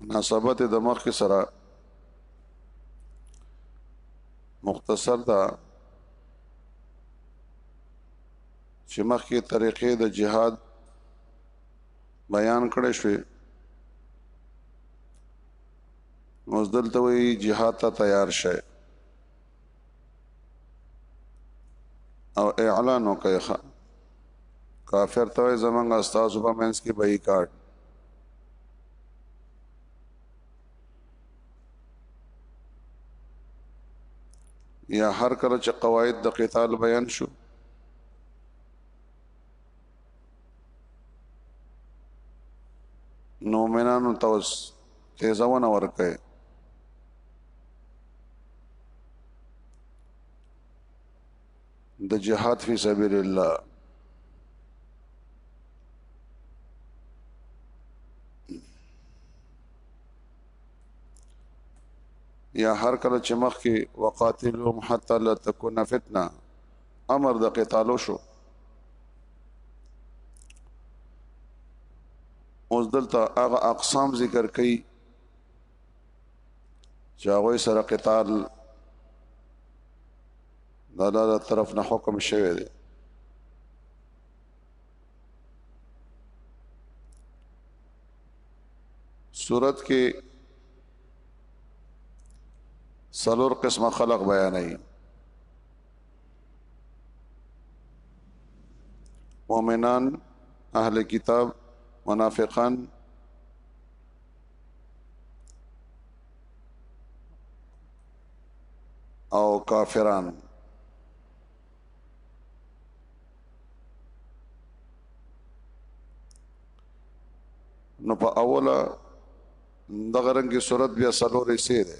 مناسبت د مخ کې سره مختصر دا چې مخ کې طریقې د جهاد بیان کړې شوې نو دلته وی جهاد ته تیار شئ او اعلان وکړي ښا کافر ته زمنګ استاد په منس کې بای کارت یا هر کله چې قواعد د قتال بیان شو نو مینانو توس تیزونه ورکه د جهاد فی سبیل الله یا هر کله چې مخ کې وقاتلهم حتا لا تكون فتنه امر د قتالو شو اوس دلته هغه اقسام ذکر کړي چې هغه سره قتال د الله طرف نه حکم شوی دی صورت کې سلور قسمه خلق بیانې مؤمنان اهل کتاب منافقان او کافران نو په اوله دغه رنګي صورت بیا سلورې سي ده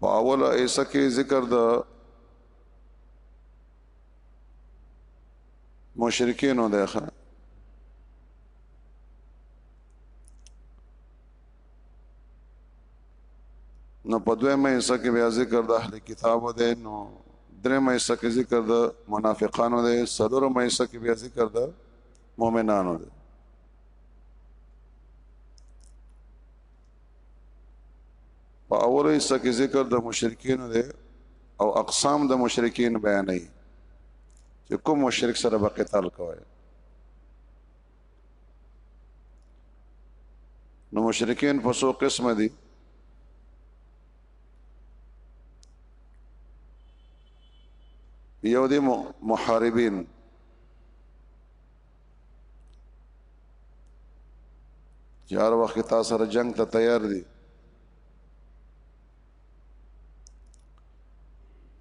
په اوله ایسه کې ذکر د مشرکینو ده ښه نو په دویمه ایسه کې بیا ذکر د اهل کتاب ده نو درېمه ایسه کې ذکر د منافقانو ده څلورمه ایسه کې بیا ذکر د مؤمنانو دی په اولو حصہ کې ذکر د مشرکین دی او اقسام د مشرکین بیانې چې کوم مشرک سره به قتال کوي نو مشرکین په څو قسم دي یو دي محاربین یار وخت تاسو سره جنگ ته تیار دي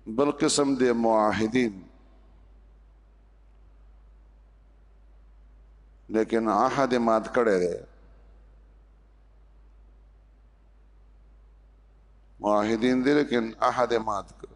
بل قسم دي معاهدين لیکن عهد مات کړي دي معاهدين دي لیکن عهد مات کړي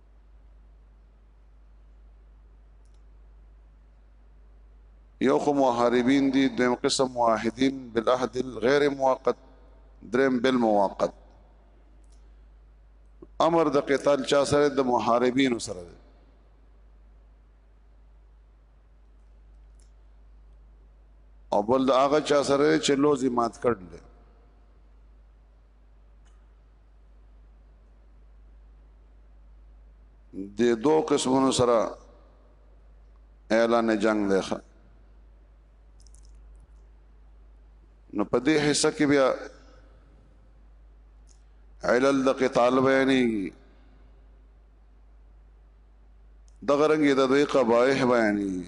یو خو محاربین دي دویم قسم موحدین بالعهد غیر موقت دریم بالموقت امر د قتال چا سره د محاربین سره دی او بل د هغه چا سره چې لوزي مات کړل د دوه قسمونو سره اعلان جنگ دی نو په دې حصہ کې بیا علل د قتال بیانېږي دغه رنګ د دوی قبایح بیانېږي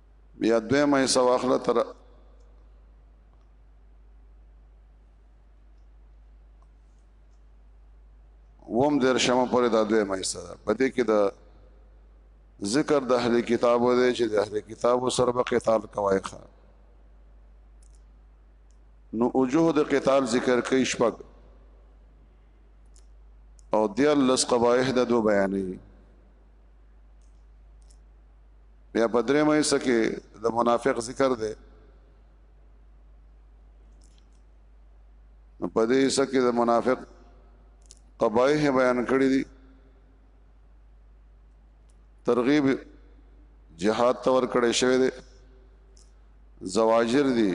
بیا دویمه یې سواخله تر وم در شمه پر دا دویمه یې سره په دې کې د ذکر د اهل کتابو دی چې د اهل کتابو سره به قتال کوي ښه نو وجوه د قتال ذکر کوي شپږ او دیال لس قبایح د دو بیانې بیا په درې مې سکه د منافق ذکر دی نو په دې سکه د منافق قبایح بیان کړی دي ترغیب جهاد تور کړي شوی دی زواجر دي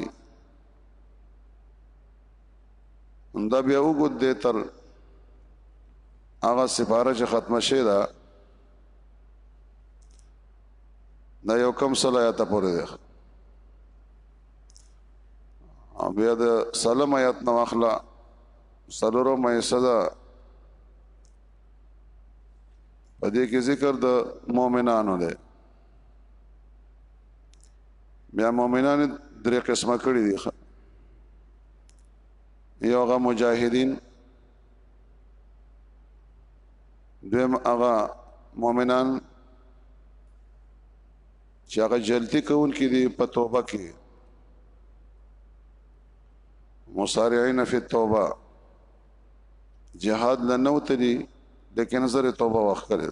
دا بیا وګد دې تر هغه سفارش ختم شه دا دا یو کم صلاحیت پورې ده بیا د سلام آیات نو اخلا سلورو مې صدا پدې کې ذکر د مؤمنانو ده بیا مؤمنان درې قسمه کړي دي یو هغه مجاهدین دویم هغه مؤمنان چې هغه جلتی کول کې دي په توبه کې مسارعين فی التوبه جهاد لنو تری لیکن زره توبه وخت کړی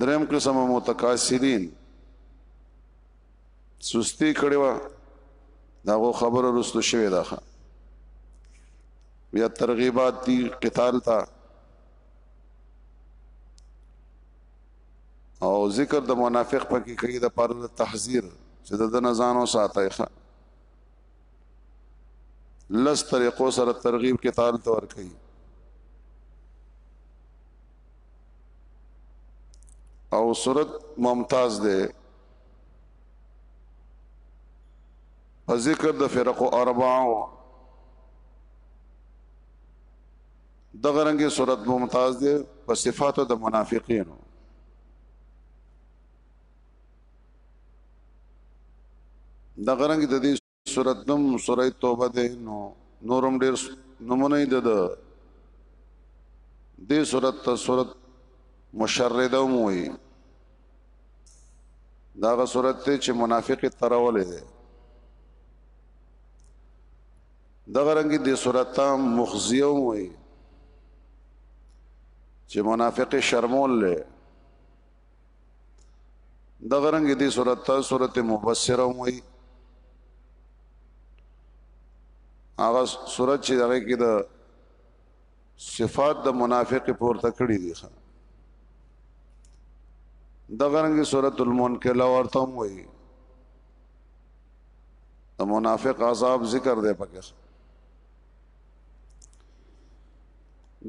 دریم قسم متکاسلین سستی کړي وا داغه خبره رسو شوی دا بیا ترغیبات دي قتال ته او ذکر د منافق پکې کوي د پر تحذير چې د نزانو ساته ښه لس طریقو سره ترغیب قتال ته ور کوي او صورت ممتاز ده په ذکر د فرق اربعو دغه رنګه صورت ممتاز ده په صفاتو د منافقینو دا غرنګ د دې سورۃ نم سورۃ توبه ده نو نورم ډیر نمونه ده د دې سورۃ ته سورۃ مشرده موي دا غ سورۃ ته چې منافق ترولې ده دا غرنګ دې سورۃ ته مخزیو موي چې منافق شرمول له د غرنګ دې صورت ته صورت مبصره وای هغه صورت چې دغه کې د صفات د منافق پورته کړی دي ښا د غرنګ صورت المنکر لا ورته وای د منافق عذاب ذکر دی پکې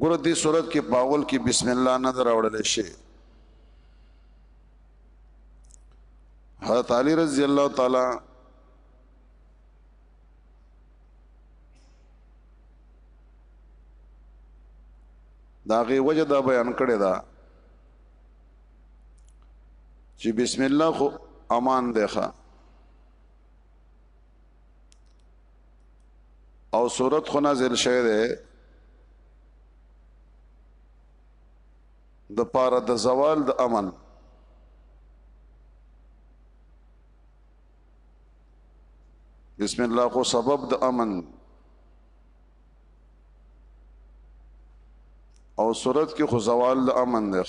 ګوره دې صورت کې باول کې بسم الله نه دراوړل شي حضرت علی رضی الله تعالی داغه وجه دا بیان کړی دا چې بسم الله خو امان دی ښا او صورت خو نازل شوه ده د پاره د زوال د امن بسم الله کو سبب د امن او صورت کې خو زوال د امن ده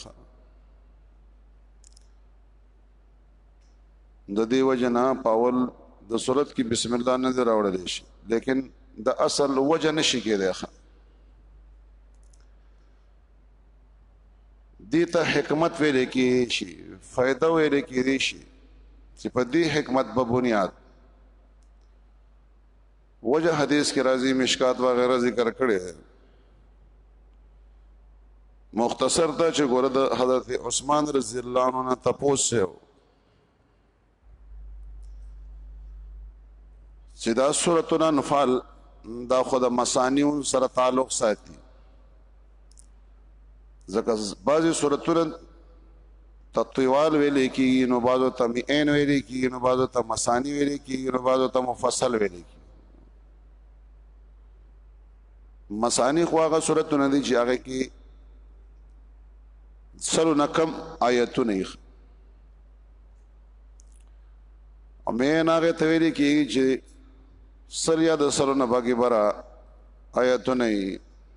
د دې وجنا پاول د صورت کې بسم الله نه راوړل شي لیکن د اصل وجه نشي کېدای ښه دې ته حکمت ویل کې شي فائدہ ویل کې دي شي چې په دې حکمت په بنیاد وجه حدیث کې راځي مشکات وغیرہ ذکر کړي دي مختصر ته چې ګوره د حضرت عثمان رضی الله عنه نه تپوسه چې دا سورۃ الانفال دا خود مسانیون سره تعلق ساتي ځکه بعضی صورتونه تطویوال ویل کیږي نو بعضو ته عین ویل کیږي نو بعضو ته مسانی ویل کیږي نو بعضو ته مفصل ویل کیږي مسانی خو هغه صورتونه دي چې هغه کې سلو نکم آیتونه یې امین هغه ته ویل کیږي چې سر یا د سلو نه باقي برا آیتونه یې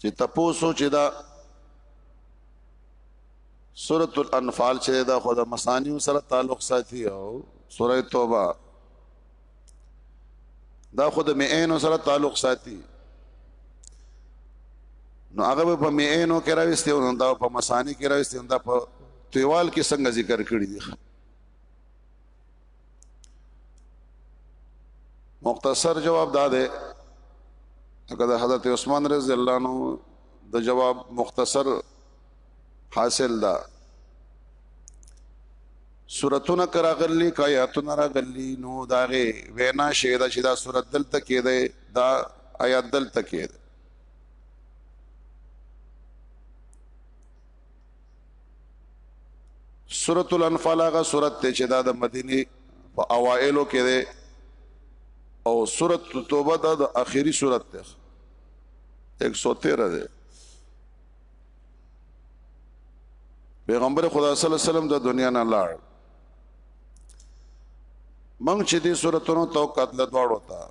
چې تپوسو چې دا سورۃ الانفال چې دا خو د مسانی سره تعلق ساتي او سورۃ توبه دا خو د مئینو سره تعلق ساتي نو هغه په مئینو کې راوستي او دا په مسانی کې راوستي دا په توال کې څنګه ذکر کړی دی مختصر جواب دا ده لکه د حضرت عثمان رضی الله عنه د جواب مختصر حاصل ده سورتونه کرا غلی کایاتونه را غلی نو داغه وینا شه دا چې دا سورت دلته کې ده دا آیات دلته کې ده سورۃ الانفال هغه سورۃ ته چې دا د مدینه په اوایلو کې ده او سورۃ توبه دا د اخیری سورۃ ده 113 ده پیغمبر خدا صلی الله علیه وسلم د دنیا نه لاړ منګ چې دې سوراتونو تو قتل دواړو تا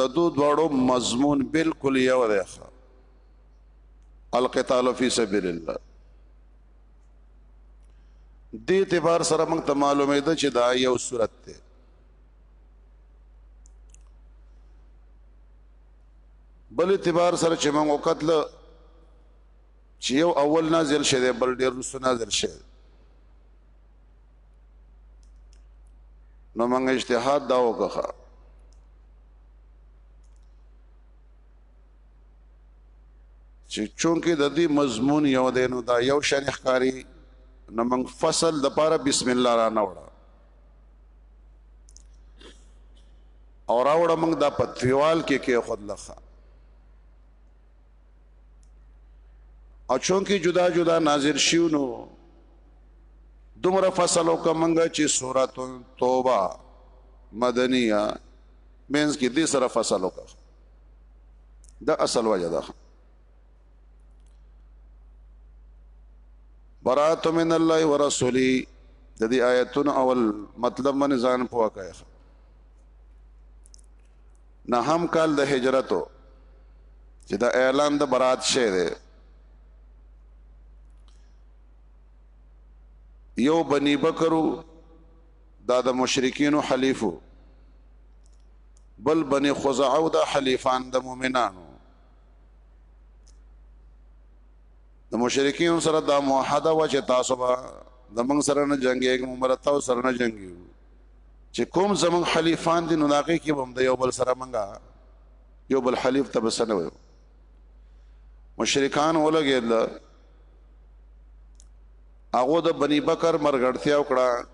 د دو دواړو مضمون بالکل یو دی القتال فی سبیل الله دې اعتبار سره موږ ته معلومه ده چې دا یو صورت ده بل اعتبار سره چې موږ وکتل چې یو اول نازل شه دی بل ډیر رسو نازل شه نو موږ اجتهاد دا وکړه چې چونکه د دې مضمون یو دی نو دا یو شان ښکاری نو موږ فصل د پاره بسم الله را نه وړه او راوړه موږ دا پتویوال کې کې خود لخه او چونکه جدا جدا نازل شیو نو دومره فصل او کومنګ چې سورۃ توبه مدنیه مینس کې دې سره فصل وکړه دا اصل وجه ده برات من الله ورسولی د دې آیتونو اول مطلب من ځان پوه کړئ نه هم کال د هجرتو چې دا اعلان د برات شه دی یو بنی بکرو دا د مشرکینو حلیفو بل بني خزعه او د حلیفان د مؤمنانو د مشرکین سره دا موحده و چې تاسو به د موږ سره نه جنگي موږ مرتاو سره نه جنگي چې کوم زمون حلیفان دي نو ناګه کې هم د یو بل سره منګه یو بل حلیف ته بسنه وي مشرکان ولګېدل هغه د بنی بکر مرګړتیا وکړه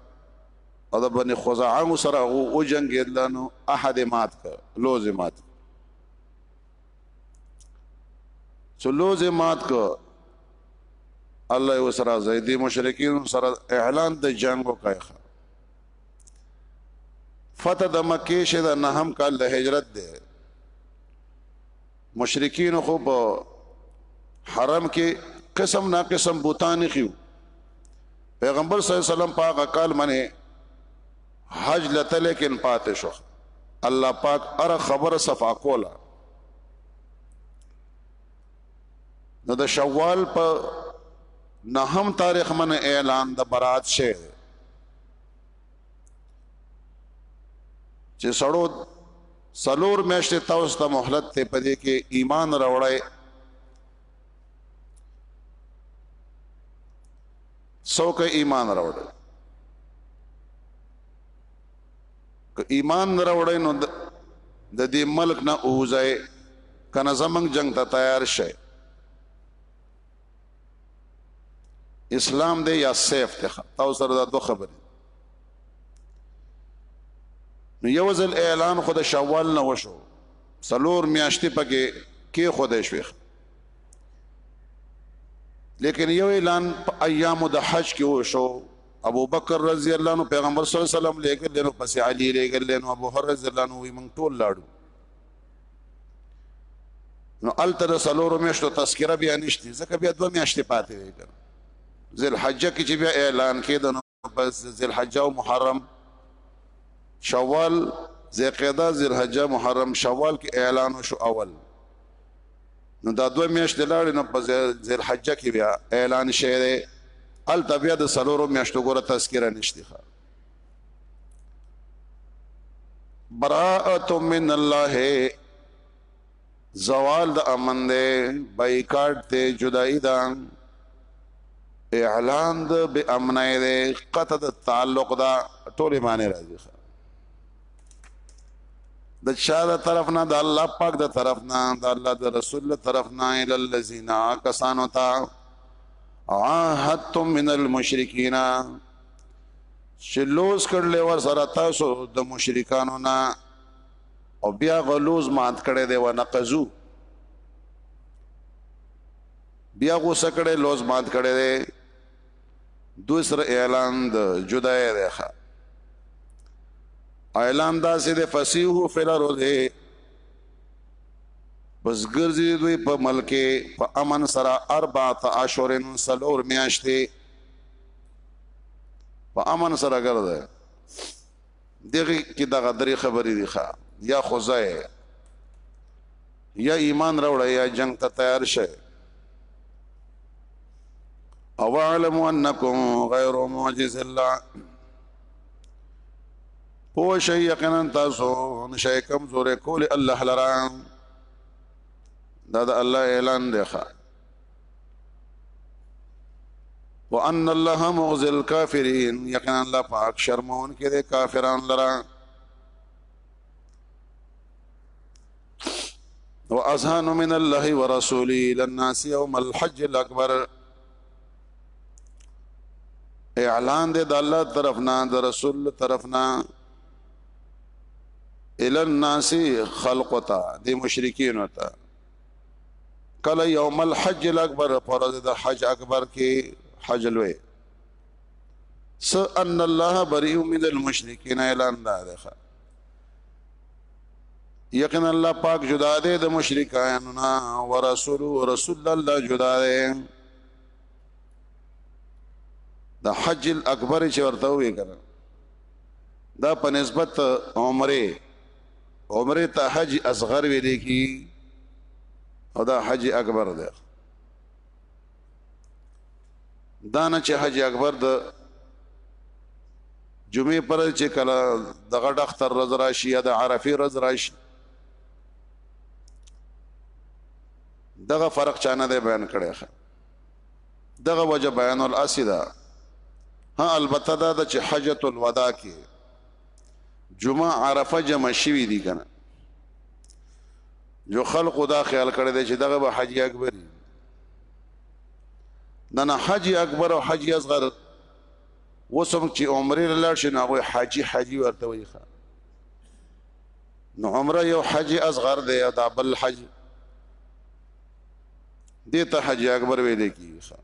او د بنی خزاعه سره هغه او جنگ یدلانو احد مات ک لوز مات سو لوز مات ک الله وسره زیدی مشرکین سره اعلان د جنگ وکړه فتح د مکه شه د نهم کال د هجرت ده مشرکین خو په حرم کې قسم نا قسم بوتان خيو پیغمبر صلی الله علیه وسلم پاک کال منه حج لته لیکن پاتې شو الله پاک ار خبر صفا کولا نو د شوال په نهم تاریخ من اعلان د برات شه چې سړو څلور میاشتې تاسو ته مهلت ته پدې کې ایمان راوړای څوک ایمان راوړ که ایمان راوړ نو د دې ملک نه اوځي کنه زمنګ جنگ ته تیار شي اسلام دی یا سیف دی تاسو سره دا دوه خبرې نو یو ځل اعلان خو د شوال نه وشو سلور میاشتې پکې کې خو د شیخ لیکن یو اعلان ایام د حج کې وشو ابو بکر رضی الله عنه پیغمبر صلی الله علیه وسلم لګل نو پس علی لګل نو ابو هر رضی الله عنه وي مونږ ټول لاړو نو الته د سلورو میاشتو تذکره بیا نشته ځکه بیا دوه میاشتې پاتې وي ذل حجه کې چې بیا اعلان کېد نو بس ذل حجه او محرم شوال ذقعده ذل حجه محرم شوال کې اعلان شو اول نو دا دوه میاشتې لاړې نو په ذل حجه کې بیا اعلان شوه الته بیا د سلورو میاشتو ګوره تذکره نشته براءت من الله زوال د امن دی بایکاټ دی جدائی دا اعلان د بے امنای دی قطع د تعلق دا ټول معنی راځي د چا د طرف نه د الله پاک د طرف نه د الله د رسول له طرف نه ال الذین کسانو تا عاهدتم من المشرکین چې لوز کړل ور سره تاسو د مشرکانو نه او بیا غلوز مات کړي دی ونقزو بیا غوسه کړي لوز مات کړي دی دوسر اعلان د جدای دی ښا اعلان دا سي د فسيح فلرو دی بس ګرځي دوی په ملک په امن سره اربعه اشورن سلور میاشتي په امن سره ګرځي دغه کې دغه درې خبرې دي ښا یا خدای یا ایمان راوړی یا جنگ ته تیار شئ او علم انکم غیر معجز الله پو شي یقینا تاسو نشي کم زور کول الله لرا دا د الله اعلان دی ښا وان الله مغزي الكافرين یقینا الله پاک شرمون کې د کافرانو لره وازهان من الله ورسوله للناس يوم الحج الاكبر اعلان دې د الله طرفنا د رسول طرفنا الى الناس خلقتا دې مشرکین وتا کله یوم الحج الاکبر پر د حج اکبر کې حج لوی س ان الله بری من المشرکین اعلان دا ده یقینا الله پاک جدا ده د مشرکانو نه او رسول رسول الله جدا ده د حج الاکبر چې ورته وی کړه دا په نسبت عمره عمره ته حج اصغر ویل کی او دا حج اکبر ده دا نه چې حج اکبر د جمعه پر چې کله دغه ډختر رز راشي یا د عرفه رز راشي دغه فرق چانه دی بیان کړی ښه دغه وجه بیان الاسدا ها البته دا چې حجۃ الوداع کې جمعه عرفه جمع شوی دي کنه جو خلق دا خیال کړی دی چې دغه به حج اکبر نه نه حج اکبر او حج اصغر وسم چې عمره لاړ شي نه غوي حاجی حاجی ورته وي ښا نو عمره یو حج اصغر دی دا بل حج دیتا حج اکبر ویلې کیږي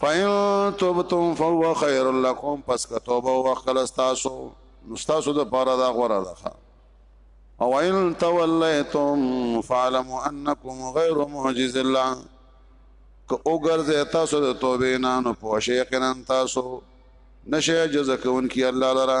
فاین توبتم فهو خیر لکم پس که توبه وکړه استاسو نو استاسو د پاره دا غوړه ده او ان تولیتم فعلموا انکم غیر معجز الله که وګرځي تاسو د توبې نه نو په شیقین تاسو نشه جزا کوونکی الله لرا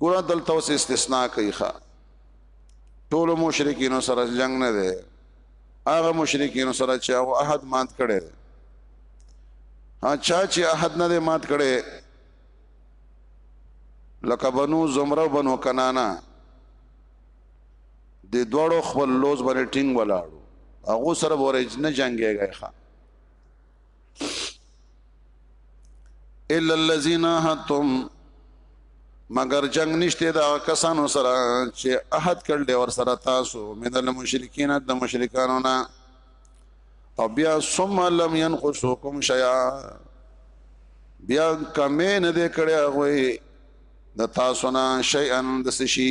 ګور دلته اوس استثناء کوي ښا ټول مشرکین سره جنگ نه دی هغه مشرکین سره چې او احد مات کړي ها چا چې احد نه دی مات کړي لکه بنو زمره بنو کنانا د دوړو خپل لوز باندې ټینګ ولاړو هغه سره ورج نه جنگيږي ښا الا الذين هتم مگر جنگ نشته دا کسانو سره چې عہد کړل دی ور سره تاسو من المشرکین د مشرکانو نه او بیا ثم لم ينقصوكم شيئا بیا کمه نه دې کړی هغه د تاسو نه شيئا د سشي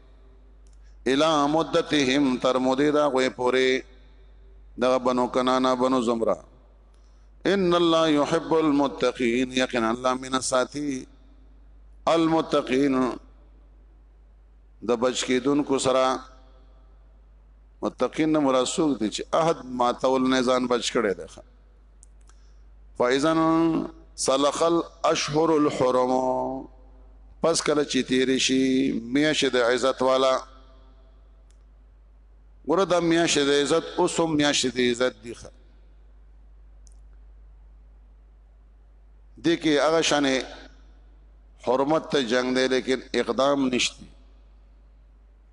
الا مدتهم تر مودې دا غوې پورې دغه بنو کنانا بنو زمرا ان الله يحب المتقين یقینا الله من ساتي المتقين د بچ کېدونکو سره متقین نه مراد څوک دي چې عهد ماتول نه ځان بچ کړي ده فایزن سلخل اشهر الحرم پس کله چې تیر شي میاش د عزت والا ګره د میاش د عزت او سم میاش د عزت دی خ دکې هغه شان حرمت ته جنگ دی لیکن اقدام نشته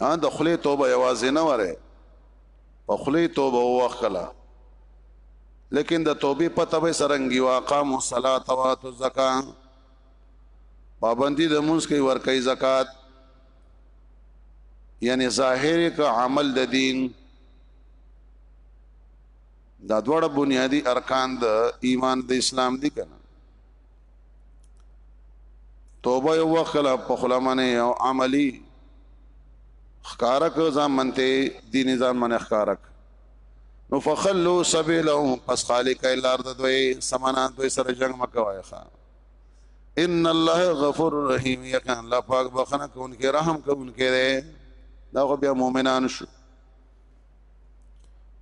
ها د خلی توبه یوازې نه وره په خلی توبه وکړه لیکن د توبې پته به سرنګي واقام الصلاه او اتو زکات پابندي د مونږ کوي ور کوي زکات یعنی ظاهر کا عمل د دین دا دوړ بنیادی ارکان د ایمان د اسلام دي کنه توبه یو وکړه په خله منه او عملی خکارک ځان منته دین ځان منه خکارک نو فخلوا سبيلهم پس خالق الار د دوی سمانا دوی سره جنگ مکوای ښا ان الله غفور رحیم یقین الله پاک بخنه کوونکی رحم کوونکی دی دا خو بیا مؤمنان شو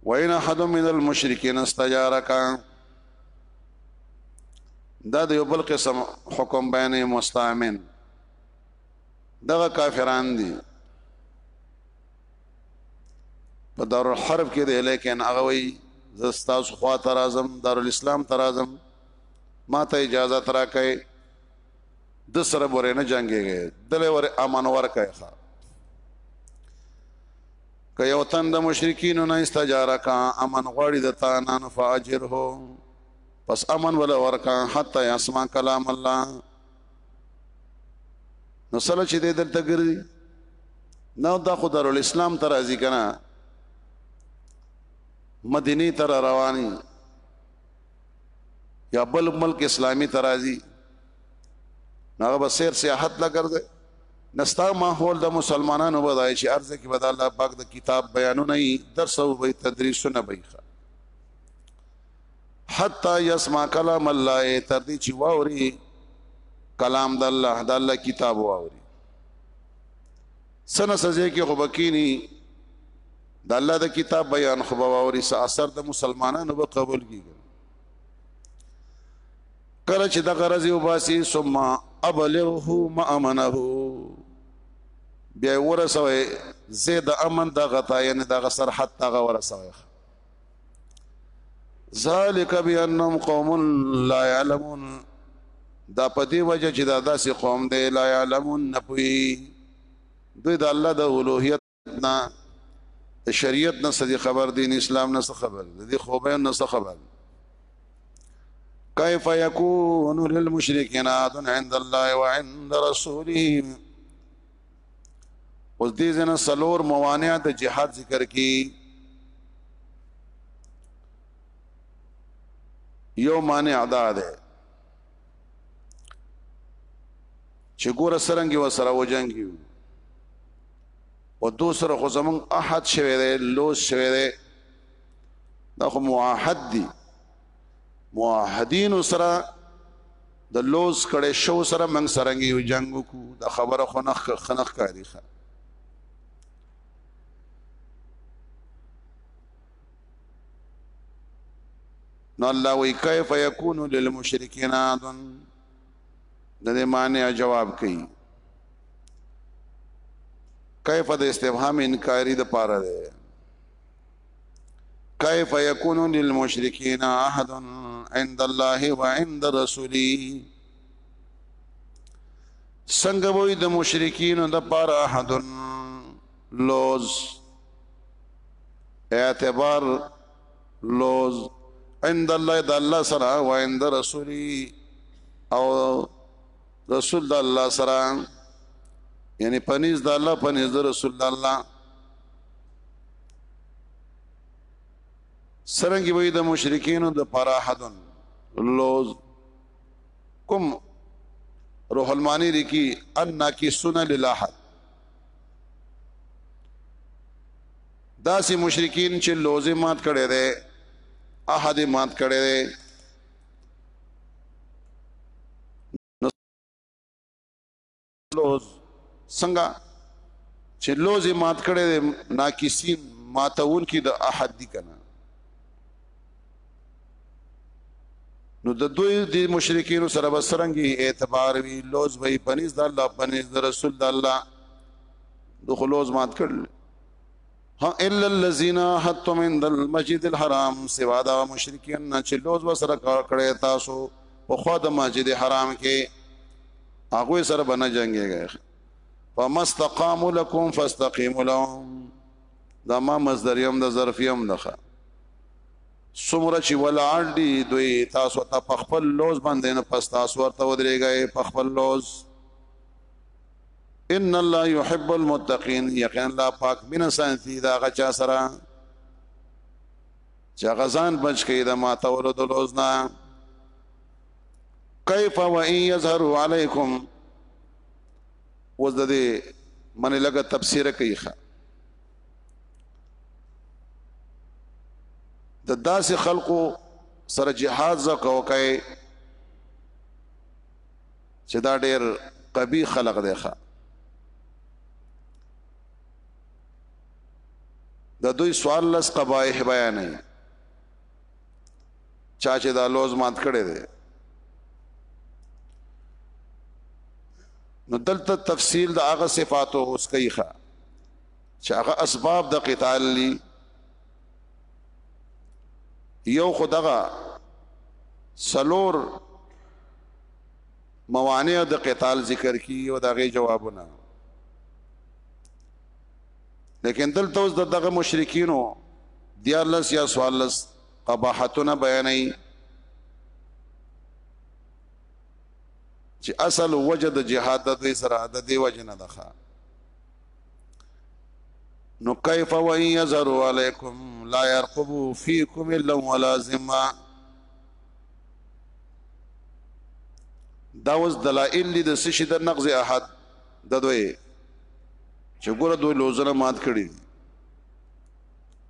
وَإِنْ أَحَدٌ مِّنَ الْمُشْرِكِينَ اسْتَجَارَكَ دا د یو بل قسم حکم بیانې مستامن دغه کافران دي په دار الحرب کې دی لیکن هغه وی زستاس خوا ترازم دار الاسلام ترازم ما ته اجازه ترا کوي د سره بورې نه جنگيږي دله ور امن ورکه ښه که یو تن د مشرکین نه استجاره کا امن غواړي د تا نه فاجر هو پس امن ولا ورکا حتا یسمع کلام الله نو سره چې دې دلته ګرځي نو دا خدای الاسلام تر ازي کنه مدینه تر رواني یا بل ملک اسلامی ترازی هغه به سیر سیاحت لا ګرځي نستا ماحول د مسلمانانو بدای شي ارزه کې بد الله پاک د کتاب بیانونه ای درس او به تدریسونه به حتا یسمع کلام الله تر دې چې واوري کلام د الله د الله کتاب واوري سنه سزه کې خو بکینی د الله د کتاب بیان خو به واوري څه اثر د مسلمانانو به قبول کیږي کله چې د غرض یو باسي ثم ابلغه ما امنه بیا ورسوي زید امن د غتا یعنی د غسر حتی غ ورسوي ذالک بانهم قوم لا يعلمون دا په دی وجه چې دا داسې قوم دی لا يعلمون نپوي دوی د الله د اولوهیت نه د شریعت نه څه خبر دین اسلام نه څه خبر د دې خوبه نه څه خبر كيف يكون للمشركين عاد عند الله وعند رسوله اوس دې جنا سلور موانع د جهاد ذکر کی یو مانع ادا ده چې ګور سرنګي وسره وجنګي و دو سره خو زمون احد شوه ده لوز شوه ده دا خو معاهد دي معاهدین سره د لوز کړه شو سره موږ سرنګ یو جنگ کو دا خبره خو نخ خنخ کاری خا نو الله وی کیف یکون للمشرکین عدن د دې معنی جواب کوي کیف د استفهام انکاری د پاره ده کیف یکون للمشرکین احد عند الله وعند رسوله څنګه وای د مشرکین د پاره احد لوز اعتبار لوز عند الله د الله سره او عند رسولي او رسول د الله سره یعنی پنیز د الله پنیز د رسول د الله سرنګي وي د مشرکین د فراحدن لوز کوم روح المانی لکی ان کی سن لله داسې مشرکین چې لوزه مات کړي دي احد مات کړي دي لوز څنګه چې لوزه مات کړي دي ناکسین ماتون کې د احد دي کنه نو د دوی د مشرکین سره وسرنګي اعتبار وی لوز وی پنيز د الله پنيز د رسول د الله د خلوز مات کړل ها الا الذين حتم عند المسجد الحرام سوا دا مشرکین نه چې لوز وسره کار کړی تاسو په خو د مسجد حرام کې هغه سره بنه جنگيږي فمستقام لكم فاستقيموا لهم دا ما مصدری هم د ظرفی هم ده څومره چې ولاړ دي دوی تاسو ته په خپل لوز باندې نه پس تاسو ورته ودرېږئ په خپل لوز ان الله يحب المتقين یقینا الله پاک من سنتی دا غچا سره چې غزان بچ کې دا ما ته ولود لوز نه کیف و ان یظهروا علیکم اوس د دې منه لګه تفسیر کوي ښه د داسې خلقو سره جهاد زکو کوي چې دا ډېر قبي خلق دی ښه د دوی سوال لس قبایح بیانې چا چې دا لوز مات کړي دي نو دلته تفصیل د هغه صفاتو اوس کوي ښه چې هغه اسباب د قتال لی یو خدغه سلور موانع د قتال ذکر کی او دغه جوابونه لیکن دلته اوس دغه مشرکینو دیارلس یا سوالس قباحتونه بیانې چې اصل وجه د جهاد د دوی سره د دی وجه نه ده نو کیف و یزر علیکم لا يرقب فیکم الا ولا ذمه دا وز دلائل د سشي د نقض احد د دوی چې ګوره دوی لوزنه مات کړی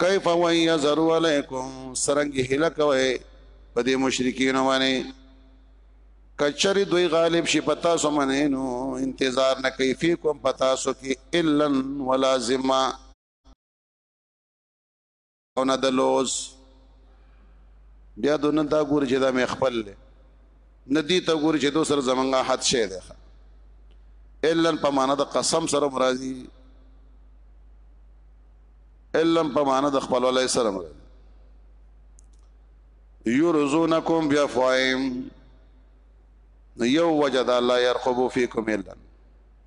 کیف و یذرو علیکم سرنګ هله کوي په دې مشرکین باندې کچری دوی غالب شي پتا سو منه نو انتظار نه کوي فیکم پتا سو کې الا ولازما او نه د لوز بیا دونه دا ګور چې دا مې خپل له ندی ته ګور چې دو سره زمنګا حد شه ده الا په معنا د قسم سره مرادي الا په معنا د خپل ولای سره مرادي یرزونکم بیا فایم یو وجد الله يرقبو فیکم الا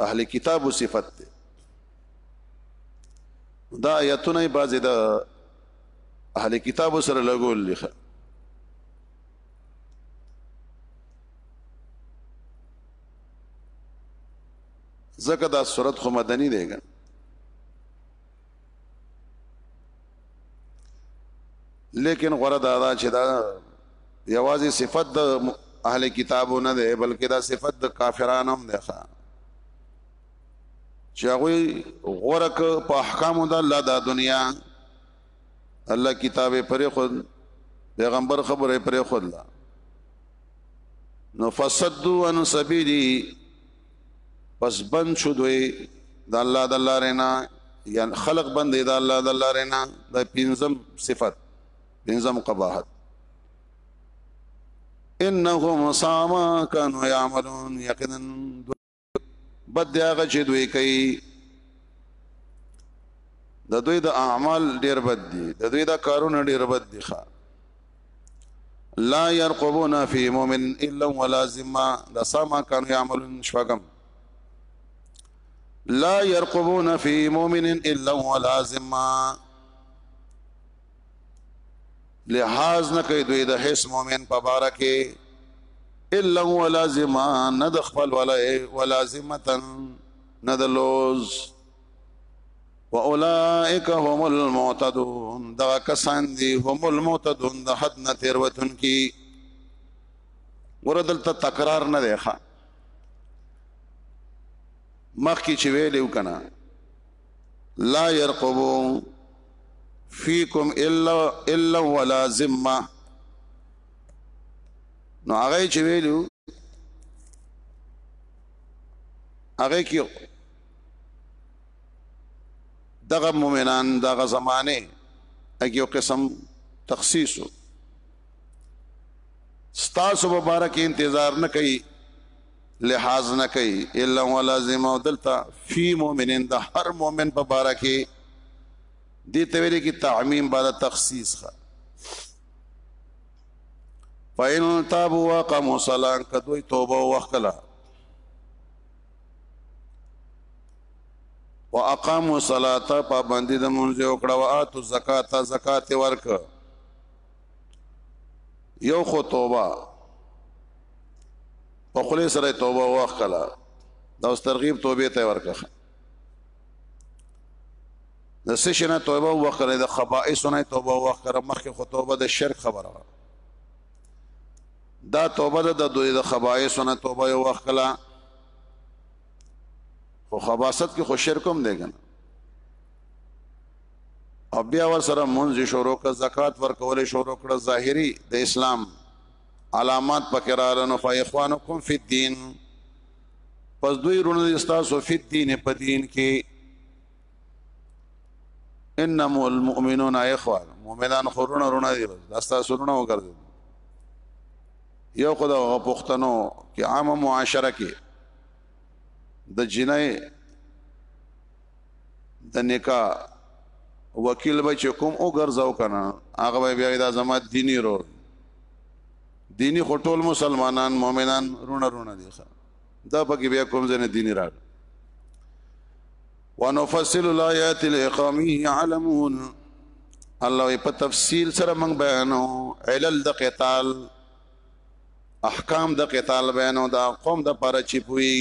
اهل کتاب صفت ده دا آیتونه بعضی د اهل کتاب سره لګول لخه زکه دا صورت خو مدنی دیګا لیکن غره دا دا چې دا یوازې صفت د اهل کتابو نه ده بلکې دا صفت د کافرانو هم ده چې هغه غورک په احکام د الله د دنیا الله کتاب پرې خود پیغمبر خبره پرې خود نو فسدوا عن سبیلی پس بند شو دوی د الله د لارې نه یا خلق بند د الله د لارې نه د پنځم صفت پنځم قباحت انهم ساما كانوا يعملون یقینا بد دی هغه چې دوی کوي د دوی د اعمال ډیر بد دي د دوی د کارونه ډیر بد دي ښا لا يرقبون في مؤمن الا ولا ذمه دا سما كانوا يعملون شفقم لا يرقبون في مؤمن الا ولا ذمه لحاظ نه کوي دوی د هیڅ مؤمن په بار کې الا ولا ذمه نه د خپل ولا ولا ذمتن نه د لوز واولئک هم المعتدون دا کسان دي هم المعتدون د حد نه تیر وتون کی ور دلته تکرار نه دی ښا مخ کی چې ویلو کنه لا يرقبو فیکم الا الا ولا ذمه نو هغه چې ویلو هغه کې دغه مؤمنان دغه زمانه اګه یو قسم تخصیص ستاسو مبارک انتظار نه کوي لحاظ نه کوي الا ولازم او دلته فی مؤمنین د هر مؤمن په باره کې دې ته ویل کې تعمیم بعد تخصیص ښه فإن تابوا وقاموا صلاة کدوې توبه وکړه واقاموا الصلاه پابندي د مونږ یو کړه واتو زکات زکات ورک یو خو توبه په خلی سره توبه واخلا دا اوس ترغیب توبه ته ورکه د سشنه توبه واخلا د خبائث نه توبه واخلا مخکې خو توبه د شرک خبره دا توبه ده د دوی د خبائث نه توبه یو وخت کلا خو خباست کې خو شرک هم دی کنه او بیا ور سره منځ شروع کړ زکات ورکول شروع کړ ظاهری د اسلام علامات پکې رالنو خو اخوانکم فی الدین پس دوی رونه استاسو فی الدین په دین کې انما المؤمنون اخوه مؤمنان خورونه رونه دي بس داستا سرونه وګرځي یو خدا هغه پښتنو کې عامه معاشره کې د جنای د نکاح وکیل به چې کوم او ګرځاو کنه هغه به بیا د زما دینی رول دینی خټول مسلمانان مؤمنان رونه رونه دي ښه دا پکې بیا کوم ځنه دیني راغ ونفصل الایات لقوم یعلمون الله په تفصیل سره موږ بیانو علل د قتال احکام د قتال بیانو دا قوم د پاره چی پوي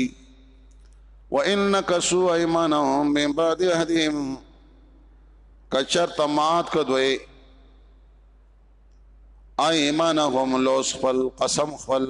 وانک سو ایمانهم من بعد اهدهم کچر تمات کدوې ایمانهم لوس خپل قسم خپل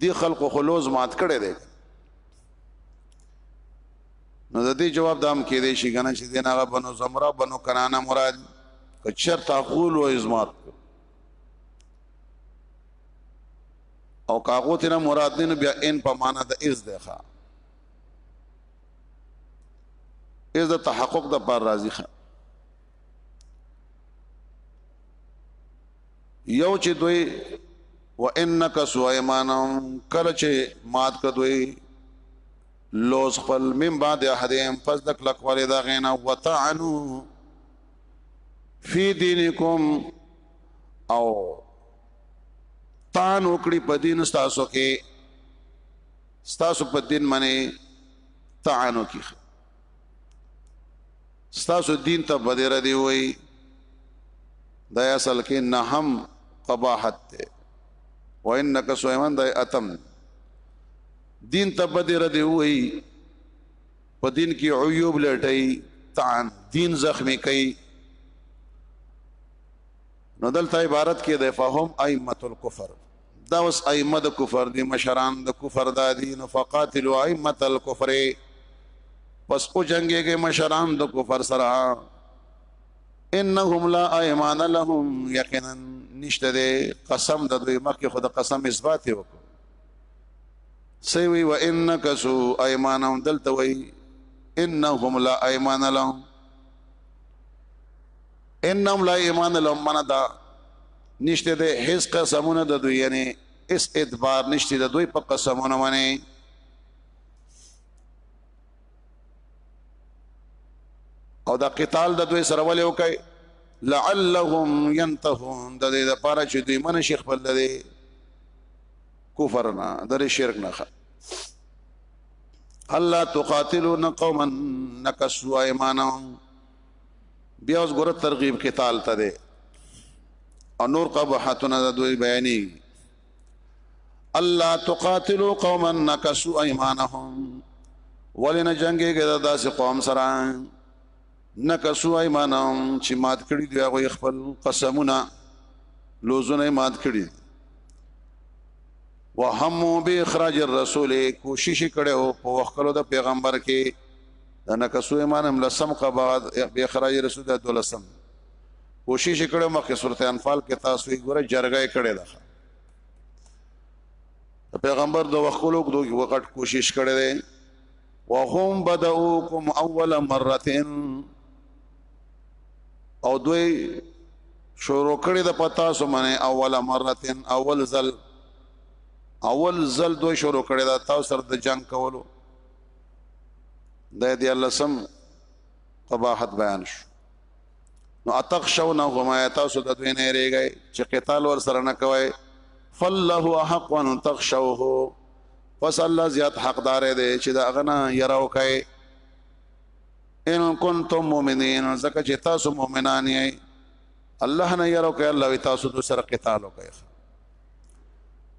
دی خلکو خلوز مات کړي دي نو د دې جواب دام کې دی شي کنه چې دین هغه بنو زمرا بنو کنانا مراد کچر تاقول و ازمات او کاغو تینا مراد دین بیا ان په معنا د از ده ښا از د تحقق د پر راضی ښا یو چې دوی و انک سویمانم کله چې مات کدوی لوز خپل من بعد احدهم پس د کلک والد غینا وتعنو فی دینکم او تان وکړي په دین تاسو کې تاسو په دین باندې تعنو کې ستاسو دین ته بدر دی وای دا اصل کې نه هم قباحت ته وانک سویمن د اتم دین ته بدر دی وای په دین کې عیوب لټای تان دین زخمی کوي نو دلته عبارت کې د فهم ائمه الکفر دا اوس ائمه د کفر دي مشران د کفر دا دي نو فقاتلوا ائمه الكفر پس او جنگيږي مشران د کفر سره انهم لا ايمان لهم یقینا نشته دي قسم د دوی مکه خود قسم اثبات وکړو سی وی و انک سو ايمانهم دلته وی انهم لا ايمان لهم انهم لا ایمان لهم من دا نشته ده هیڅ قسمونه د دوی یعنی اس ادبار نشته د دوی په قسمونه باندې او دا قتال د دوی سره ولې وکي لعلهم ينتهون د دې لپاره چې دوی من شیخ بل دي کفر نه د شرک نه الله تقاتلون قوما نكسوا ايمانهم بیا اوس ګره ترغیب قتال ته ده او نور قبحتنا د دوی بیانې الله تقاتلوا قوما نكسوا ايمانهم ولن جنگي کې داسې قوم سره نکسو ایمانم چې مات کړی دی هغه خپل قسمونه لوزونه مات کړی وهم به اخراج الرسول کوشش کړو په وخت د پیغمبر کې دا نکسو ایمان هم لسم قباد به اخراج رسول الله دولسم کوشش کړو مخکې سورته انفال کې تاسو یې ګوره جرګه کړې ده پیغمبر د وخلو کو وقټ کوشش کړي دي وهم بدؤکم اول مره او دوی شروع کړي د پتا سو منه اول مره اول زل اول زل دوی شروع کړي دا تاسو سره د جنگ کولو د دې الله سم قباحت بیان شو نو اتخشونه هما تاسو د دوی نه ریږي چې قتال ور سره نه کوي فالله احق ان تخشوه پس الله زیات حقدار دی چې دا غنه يرو کوي ان کنتم مؤمنین زکه چې تاسو مؤمنان یې الله نه يرو کوي الله تاسو د سره قتال کوي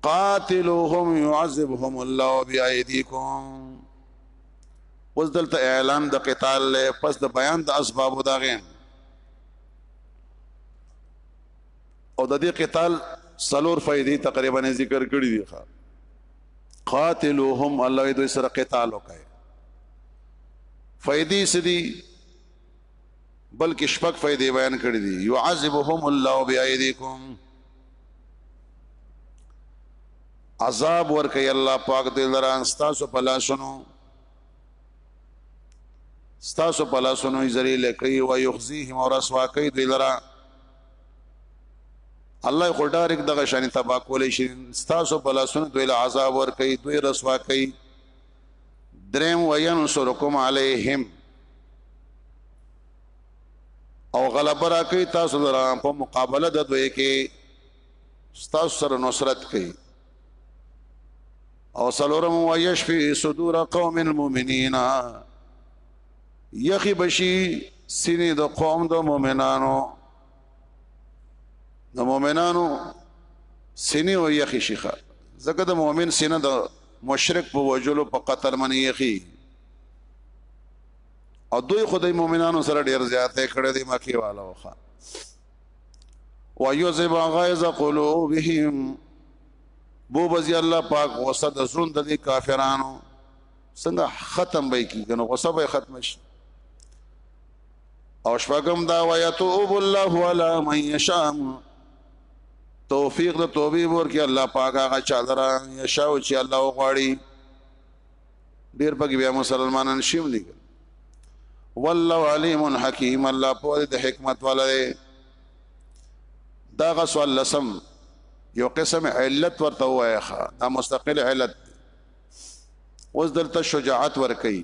قاتلوهم يعذبهم الله بأيديكم اوس دلته اعلان د قتال له پس د بیان د اسباب دا غیم او د دې قتال سلور فائدې تقریبا ذکر کړې دي ښا قاتلوهم الله دوی سره قتال وکړي فائدې سدي بلکې شپږ فائدې بیان کړې دي يعذبهم الله بأيديكم عذاب ورکي الله پاک دې لران تاسو په لاسونو تاسو په لاسونو یې ذلیل کوي او یخزیهم او رسوا کوي دې لرا الله خو ډایرک دغه شان تبا کولې شي تاسو په لاسونو دوی له عذاب ور کوي دوی رسوا کوي دریم وینصرکم علیهم او غلبه را کوي تاسو درا په مقابله د دوی کې تاسو سره نصرت کوي او سلورم و یشفی صدور قوم المؤمنین یخی بشی سینې د قوم د مؤمنانو د مؤمنانو سینې او یخی شيخه زکه د مؤمن سینه د مشرک په وجلو په قتل منی یخی او دوی خدای مؤمنانو سره ډیر زیاتې کړې دي مکی والا وخه ويذب غيظ قلوبهم بو بزی الله پاک غصه د زړه د کافرانو څنګه ختم به کی کنه غصه به ختم شي او شپږم دا ويتوب الله على من يشاء توفیق د توبې ورکړي الله پاک هغه چا درا یشاو چې الله وغواړي ډیر پکې بیا مسلمانان شیم دي والله علیم حکیم الله په دې د حکمت والا دی دا غس لسم یو قسم علت ورته وایخه دا مستقل علت اوس دلته شجاعت ور کوي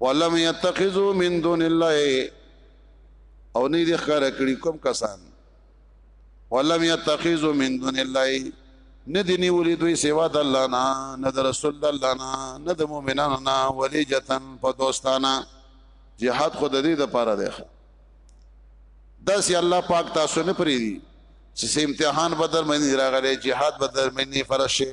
ولم يتخذوا من دون الله او نه دي خره کړی کوم کسان ولم يتخذوا من دون الله نه دي نیولې دوی سوا د الله نه نه د رسول د الله نه نه د مؤمنانو نه ولي جتن په دوستانه جهاد خود دې د پاره دی داس الله پاک تاسو نه پری دي چې امتحان بدر مې راغلي جهاد بدر مې نه فرشه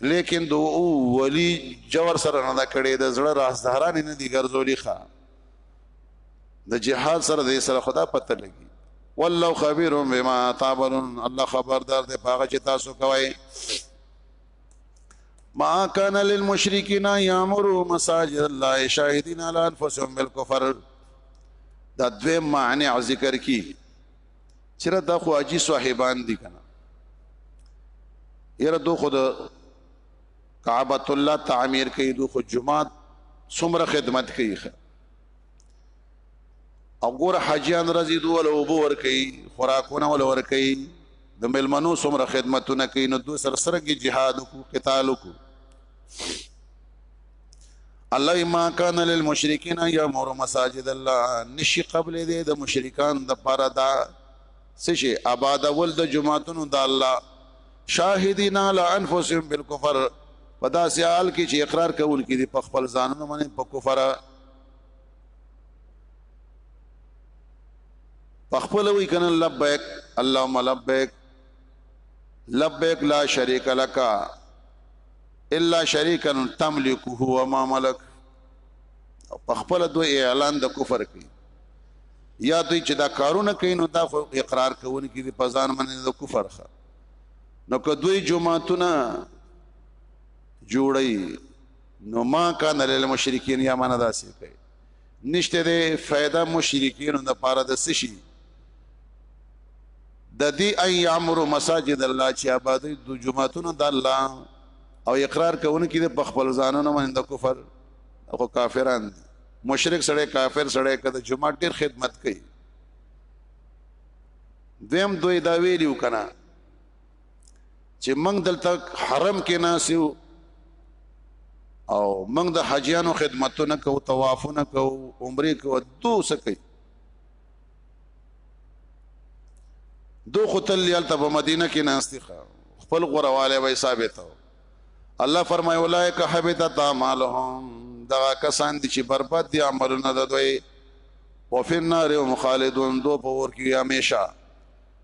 لیکن دو او ولی جور سره نه کړي د زړه راز دهران نه دي ګرځولي ښا د جهاد سره د سره خدا پته لګي والله خبير بما تعملون الله خبردار دی پاغه چې تاسو کوي ما كان للمشركين يعمروا مساجد الله شاهدين على انفسهم بالكفر دا دوی معنی ذکر کی چیرې دا خو اجي صاحبان دي کنه یره دو خود کعبۃ الله تعمیر کوي دو خو جمعات څومره خدمت کوي او ګور حاجیان رضی دو ول او بور کوي خوراکونه ول ور کوي د ملمنو څومره خدمتونه کوي نو دو سر سرګي جهاد کو قتال کو الله ما کان للمشرکین یامر مساجد الله نشی قبل دې د مشرکان د پاره دا سشي آباد ول د جمعتون د الله شاهدین علی انفسهم بالکفر پدا سیال کې چې اقرار کول کې دي په خپل ځانونو باندې په کفر په خپل وی کنه لبیک اللهم لبیک لبیک لا شریک لک الا شریکا تملکه وما ملک په خپل دوی اعلان د کفر کوي یا دوی چې دا کارونه کوي نو دا خو اقرار کوونکي دي په ځان باندې د کفر ښه نو که دوی جمعهتونه جوړي نو ما کان للمشرکین یا معنا داسې کوي نشته ده فائدہ مشرکین د پاره د سشي د دې ان یامر مساجد الله چې آباد د جمعتون د الله او اقرار کوونکې د خپل ځانونو باندې د کفر او کافران دي مشرک سره کافر سره کده جمعه ډیر خدمت کوي دویم دوی دا ویلو کنه چې موږ دلته حرم کې ناسیو او موږ د حاجیانو خدمتونه کوو طوافونه کوو عمره کوو دو سکي دو خطل یالته په مدینه کې ناستخه خپل غرواله وای ثابت الله فرمای اولایک حبتت اعمالهم دا کسان دي چې برباد دي عملونه د دوی وفي النار هم خالدون دو په ور کې همیشه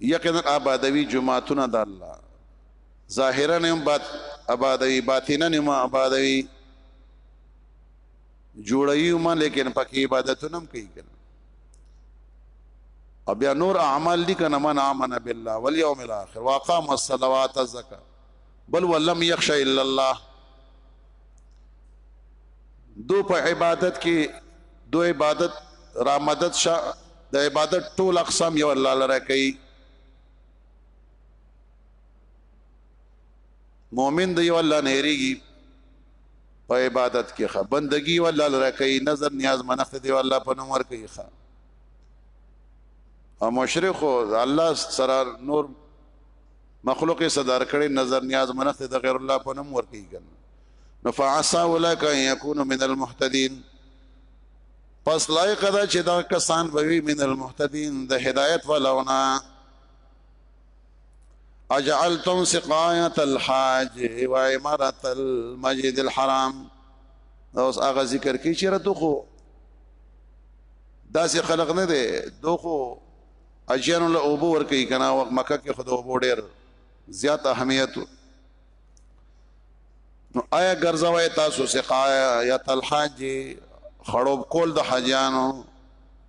یقینا آبادوی جماعتونه د الله ظاهرا هم بات آبادوی باطنا هم آبادوی جوړوي ما لیکن پکې عبادتونه هم کوي کنه او بیا نور اعمال دي کنه من امن بالله واليوم الاخر واقام الصلوات الزکات بل ولم يخش الا الله دو په عبادت کې دو عبادت را مدد شه د عبادت ټول اقسام یو الله لره کوي مؤمن دی یو الله نه ریږي په عبادت کې ښه بندگی یو الله لره کوي نظر نیاز منخت دی الله په نوم ور کوي ښه او مشرک الله سره نور مخلوق یې صدر کړي نظر نیاز منښت د غیر الله په نوم ورکی کن نو فعسا اولئک یکون من المهتدین پس لایق ده چې دا کسان به وي من المهتدین د هدایت ولونه اجعلتم سقایت الحاج و امارت المسجد الحرام اوس هغه ذکر کی چې رته خو داسې خلق نه دی دوه اجیانو له اوبو ور کوي کنه وخت مکه کې خود اوبو ډیر زیات اهمیت نو آیا ګرځوي تاسو سقا یا تلحاج خړوب کول د حاجیانو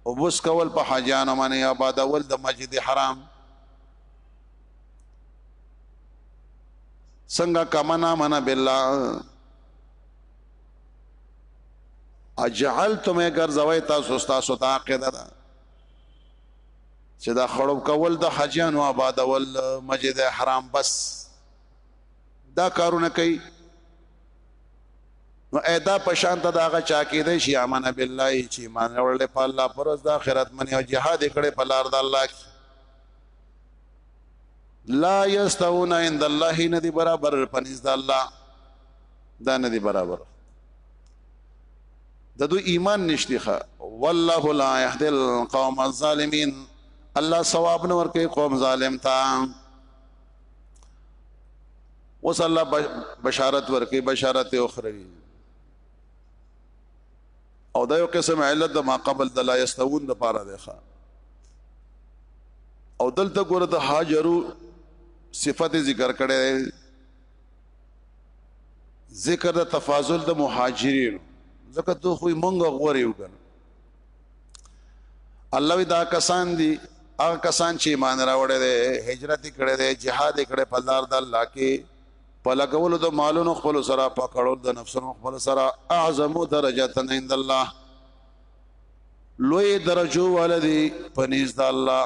او بوس کول په حاجیانو باندې آباد اول د مسجد حرام څنګه کمنا منا بالله اجعلتم ګرځوي تاسو تاسو ته عقیده ده چې دا خړوب کول د حجانو آبادول مسجد حرام بس دا کارونه کوي نو اېدا پشان ته داغه چا کې دی شي امن بالله چې مان ورل په الله پرز د آخرت منی او جهاد کړي په لار د الله کې لا یستون عند الله ندی برابر پنځ د الله دا ندی برابر د دوی ایمان نشتی ښه والله لا يهدي القوم الظالمين الله ثواب نه ورکي قوم ظالم تا وصلی الله بشارت ورکي بشارت اخروی او دا یو قسم علت د ما قبل د لا یستوون د پاره دی ښا او دلته ګوره د هاجرو صفت ذکر کړي ذکر د تفاضل د مهاجرینو ځکه تو خو مونږ غوړې وګنه الله دا کسان دي هغه کسان چې ایمان راوړل دي هجرت کړي دي jihad کړي په لار د الله کې په لګولو د مالونو خپل سره په کړو د نفسونو خپل سره اعظم درجه تن عند الله لوی درجو ولدي پنيز د الله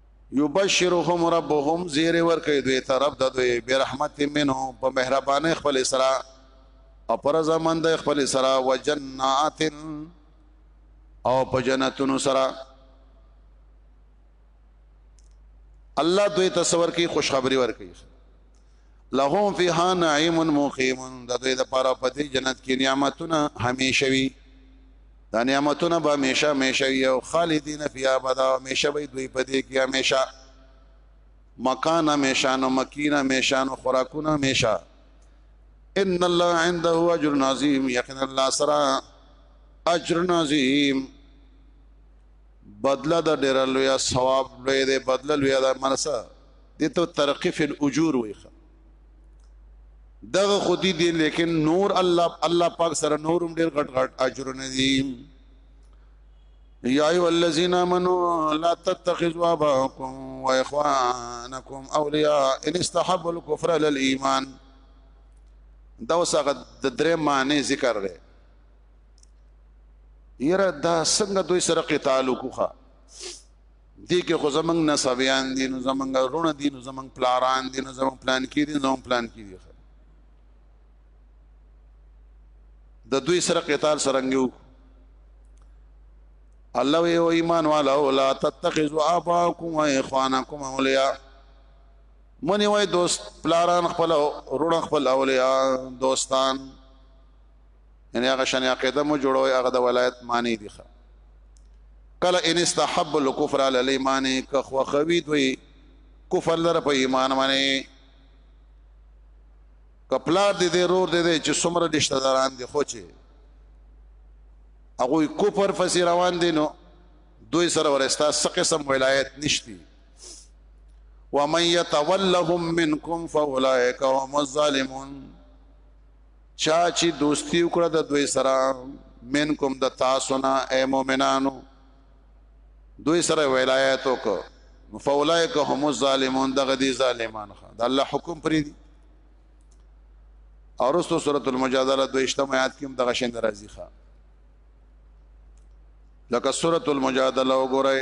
یبشرهم ربهم زیر ور کوي دوی ته رب د دوی برحمت منه په مهربانه خپل سره او پر زمند خپل سره وجنات او په جنتونو سره الله دوی ته سور کوي خوشخبری ور کوي لهم فيها نعيم مقيم د دوی د پاره په دې جنت کې نعمتونه هميشه وي دا نعمتونه به همیشه همیشه یو خالدین فی ابدا همیشه به دوی په دې کې همیشه مکان همیشه نو مکین همیشه نو خوراکون همیشه ان الله عنده اجر عظیم یقینا الله سرا اجر عظیم بدله د ډیر لوی ثواب لوی دی بدله لوی دا منسه دي ته ترقیف الاجور ویخه دغه خودي دي لیکن نور الله الله پاک سره نور ډیر غټ غټ اجر نه دي یا ایو الذین آمنو لا تتخذوا اباءکم واخوانکم اولیاء ان استحبوا الكفر على الايمان دا وسغه د درې معنی ذکر دی یره دا څنګه دوی سره قتال وکړه دې کې خو زمنګ نه سویان دي نو زمنګ رونه دي نو زمنګ پلاران دي نو زمنګ پلان کې دي نو پلان کې دي د دوی سره قتال سرنګیو الله وی او ایمان والا ولا تتخذوا اباکم و اخوانکم اولیاء منی وای دوست پلاران خپل رونه خپل اولیاء دوستان یعنی هغه شان عقیده مو جوړوي هغه د ولایت معنی دي ښه کله ان استحب الكفر على الايمان که خو خوي دوی کفر لره په ایمان باندې کپلار دې دې رور دې دې چې څومره رشتہ داران دي خو چې هغه کفر فسی روان دي نو دوی سره ورستا سقه سم ولایت نشتی ومن يتولهم منكم فاولئك هم الظالمون چا چې دوستی وکړه د دوی سره منکم د تاسو نه اے مؤمنانو دوی سره ولایت وکړه فولائک هم الظالمون دغه دي ظالمان خان د الله حکم پری دي او رسو سورۃ المجادله دویشتم آیات کې دغه شین راځي ښا لکه سورۃ المجادله وګورئ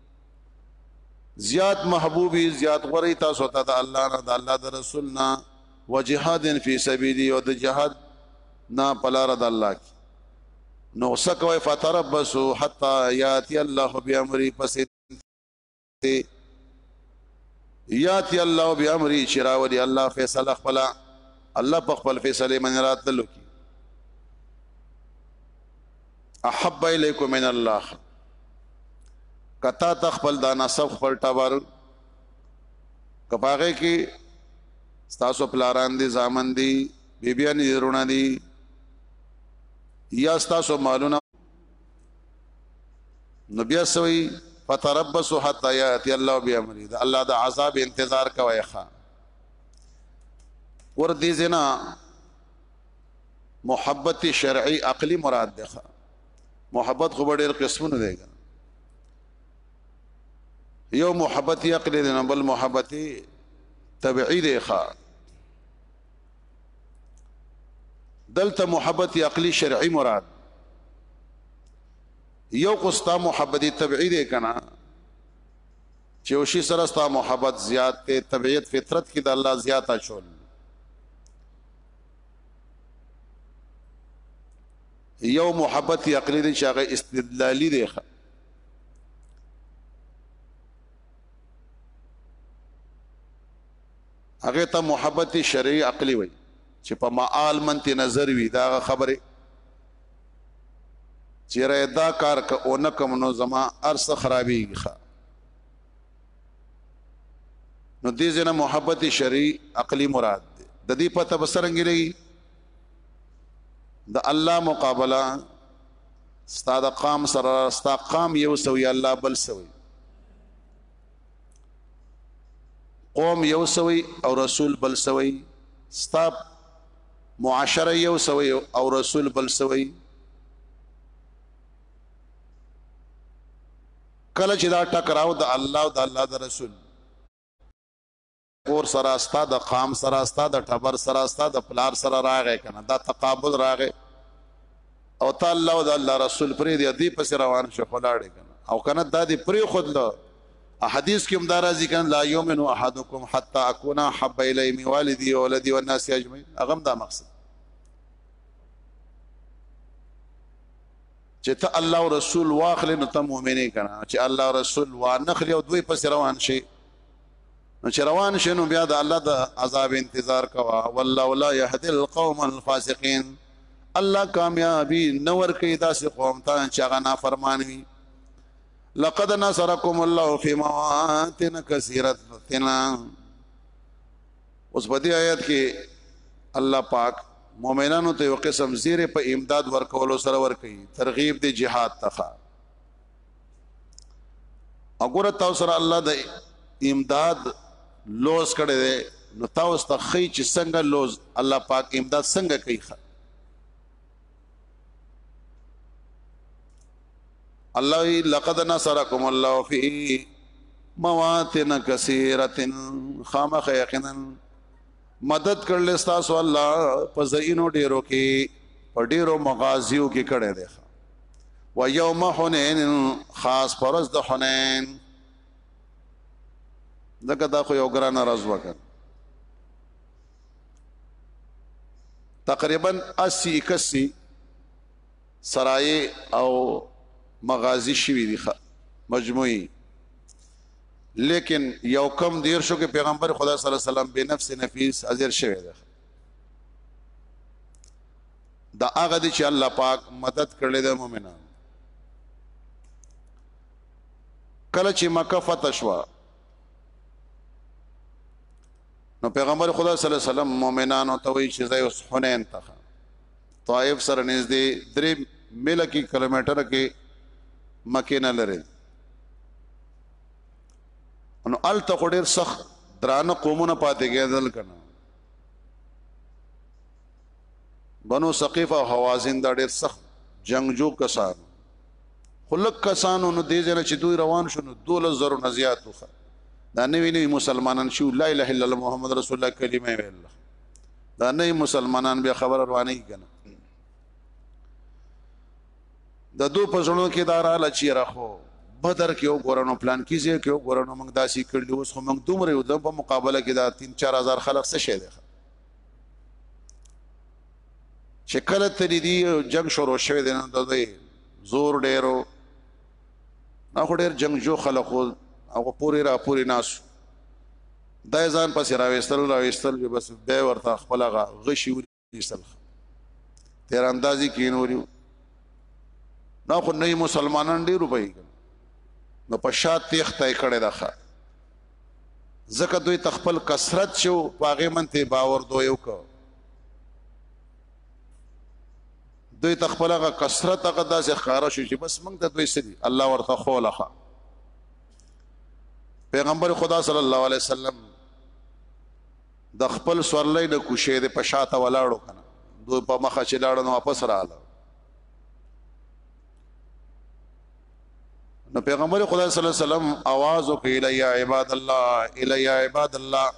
زیات محبوبي زیات غوري تاسو ته د الله نه د الله د رسول نه وجهاد فی سبیلی او د جهاد نه پلار د الله کی نو سکوي فتربسو حتا یاتی الله بامر پس یاتی الله بامر شراولی الله فیصله خپل الله په خپل فیصله من راتلو کی احب الیکم من الله کتا ته خپل دا نسب خپل ټبر کپاغه کې ستاسو پلاران دي زامن دي بیبیان دي رونه دي یا ستاسو مالونه نو بیا سوی فتربصوا حتى ياتي الله بامره دا الله دا عذاب انتظار کوي ښا ور دي زنا محبت شرعي عقلي مراد ده محبت خو ډېر قسمونه دی یو محبت عقلي دی بل محبت طبيعي دی ښا دلته محبت عقلي شرعي مراد یو قستا محبت طبيعي دی کنه چې وشي سره ستا محبت زیات ته طبيعت فطرت کې د الله زیاته شول یو محبت عقلی دی چې هغه استدلالی دی هغه ته محبت شرعي عقلی وای چې په معال منت نظر وی دا خبره چیرې دا کار ک او نکم نو زما ارس خرابېږي نو دې زنه محبت شرعي عقلي مراد ده د دې پته بسرنګ لګي د الله مقابله ستا د قام سره ستا قام یو سوی الله بل سوی قوم یو سوی او رسول بل سوی ستا معاشره یو سوی او رسول بل سوی کله چې دا ټکراو د الله او د الله د رسول کور سره استا د قام سره استا د ټبر سره استا د پلار سره راغې کنه دا تقابل راغې او تعالی او د الله رسول پرې دی دی پس روان شو خلاړې کنه او کنه دا دی پرې خود له حدیث کې هم دا راځي کنه لا یومن احدکم حتا اكونا حب الی می والدی او ولدی والناس اجمعین اغم دا مقصد چې ته الله او رسول واخلې نو ته مؤمنې کنه چې الله او رسول وانخلې او دوی پس روان شي نو چې روان شي نو بیا د الله د عذاب انتظار کوا والله لا يهدي القوم الفاسقين الله کامیابی نور کوي داسې قوم ته چې هغه نافرمان وي لقد نصركم الله في مواطن كثيرة اوس په دې آیات کې الله پاک مؤمنانو ته یو قسم زیره په امداد ورکولو سره ورکي ترغیب دی جهاد تخا وګوره تاسو سره الله د امداد لوز کړي دی نو تاسو ته خی چې څنګه لوز الله پاک امداد څنګه کوي الله لقد نصركم الله في مواطن كثيره خامخ یقینا مدد کړل تاسو الله په زینو ډیرو کې په ډیرو مغازیو کې کړه دی و یوم حنین خاص فرض د حنین دغه دا خو یو ګران راز وکړ تقریبا 80 81 سرای او مغازی شوی دی مجموعی لیکن یو کم دیر شو کې پیغمبر خدا صلی الله علیه وسلم به نفس نفیس حاضر شوی دی دا هغه دي چې الله پاک مدد کړل د مؤمنانو کله چې مکه فتح شوه نو پیغمبر خدا صلی الله علیه وسلم مؤمنانو ته وی چې زای اوس حنین ته طائف سره نږدې درې میل کی کیلومتر کې مکه نه لري نو ال ته ډیر سخت درانه قومونه پاتې کېدل کنه بنو ثقيف او حوازن دا ډېر سخت جنگجو کسان خلک کسانو نو دې ځنه چې دوی روان شو نو 12000 نه زیات وخه دا نوی نوی مسلمانان شو لا اله الا الله محمد رسول الله کلمه ویل دا نه مسلمانان بیا خبر رواني کنه د دو پسونو کې دارا لچی راخو بدر کې یو ګورنو پلان کیږي کې یو ګورنو موږ داسي کړل اوس خو موږ دومره یو د په مقابله کې دا 3 4000 خلک څه شه دي چې کله ترې دی جنگ شروع شوه د نن د زور ډیرو نه خو ډیر جنگ جو خلکو هغه پوری را پوری ناس دا ځان پسې راويستل راويستل جو بس به ورته خپل غشي ويستل تیر اندازي کینوریو نو خو نه مسلمانان ډیر په نو په شات تخته کړه دغه ځکه دوی تخپل کثرت شو پاغه منته باور دوی وکړ دوی تخپل غ کثرت هغه داسې خاره شو چې بس موږ ته دوی سړي الله ورته خولخه پیغمبر خدا صلی الله علیه وسلم د خپل سورلې د کوشه د پشاته ولاړو کنه دوی په مخه چې لاړو نو واپس رااله نو پیغمبر خدا صلی الله علیه وسلم आवाज وکړي الیا عباد الله الیا عباد الله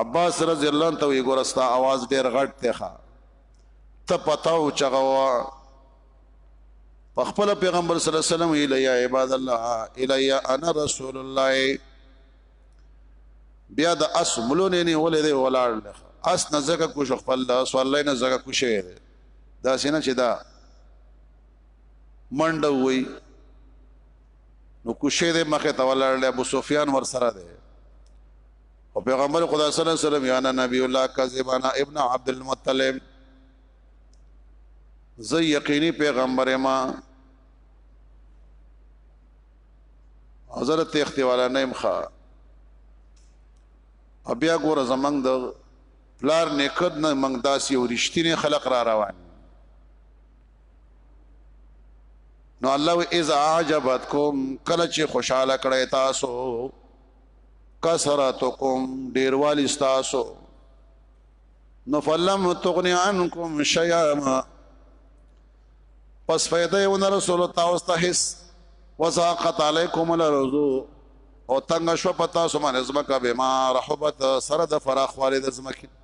عباس رضی الله عنه وی ګورستا आवाज ډیر غټ دی ښا ته پتاو چغوا په خپل پیغمبر صلی الله علیه وسلم الیا عباد الله الیا انا رسول الله بیا د اس ملونه نه ولې دی ولاړ اس نه زکه کو شو خپل سوال نه زکه کو شوی دا سینه چې دا منډه وای نو کوشه دې مخه تولړل ابو سفیان ور سره ده او پیغمبر خدا صلی الله علیه وسلم یانا نبی الله کذبانا ابن عبد المطلب زه یقیني پیغمبر ما حضرت تختی والا نیم خا بیا ګور زمنګ د پلار نیکد نه منګ داسي او رښتینی خلق را روان نو الله و اذا عجبتکم کله چې خوشاله کړی تاسو کثرتکم ډیروالی تاسو نو فلم تغنی عنکم شیئا پس فائدہ ون رسول تاسو ته هیڅ وساقط علیکم الرزو او تنگ شو پتا سو باندې زمکه به ما رحبت سره د فراخ والد زمکه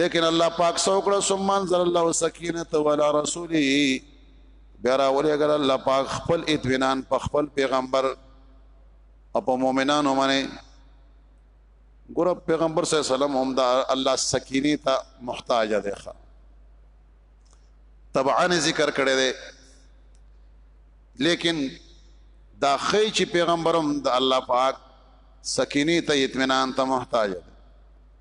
لیکن الله پاک سو کړه ثم انزل الله سکینته ولا رسوله بیا را ولېګل الله پاک خپل اطمینان په خپل پیغمبر او په مؤمنانو باندې ګور پیغمبر صلی الله علیه وسلم هم دا الله سکینه ته محتاج دی ښا طبعا ذکر کړی دی لیکن دا خی چې پیغمبرم د الله پاک سکینه ته اطمینان ته محتاج دی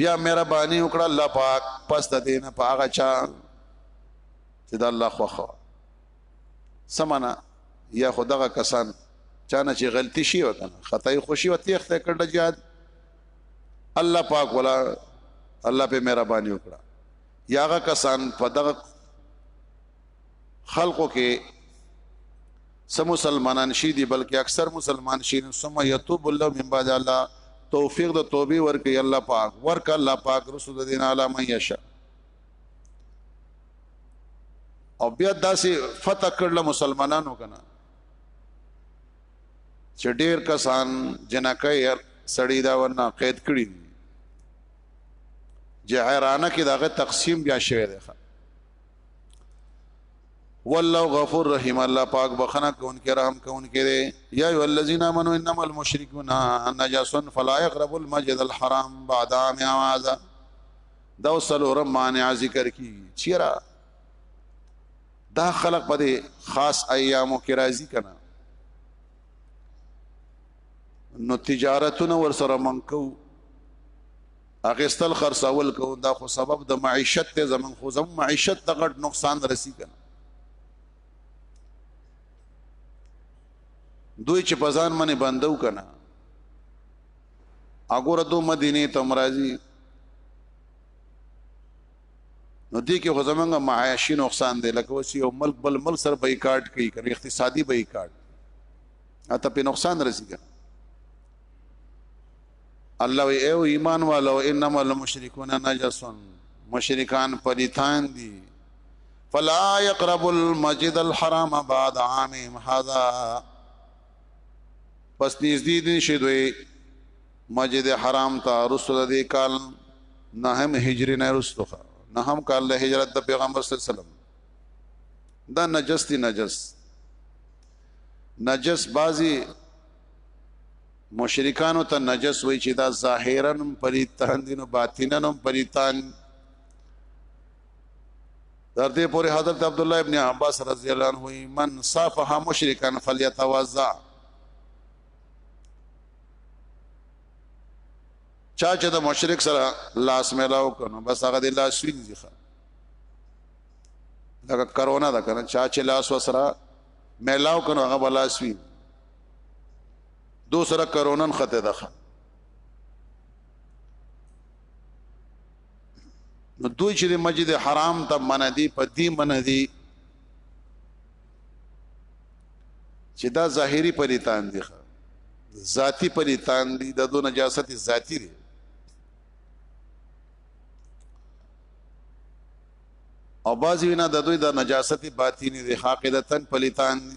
بیا مهرباني وکړه الله پاک پس د دینه پاغه چا چې د الله خوخه سمانا یا خدغه کسان چانه چې غلطي شي وکنه خدای خوشي او تیخت کړه جهاد الله پاک ولا الله په مهرباني وکړه یاغه کسان په دغه خلقو کې سم مسلمانان شي دي بلکې اکثر مسلمان شي ثم يتوب الله من بعد الله توفیق د توبې ورکي الله پاک ورک الله پاک رسول دین علامه یشا او بیا داسې فتح کړل مسلمانانو کنه چې ډیر کسان جنکه سړی دا ورنه قید کړی دي جهرانه کې داغه تقسیم بیا شوی دی والله غفور رحیم الله پاک بخنه کون کې رحم کون کې دی یا ای الذین امنوا انما المشرکون نجس فلا يقربوا المسجد الحرام بعد عام هذا دا وسلور معنی ذکر کی چیرا دا خلق په دې خاص ایامو کې راضی کنا نو تجارتونه ور سره منکو اخیستل خرڅول کو دا خو سبب د معیشت ته زمون خو زمون معیشت ته غټ نقصان رسی کنه دوی چې په ځان باندې بندو کنه اګوره دو مدینه ته مرাজি نو دې کې خزمنګ معاشي نقصان دی لکه وسی یو ملک بل ملک سره بایکاټ کوي کوي اقتصادي بایکاټ اته په نقصان رسیږي الله وی ایو ایمان والو انما المشرکون نجس مشرکان پلیتان دي فلا يقرب المسجد الحرام بعد عامهم هذا پس نږدې دي شي دوی مسجد حرام ته رسول دي کال نهم هجری نه رسوخه نهم کال له هجرت د پیغمبر صلی الله علیه وسلم دا نجس دي نجس نجس بازي مشرکانو ته نجس وای چې دا ظاهرا هم پلیتان دي نو باطنا هم پلیتان در دې پورې حضرت عبد الله ابن عباس رضی الله عنه وی من صافها مشرکا فليتوضا چا چې د مشرک سره لاس ملاو کنو بس هغه د لاس وینځي ښه دا کرونا دا کنه چا چې لاس وسره ملاو کنو هغه بلاس وینځي دو سره کرونن خطه ده نو دوی چې د مسجد حرام ته منادي په دې منادي چې دا ظاهري پلیتان دي ذاتی پلیتان دي د دو نجاست ذاتی دي او بعضی وینا د دوی د نجاست باطینی دي حقیقتا پلیتان دي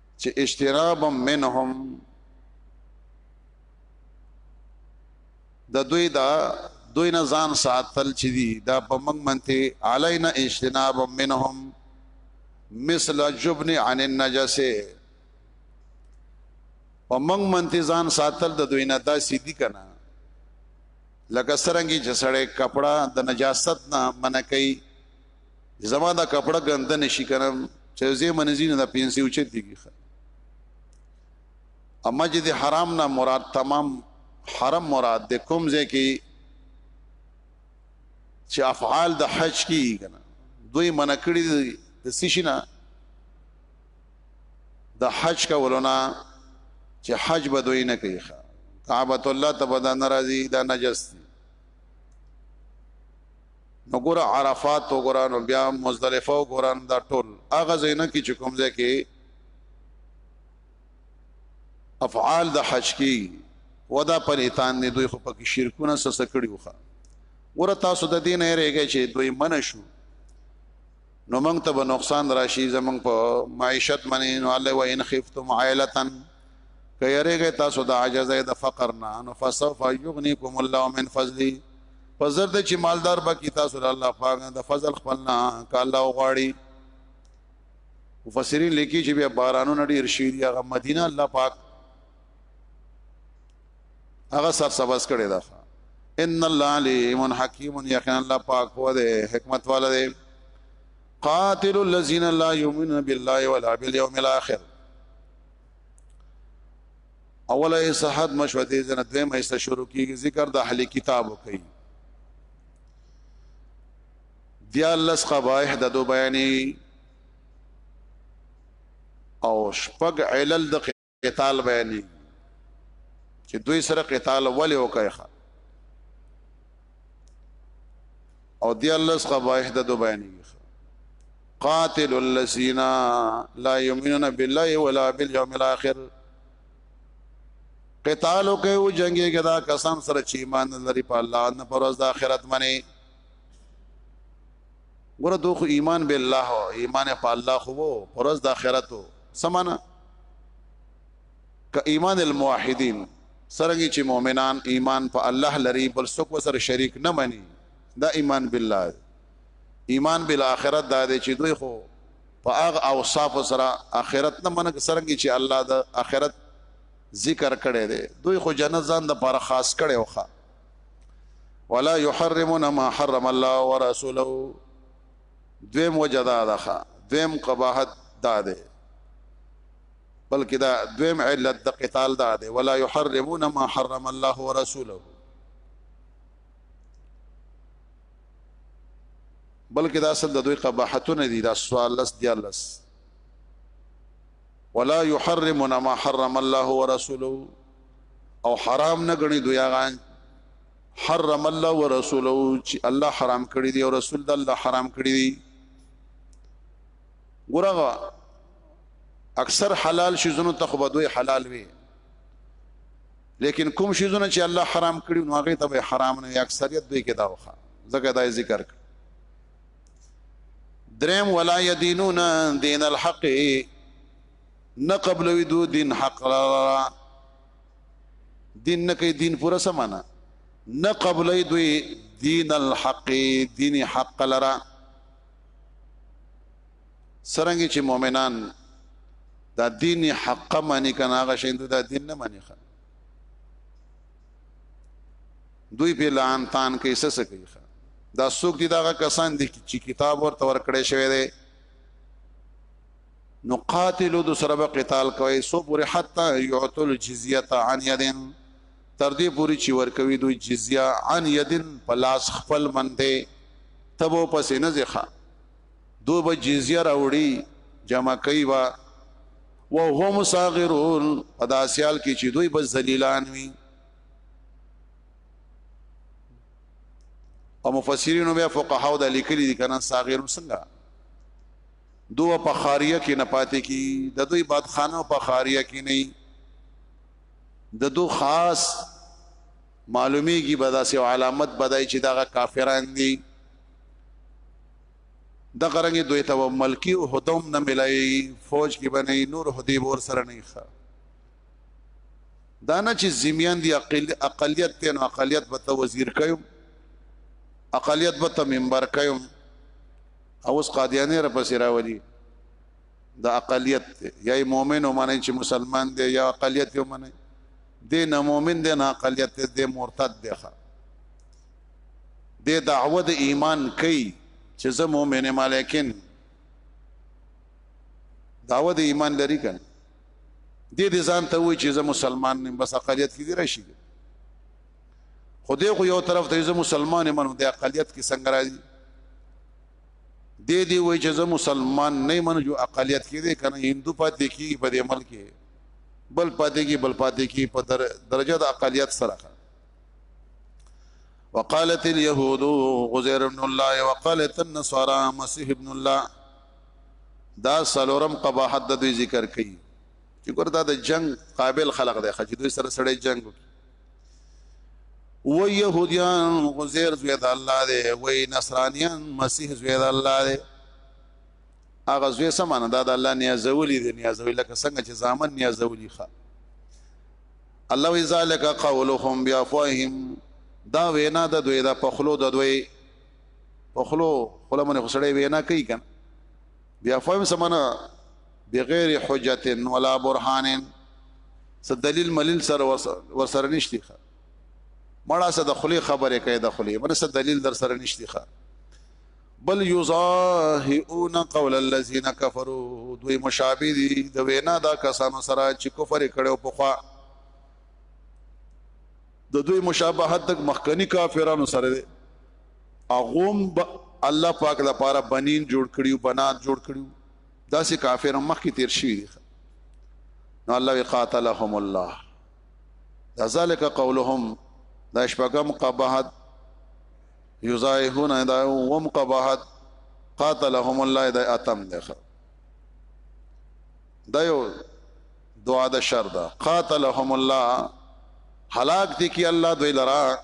چې اشترابا منهم د دوی دا دوی نه ځان ساتل چې دي دا په موږ منته علینا اجتناب منهم مثل جبن عن النجس په موږ منته ځان ساتل د دوی نه دا سیدی کنه لکه سرنګي چې سړی کپڑا د نجاست نه منکې زما دا کپڑا ګنده نشي کنه چې زه منځین دا پینسي اوچت دي او مسجد حرام نه مراد تمام حرم مراد د کوم ځای کې چې افعال د حج کې کنه دوی منکړي د سشنا د حج کولونه چې حج به دوی نه کوي کعبۃ الله ته بدن راضي دا نجس دي نو ګور عرفات تو ګور نو بیا مزدلفه او ګور دا ټول اغه زینه کی چکم ځای کې افعال د حج کی ودا پنیتان نه دوی خو پکې شرکونه سس کړي وخه ګور تاسو د دین نه رېږي چې دوی من شو نو موږ ته به نقصان راشي زمنګ په معیشت منی نو الله و ان خفتم عائلتن کيرېږي تاسو د عجزې د فقر نه نو فسوف يغنيكم الله من فضله په زر د چې مالدار به کی تاسو الله پاک د فضل خپلنا ک الله غواړي مفسرین لیکي چې بیا بارانونه ډیر شي دی هغه مدینه الله پاک هغه سر سبز کړي دا ان الله علیم حکیم یقینا الله پاک هو ده حکمت والا ده قاتل الذين لا يؤمنون بالله ولا باليوم الاخر اوله یې صحت مشوته جن دویم ایسه شروع کیږي ذکر د اهل کتاب کوي دیا لس قبایح د دو بیانې او شپږ علل د قتال بیانې چې دوی سره قتال ولې وکړي او دی الله څخه بایه د بیانېږي قاتل الذين لا يؤمنون بالله ولا باليوم الاخر قتالو کوي او جنگي کې دا کسان سره چې ایمان لري په الله نه پر ورځ د آخرت باندې ګوره دوه خو ایمان بالله ایمان په الله خو پر ورځ د آخرت سمانه که ایمان الموحدین سرنګ چې مؤمنان ایمان په الله لري بل څوک وسره شریک نه مني دا ایمان بالله ایمان بالآخرت دا دی چې دوی خو په هغه اوصاف سره اخرت نه منګ سرنګي چې الله د اخرت ذکر کړي دي دوی خو جنت ځان د پر خاص کړي وخه ولا يحرمون ما حرم الله ورسوله دویم وجدا دخه دویم قباحت داده بلکې دا دویم علت د قتال دا دی ولا يحرمون ما حرم الله ورسوله بلکې دا اصل د دوی قباحتونه دي دا سوال لس دی لس ولا يحرمون ما حرم الله ورسوله او حرام نه غني دوی هغه حرم الله ورسوله چې الله حرام کړی دی او رسول الله حرام کړی دی ګورغه اکثر حلال شیزونو ته خو به دوی حلال وي لیکن کوم شیزونه چې الله حرام کړی نو هغه ته به حرام نه اکثریت دوی کې دا وخه ځکه دا ذکر کړ دریم ولا یدینون دین الحق نه قبل دو دین حق را دین نه کوي دین پورا سمانا نه قبل دوی دین الحق دین حق لرا سرنګ چې مؤمنان دا دین حق معنی کنه هغه شین دا دین نه معنی خان دوی په لان تان کې څه څه کوي دا څوک دي دا کسان دي چې کتاب ورته ورکړې شوی دی نو قاتلو د سره قتال کوي سو پورې حتا يعتل جزيه عن يدين تر دې پوري چې ورکوي دوی جزيه عن يدن په لاس خپل منده تبو پسې نه ځخه دوی به جزيه راوړي جمع کوي با وهم صاغرون په داسيال کې چې دوی به ذلیلان وي او مفسرینو بیا فقهاو د لیکلي دي کنه صاغرون څنګه دوه په خاریه کې نه پاتې کی د دوی بادخانه په خاریه کې نه د دو خاص معلومیږي به داسې علامت بدای چې دغه کافران دي د غرنګ دوی ته ملکی او هدوم نه ملای فوج کې بنې نور هدی ور سره نه ښه دا نه چې زمیان دی اقلیت ته نو اقلیت به ته وزیر کيم اقلیت به ته منبر کيم او اوس قادیانی را پسې راولي د اقلیت یا مؤمن ومني چې مسلمان دی یا اقلیت ومني دی نه مؤمن دی نه اقلیت دی مرتد دی ښه دی دعوه د ایمان کوي چې زه مؤمن یم لیکن دعوه د ایمان لري کنه دې دې ځان ته وایي چې زه مسلمان نیم بس اقلیت کې دی راشي خو دې خو یو طرف ته زه مسلمان یم نو د اقلیت کې څنګه راځي دې دی وای چې زه مسلمان نه منو جو اقلیت کې دې کنه هندو پاتې کیږي په دې ملک کې بل پاتې کی بل پاتې کی په در درجه د اقلیت سره وقالت اليهود غزير ابن الله وقالت النصارى مسيح ابن الله دا سلورم قباحت د دوی ذکر کړي چې ګوردا د جنگ قابل خلق دی خو دوی سره سړی جنگ وکړي و يهوديان غزير زوی د الله دی و نصرانيان مسيح زوی د الله دی هغه زوی سمانه دا د الله نیازولی دی نیازولی لکه څنګه چې ځامن نیازولی ښه الله وی ذالک قولهم بیافواههم دا وینا د دوی دا پخلو د دوی پخلو خلمونه خسړې وینا کوي کنه بیا فهم سمنا بغیر حجت ولا برهان س دلیل ملیل سره ور سره نشتی ښه مړه سره د خلی خبره کوي د خلی من سره دلیل در سره نشتی ښه بل یظاهئون قول الذين كفروا دوی مشابه دي د وینا دا کسانو سره چې کفر کړو په خوا د دوی مشابهت د مخکنی کافرانو سره دی اغوم با الله پاک د پاره بنین جوړ کړیو بنات جوړ کړیو دا سه کافر مخ کی تیر شي نو الله قاتلهم الله ذالک قولهم دا شپغم قبحت یزایهون دا وم قبحت قاتلهم الله دا اتم ده دا یو دعا د شر ده قاتلهم الله هلاک دي کی الله دوی لرا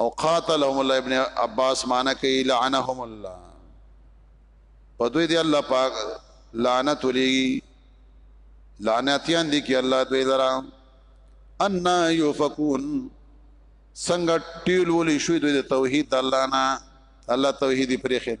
او قاتلهم الله ابن عباس معنا کوي لعنهم الله په دوی دی الله پاک لعنت ولي لعنتيان دي کی الله دوی لرا ان يفكون څنګه ټیل ولې شوې دوی د توحید الله نه الله توحیدی پرې خېد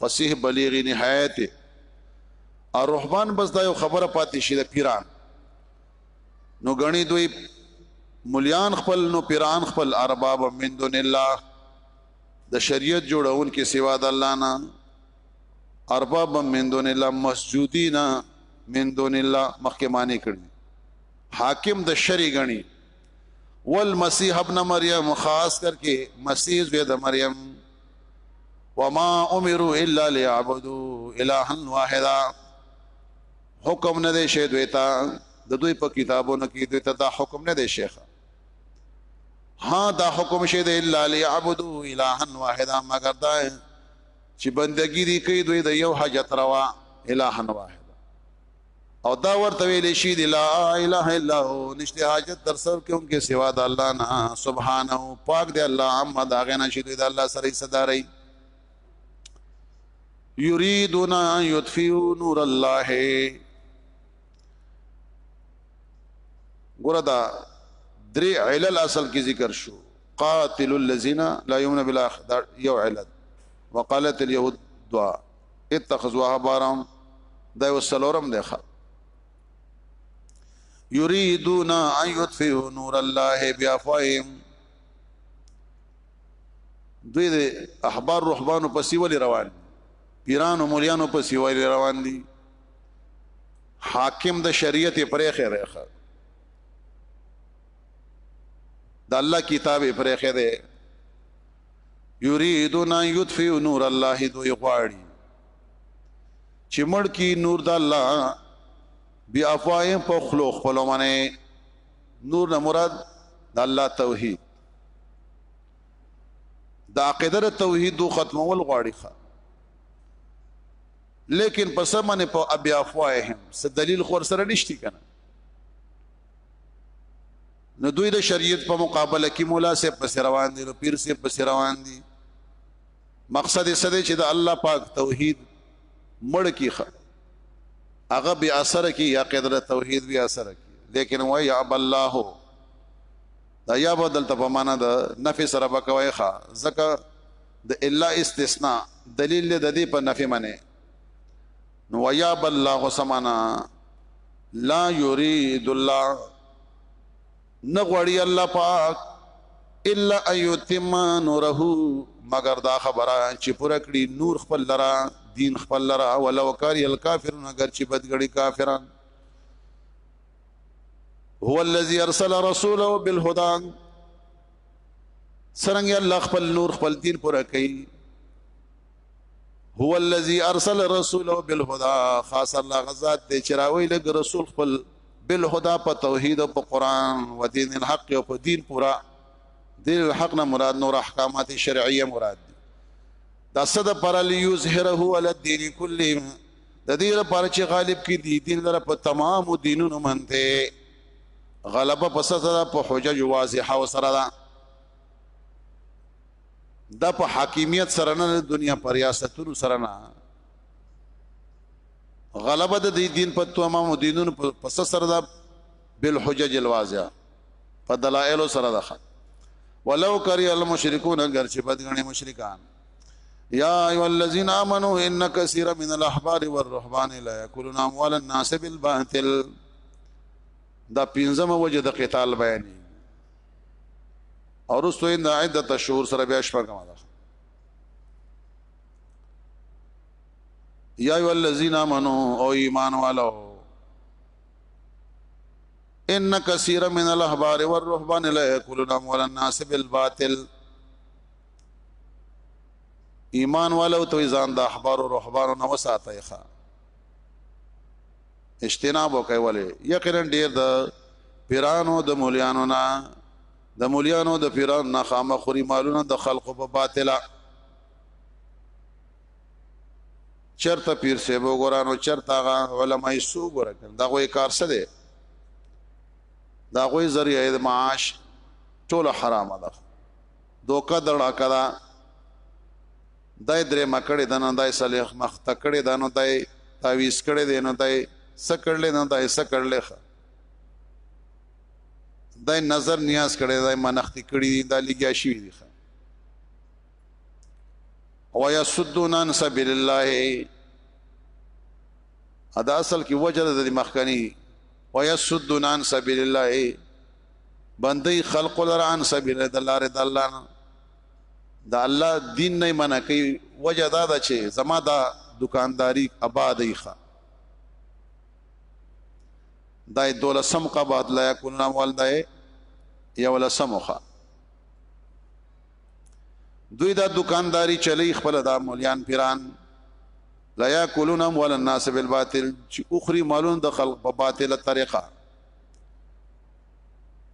فصیح بلیغ نهایت او رهبان بس دا یو خبره پاتې شي د پیران نو غني دوی مليان خپل نو پیران خپل ارباب من دون الله د شریعت جوړون کې سوا د الله نه ارباب من دون الله مسجودین من دون الله مخکې معنی کړی حاکم د شری غني والمسیح ابن مریم خاص کر کې مسیح زوی د مریم وما امرو الا ليعبدو الها واحدا حکم نه دی شه دوی ته د دوی په کتابونو کې دوی ته دا حکم نه دی شیخ ها دا حکم شه دی الا ليعبدو الها واحدا مگر دا چې بندگی دی کوي دوی د یو حاجت روا الها واحد او دا ورته ویل شي دی لا اله الا هو نشته حاجت تر سر کې انکه سوا د الله نه سبحانه پاک دی الله اما دا غنه شي دی الله سره صداري یریدون ان یطفئوا نور الله ګوردا درې علل اصل کې ذکر شو قاتل الذين لا يؤمنون بالاخره یو علت وقالت اليهود دعا اتخذوا احبارهم دا یو سلورم دی ښا یریدون ان یطفئوا نور الله بیافواههم دوی د احبار رهبانو په سیول روان پیرانو مولیانو په سیول روان دي حاکم د شریعت پرې خیره د الله کتاب پرې خیره یریدون ان یطفئوا نور الله دوی غواړي چې مړ کی نور د الله بیا افوایم په خلو خپل منه نور نه مراد د الله توحید د عقیده توحید دو ختمول غواړي ښا لیکن په سمنه په ابي افواهم څه دلیل خور سره نشتی کنه نو دوی د شریعت په مقابله کې مولا سے پس روان دي نو پیر سے پس روان دي مقصد یې سده چې د الله پاک توحید مړ کیخه هغه به اثر کی یا قدر توحید به اثر کی لیکن و یا اب الله دا یا بدل ته په معنا د نفي سره بکوي ښا زکه د الا استثناء دلیل د دې په نفي منه نو ويا بل الله سمانا لا يريد الله نغوړي الله پاک الا ايتم نوره مگر دا خبره چې پوره کړی نور خپل لرا دین خپل لرا ولو کاری الکافرون اگر چې بدګړي کافران هو الذي ارسل رسوله بالهدى سرنګ الله خپل نور خپل دین پوره کړی هو الذي ارسل رسوله بالهدى خاص الله غزاد دې چراوي لګ رسول خپل بالهدى په توحید او په قران او دین الحق او په دین پورا دین الحق نه مراد نور احکامات شرعیه مراد دي دا صد پر لیظهره علی الدین کله د دې لپاره چې غالب کی دي دین لپاره په تمام دینونو منته غلبه پس سره په حجج واضحه او سره ده دا په حاکمیت سره نه د دنیا پر ریاستونو سره نه غلبه د دې دین په تمام دینونو په سره دا بالحجج الواضحه په دلایل سره ده ولو کری المشرکون اگر چې بدګنی مشرکان یا ایو الذین آمنو ان کثیر من الاحبار والرهبان لا یاکلون اموال الناس بالباطل دا پنځمه وجه د قتال بیانې او رسو ان عدت الشهور سره بیا شپږ ما ده یا ایو الذین آمنو او ایمان والو ان کثیر من الاحبار والرهبان لا یاکلون اموال الناس بالباطل ایمان والو ته ځان د احبار او رهبانو نو ساتي ښه اجتناب وکړي ولې یقینا ډیر د پیرانو د مولیانو نه د مولیانو د پیران نه خامه خوري مالونه د خلقو په باطله چرته پیر سیب وګورانو چرته غا علماء سو ګور دا غوې کار څه دی دا غوې ذریعہ د معاش ټول حرام ده دوکا دړه کړه دای درې مکړې دنه دای صالح مخ تکړې دنه دای تعویز کړې دنه دای سکړلې نه دای سکړلې دای نظر نیاز کړې دای منختی کړې دا لګیا شي دي او یا سدون ان سبیل الله ادا اصل کې وجه د مخکنی او یا سدون ان سبیل الله بندي خلق لران سبیل د لارې د الله نه د الله دین نه منع کوي وجه دا ده چې زما دا دکانداری آبادی ښه دا دولسم قبات لا یکون اموال دا یو لسم ښه دوی دا دکانداری چلی خپل دا مولیان پیران لا یاکلون اموال الناس بالباطل چې اخري مالون د خلق په باطله طریقه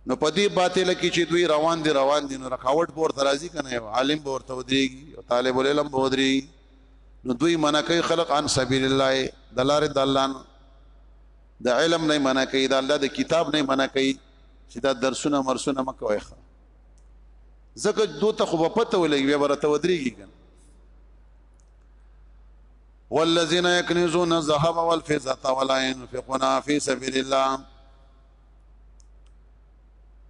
نو په دې باطل کې چې دوی روان دي روان دي نو رکاوټ پور ترازی کنه یو عالم پور ته ودرېږي او طالب العلم به ودرېږي نو دوی منع کوي خلق ان سبیل الله د لارې د الله د علم نه منع کوي د الله د کتاب نه منع کوي چې دا درسونه مرسونه مکوي ځکه دوی ته خو په پته ولګي به ورته ودرېږي کنه والذین یکنزون الذهب والفضه ولا ينفقون فی سبیل الله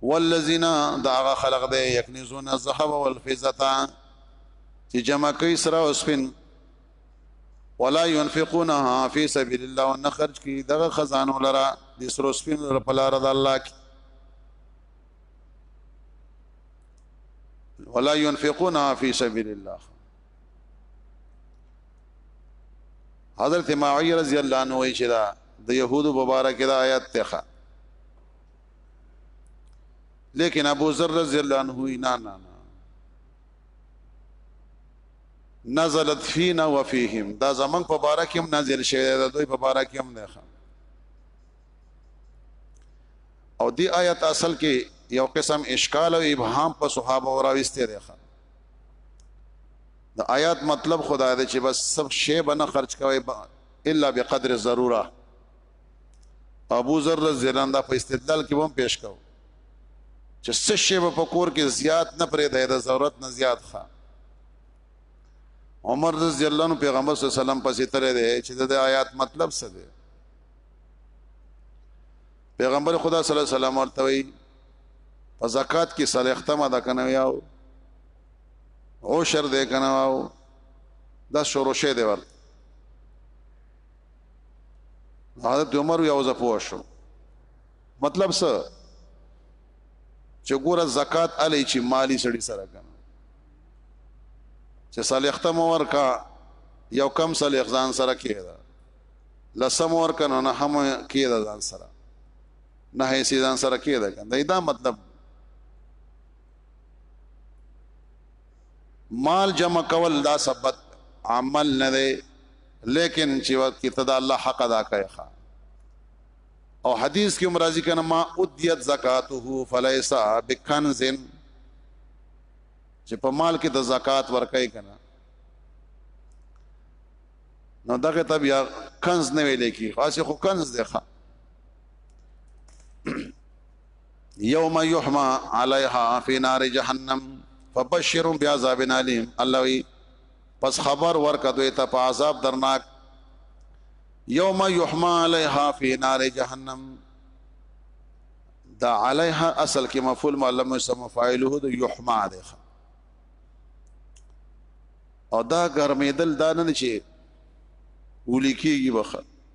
والذین داغه خلق دی یکنزون الذهب والفضه چې جمع کوي سره او سپین ولا ينفقونها في سبيل الله وان خرج کی دغه خزانو لرا د سرو سپین لرا په لار د الله کی ولا ينفقونها في سبيل الله حضرت معاویه رضی الله عنه وی چې دا د يهودو مبارک دا آیات ته لیکن ابو ذر رضی الله عنه وی نه نه نزلت فينا وفيهم دا زمنګ په بارک هم نازل شوی دا دوی په بارک هم نه او دی آیت اصل کې یو قسم اشکال او ابهام په صحابه اوراوسته دی د آیات مطلب خدای دی چې بس سب شی بنه خرج کوي الا بقدر ضروره ابو ذر رضی الله عنه په استدلال کې هم پیش کاو چې څه شی په کور کې زیات نه پرې دی د ضرورت نه زیات ښه عمر رضی الله عنه پیغمبر صلی الله علیه وسلم پسې ترې دی چې د آیات مطلب څه دی پیغمبر خدا صلی الله علیه وسلم ورته وی په زکات کې سلیختمه ده کنه یاو او شر دې کنه واو دا شروع شه دی ورته حضرت عمر یو زپو شو مطلب څه چې ګوره زکات علی چې مالی سړی سره کنه چې صالحته مور کا یو کم صالح ځان سره کېدا لسم ور کنه نه هم کېدا ځان سره نه هي سي ځان سره کې ده کنه دا مطلب مال جمع کول دا ثبت عمل نه دی لیکن چې وخت کې تدا الله حق ادا کوي او حدیث کې مرضی کنه ما ادیت زکاته فلیس بکنز چې په مال کې د زکات ورکای کنه نو دغه ته بیا کنز نه ویل کی خاصه خو کنز دی ښه یوم یحما علیها فی نار جهنم فبشرهم بعذاب الیم الله وی پس خبر ورکا دوی ته په عذاب درناک یوم یحما علیها فی نار جهنم دا علیها اصل کې مفعول معلم سم فاعله د یحما ده او دا ګرمېدل دا نه چې ولیکيږي بخه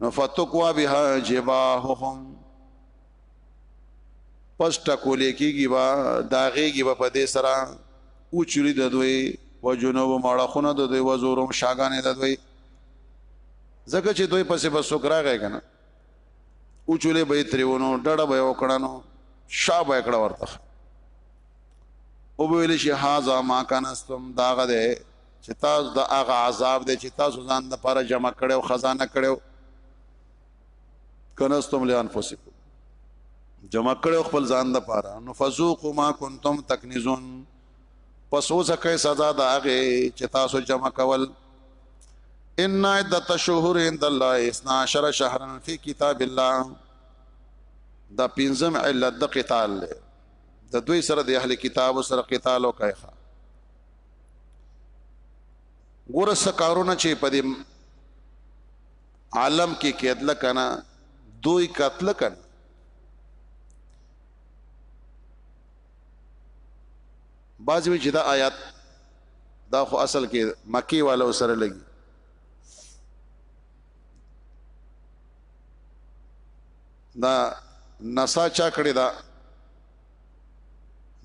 نو فتقوا بها جباههم پس ټکول کېږي با داغېږي به په دې سره او چولی د دوی و جنوب مړخونه د دوی و زورم شاګانې د دوی ځکه چې دوی پسې بس وکراغې کنه او چولی به تریونو ډډه به وکړنو شا به کړه ورته او ویل شي هاذا ما کنستم داغه ده چې تاسو د هغه عذاب دی چې تاسو ځان د پاره جمع کړو خزانه کړو کنستم لانفسکم جمع کړو خپل ځان د پاره نو فذوقوا ما کنتم تکنزون پس اوس کې سزا د هغه چې تاسو جمع کول ان عدت الشهور عند الله 12 شهرا فی کتاب الله دا پنځم علت د قتال د دوی سره د اهل کتاب سره قتال وکړي ګوره سکارونه چې په دې عالم کې کېدل کنه دوی قتل کنه بعض وی چې دا آیات دا خو اصل کې مکی والو سره لګي دا نسا چا کړی دا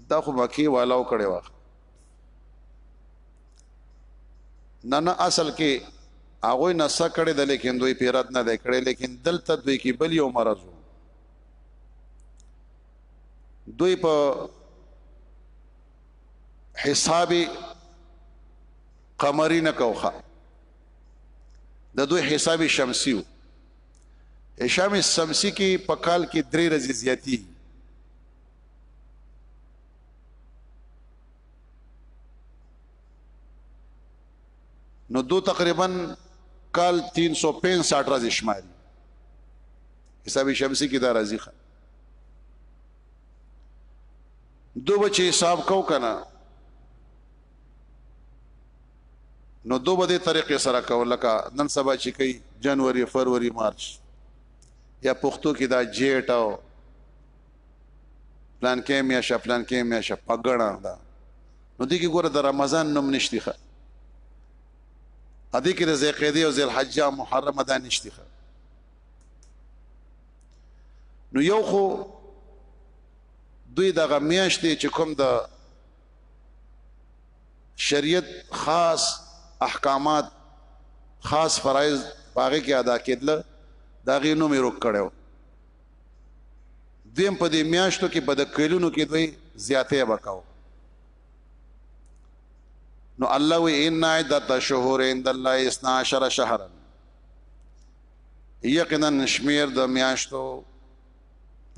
دا خو مکی والو کړی واخ نه نه اصل کې هغه نه سکړې د لیکن دوی پیرات نه لیکړې لیکن دلته دوی کې بل یو مرض دوی په حساب قمری نه کوخه د دوی حساب شمسی وو هشام الشمسی کې په کال کې درې ورځې زیاتی نو دو تقریبا کال 365 ورځې شماري حساب شمسي کې دا راځي ښه دو بچ حساب کو کنه نو دو بده طریقې سره کو لکه نن سبا چې کوي جنوري فروری مارچ یا پښتو کې دا جیټ او پلان کې میا شه پلان کې میا شه پګړه دا نو دې کې ګوره د رمضان نوم نشتی ښه ادي کې د زیقیدی او ذل حجه محرم دا نشتی ښه نو یو خو دوی دغه میاشتې چې کوم د شریعت خاص احکامات خاص فرایض باغې کې ادا کېدل دا غي نو مې روک کړو دویم په دې میاشتو کې په د کلونو کې دوی زیاتې وکاو نو الله وی ان عدت شهور عند الله 12 شهرا یقینا شمیر د میاشتو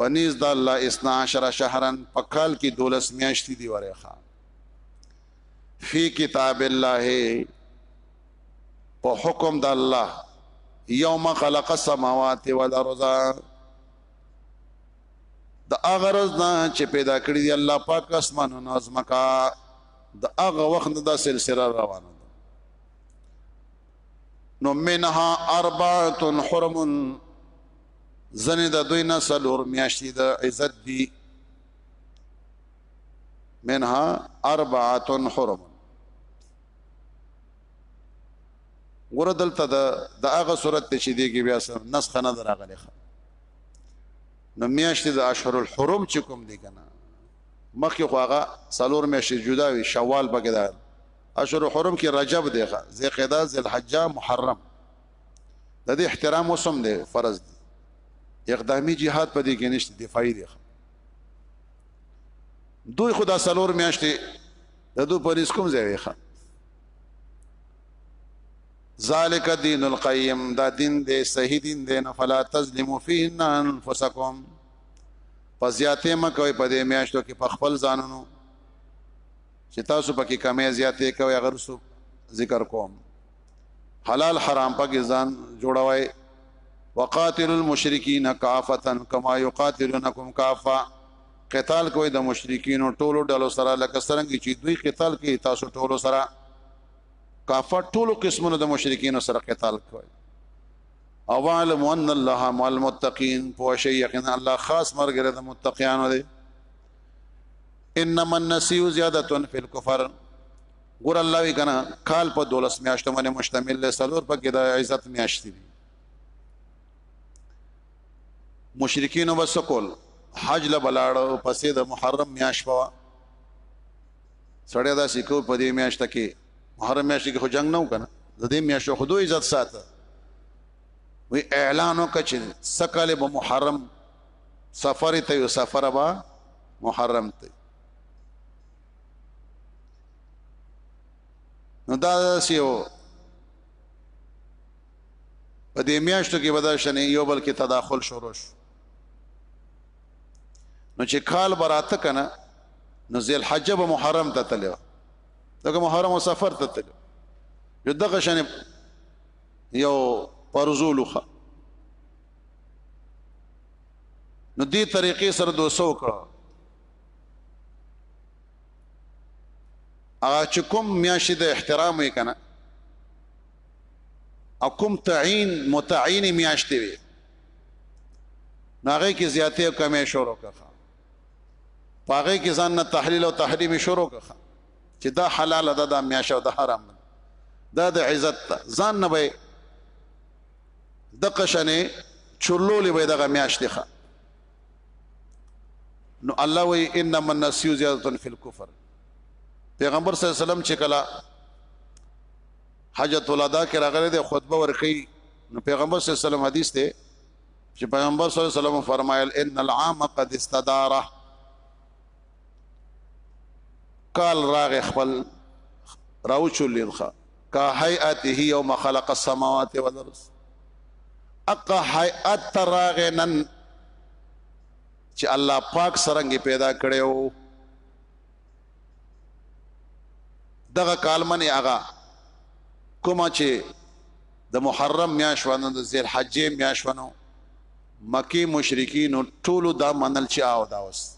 پنیز د الله 12 شهرا په کال کې 12 میاشتې دی ورخه فی کتاب الله په حکم د الله یوم خلق السماوات والارض د اغرز نه چې پیدا کړی دی الله پاک اسمانونو ازمکا د اغه وخت دا سلسله روانه ده نو منها اربعه حرم زنه د دوی نه سلور میاشتې د عزت دی منها اربعه حرم ګور دلته د د هغه صورت چې دی کې بیا سره نسخه نه دراغله نو میاشت د اشهر الحرم چې کوم دی کنه مخکې خو هغه سلور میاشت جدا وي شوال پکې ده اشهر الحرم کې رجب دی ذی قعده ذی الحجه محرم د دې احترام وسم دی فرض دی اقدامي جهاد پدې کې نشته دفاعي دی دوی خدا سلور میاشتې د دو پولیس کوم ځای ویخه ذالک دین القیم دا دین دې صحیح دین دې نه فلا تظلموا فیهن انفسکم پزیاتې مکوې په دې میاشتو کې په خپل ځانونو چې تاسو پکې کمې زیاتې کوي اگر څه ذکر کوم حلال حرام پکې ځان جوړوي وقاتل المشرکین کافتا کما یقاتلونکم کافا قتال کوي د مشرکین ټولو ډلو سره لکه څنګه چې دوی قتال کوي تاسو ټولو سره کافا ټولو قسمونو د مشرکین سره قتال کوي او علم ان الله مع المتقین پوښي یقینا الله خاص مرګ د متقینانو دی انما النسیو زیادتون فی الكفر ګور الله وی کنه کال په دولس میاشتو باندې مشتمل له سلور په کې د عزت میاشت دي مشرکین وسکول حج له بلاړو پسې د محرم میاش پوا سړی دا سکو په دې میاشت کې محرم میاشت کې خو جنگ نه وکنه د دې میاشت خو دوی عزت ساته وی اعلان وکړ سکل به محرم سفر ته یو سفر با محرم ته نو دا داسې یو په دې میاشتو کې ودا شنه یو بل کې تداخل شروع شو نو چې کال براته کنه نو ذل حج به محرم ته تلو دغه محرم او سفر ته تلو یو دغه شنه یو پرزولخه نو دې طریقې سره 200 کړه هغه چې کوم میاشت د احترام وي کنه او کوم تعین متعین میاشت وي ناغه کې زیاتې او کمې شروع کړه پاغه کې ځان نه تحلیل او تحریم شروع کړه چې دا حلال ده دا میاش او دا حرام ده دا د عزت ده ځان نه وي د قشنه چولولې وي دغه میاش دی ښه نو الله وی انما النسیو زیادتن فی الكفر پیغمبر صلی الله علیه وسلم چې کلا حجۃ الوداع کې راغله د خطبه ورکړي نو پیغمبر صلی الله علیه وسلم حدیث ته چې پیغمبر صلی الله علیه وسلم فرمایل ان العام قد استداره قال راغ خپل راوچول لرخه کا حیاته یوم خلق السماوات والارض اقا حیات تراغنن چې الله پاک سرنګي پیدا کړو دغه کالمن هغه کومه چې د محرم میاشوانو د ذل حجې میاشوانو مکی مشرکین ټولو دا منل چې آو دا وست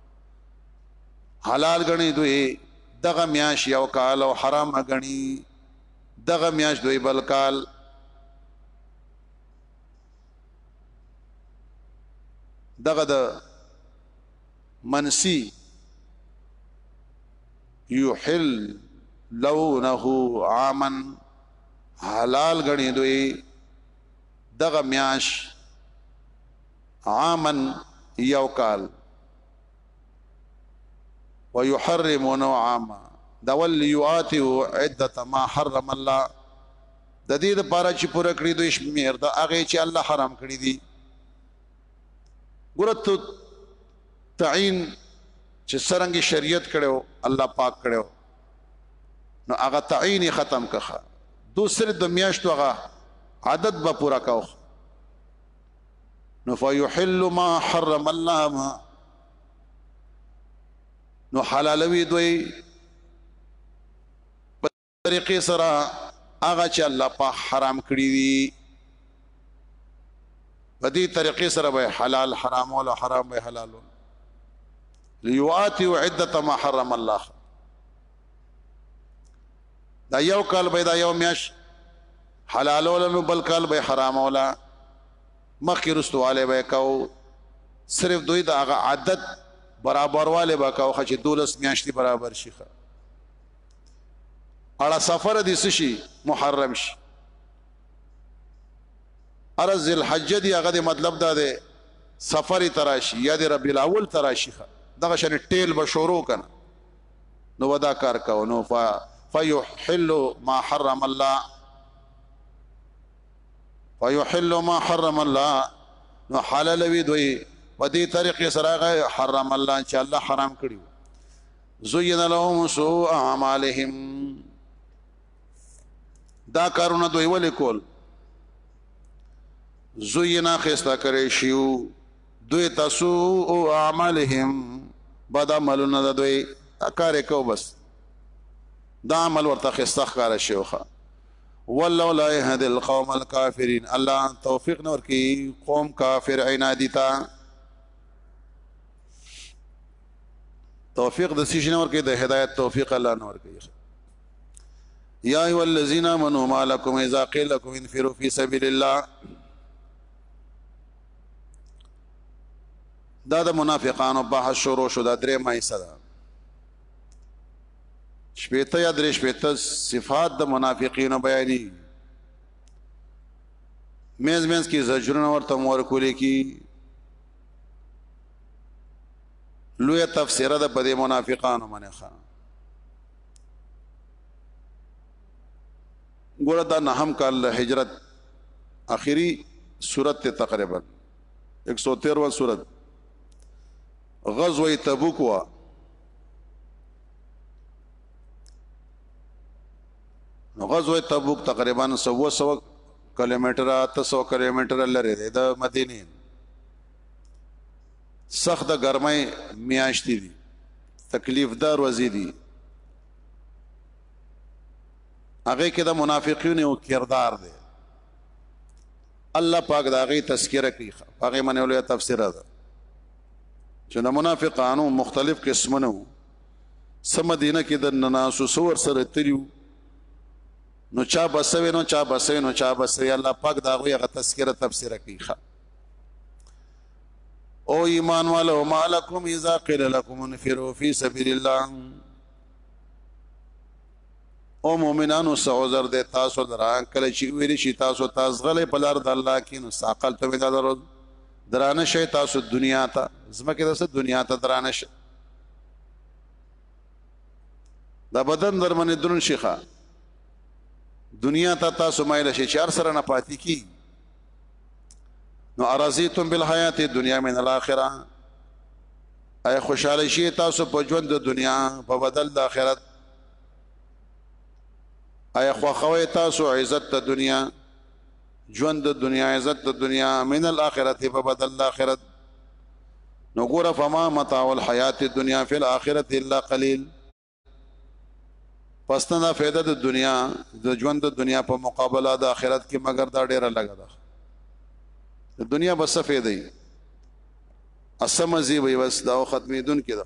حلال غني دوی دغه میاش یو کال او حرام غني دغه میاش دوی بل کال دغه د منسی یحل لونه عاما حلال غني دوی دغه میاش عاما یو کال ويحرمون عاما دا ول یاتو عده ما حرم الله د دې لپاره چې پوره کړی دوی شمیر دا هغه چې الله حرام کړی دي ګورت تعین چې سرنګي شریعت کړو الله پاک کړو نو هغه تعین ختم کخه دوسر د میاشتو هغه عدد به پورا کاوه نو فیحل ما حرم الله ما نو حلالوي دوی په طریقې سره هغه چې الله په حرام کړی دي په دې طریقې سره به حلال حرام او حرام به حلال ليواتي عدت ما حرم الله دا یو کال به دا یو میاش حلال ولنو بل کال به حرام ولا مخکې رستواله به کاو صرف دوی دا هغه عادت برابرواله به کاو چې دولس میاشتې برابر شي اړه سفر دي شي محرم شي ارز الحج دی هغه دی مطلب دا دی سفر تراشی یا دی ربی الاول تراشی دغه شری ټیل به شروع کنه نو ودا کار کاو نو ف فيحل ما حرم الله فيحل ما حرم الله نو حلال وی دوی په دې طریقې سره حرم الله چې الله حرام کړی زين لهم سوء اعمالهم دا کارونه دوی ولې کول زوینا خستا کرے شیو دوی تاسو او اعمالهم بد عملونه د دوی کار کو بس دا عمل ورته خستخ کار شوخه والله لا يهد القوم الكافرين الله توفيق نور کی قوم کافر عنادی تا توفیق د سیش نور کې د هدایت توفیق الله نور کوي یا ایو الذین آمنوا ما لكم اذا قیل لكم انفروا فی سبیل الله دا د منافقانو بحث شروع شو دا درې مایسه ده شپېته یا درې شپېته صفات د منافقینو بیانې مینز مینز کې زجرونه ورته مور کولې کی لوی تفسیر ده په دې منافقانو باندې خان ګوره دا نهم کال له هجرت اخیری صورت ته تقریبا 113 و صورت غزوه تبوک وا غزوه تبوک تقریبا 100 کیلومتر 300 کیلومتر لري د مدینه سخت ګرمۍ میاشتې دي تکلیف دار وزې دي هغه کې د منافقینو یو کردار دی الله پاک دا غي تذکرہ کوي هغه منه ولې تفسیر ده چې د منافقانو مختلف قسمونه سم دینه کې د نناسو سور سره تریو نو چا بسوي نو چا بسوي نو چا بسوي الله پاک دا غي هغه تذکرہ تفسیر کوي او ایمان والو مالکم اذا قیل لكم انفروا فی سبیل الله او مؤمنانو سه عذر ده تاسو دران کله چې ویل شي تاسو تاسو غلې په لار د الله کې نو ساقل ته ودا درو درانه شي تاسو دنیا ته زمکه تاسو دنیا ته درانه شي دا بدن درمنې درون شيخه دنیا ته تاسو مایل شي چار سره نه پاتې کی نو ارزیتم بالحیات دنیا من الاخره اي خوشاله شي تاسو په ژوند د دنیا په بدل د آخرت ایا خوخوي تاسو عزت د دنیا ژوند د دنیا عزت د دنیا من الاخرته په بدل د اخرت نو ګور فما متاع الحیات الدنیا فی الاخرته الا قلیل پس نه فائدہ د دنیا د ژوند د دنیا په مقابله د اخرت کې مگر دا ډیره لګا ده د دنیا بس فائدې اسمه زی وي بس دا ختمې دن کې ده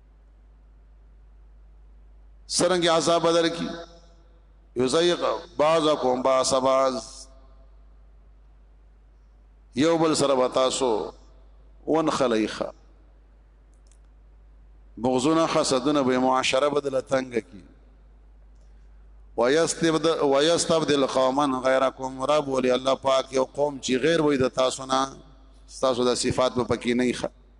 سرنګ عذاب بدر کی یزیق بعضکم باس بعض یو بل سره وتاسو ون خلیخه بغزونه حسدونه به معاشره بدل تنگ کی ويستبدل ويستبدل قوما غيركم رب ولي الله پاک یو قوم چې غیر وې د تاسو نه تاسو د صفات په پکې نه ښه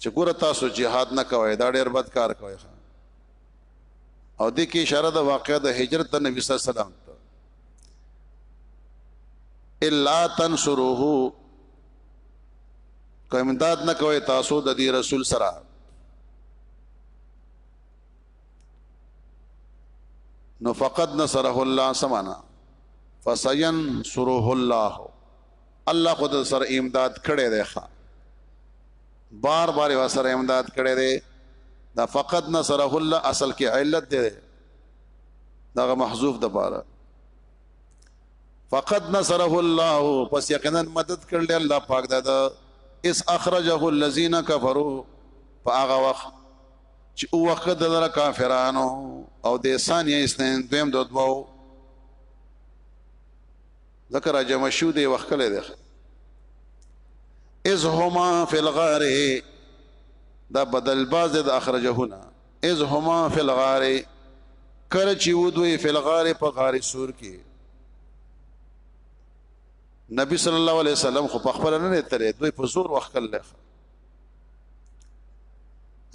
چې ګوره تاسو جهاد نه کوئ دا ډېر بد کار کوئ او د کې اشاره د واقعې د هجرت د نبی صلی الله علیه وسلم ته الا تنصروه کوم امداد نه کوي تاسو د دې رسول سره نو فقط نصره الله سمانا فسين سره الله الله خود سره امداد کړي دی ښا بار بار یو سره امداد کړي دی دا فقط نصره الله اصل کې علت دی دغه محذوف د پاره فقط نصره الله پس یقینا مدد کړل الله پاک دا, دا اس اخرجه الذين كفروا فاغه وخت چې او وخت د کافرانو او د ثانیه اسنین دویم د دوو ذکر راجمع شو دی وخکله دی از هما فی الغار دا بدل باز د اخرجهنا از هما فی الغار کله چې ودوی فی الغار په غار سور کې نبی صلی الله علیه وسلم خو په خپل نه ترې دوی په زور وخکله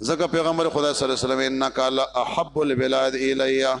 زکه پیغمبر خدا صلی الله علیه وسلم انک لا احب البلاد الیا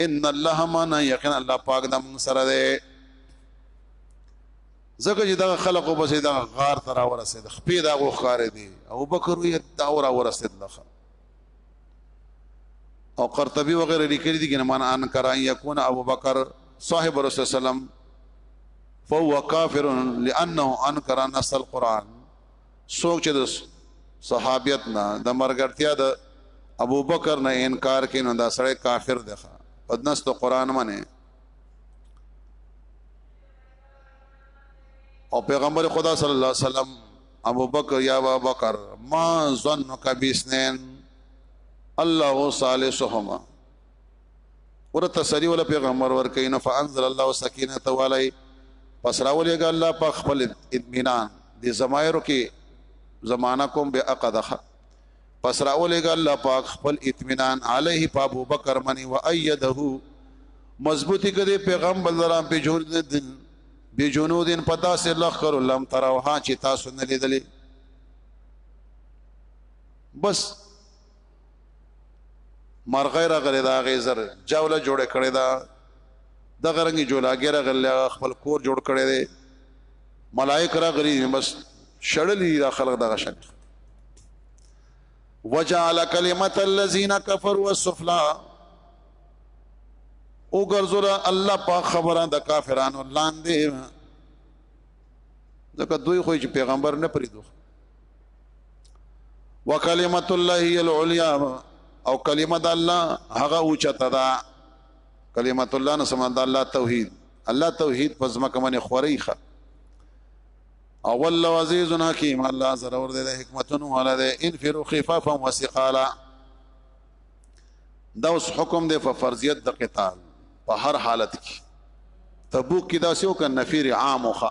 ان الله معنا یقینا الله پاک د موږ سره دی زکه چې دغه خلقو بسې دغه غار تر اورسید خپې دا غوخار دی او بکر وی دا اور اورسید لخه او قرطبي وغیرہ لیکلي دي کنه معنا ان کرا یکون ابو بکر صاحب رسول سلام فهو کافر لانه انکر نص القران څوک چې د صحابیت نه د مرګرتیا د ابو بکر نه انکار کین دا سړی کافر دی پدنس ته قران منه او پیغمبر خدا صلی الله علیه وسلم ابو بکر یا ابو بکر ما ظنک بیسنین الله ثالثهما ور تسری ول پیغمبر ور کین فانزل الله سکینته علی پس راولېګ الله په خپل اطمینان د زمایرو کې زمانہ کوم به اقدخ پس راولېګ الله پاک خپل اطمینان علیه په ابو بکر منی و ایده مضبوطی کده پیغمبر درام په جوړ دین به جنودین پتا سے لخ کر لم تروها چې تاسو نه لیدلې بس مرغه راغلی دا غي زر جوله جوړه کړی دا د غرنګي جولاګر غلې خپل کور جوړ کړی دی ملائک راغلي بس شړلې دا خلق دغه شک وجعل کلمت الذين كفروا السفلى او ګرځول الله په خبره د کافرانو لاندې ځکه دوی خو چې پیغمبر نه پریدو وکلمت الله هي العليا او کلمه د الله هغه اوچته ده کلمت الله نه سم د الله توحید الله توحید پس مکه من خوريخه او والله عزیز حکیم الله سره ور دي حکمتونو ولا دي انفروا خفافا وثقالا دا اوس حکم دی په فرضیت د قتال په هر حالت کې تبوک کې دا سیو ک نفیر عام وخه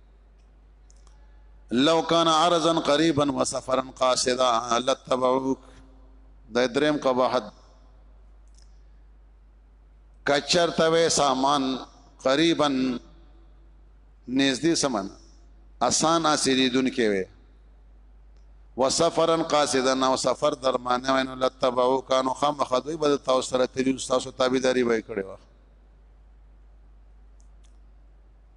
لو کان عرضا قریبا وسفرا قاصدا لتبعوک د دریم قباحت کچر توي سامان قریبا نږدې سمن آسان اسیریدون کې وي وسفرا قاصدا او سفر درمانه وینو لتبعو کانو خام خدوی بد تاسو سره تلو تاسو تابعداري وای کړی وخت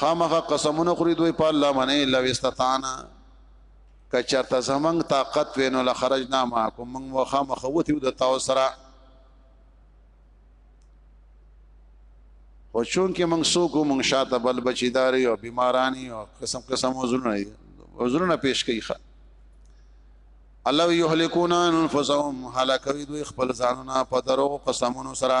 خامخا قسمونه خوري دوی په الله باندې لو استطانا که چرته زمنګ طاقت وینو لخرجنا معكم من وخامخ وتیو د تاسو سره او چون کې موږ سو کو موږ شاته بل بچیداري او بیمارانی او قسم قسم عذرونه عذرونه پیش کوي ښه الله یهلکون انفسهم هلاکوي دوی خپل ځانونه په درو قسمونو سره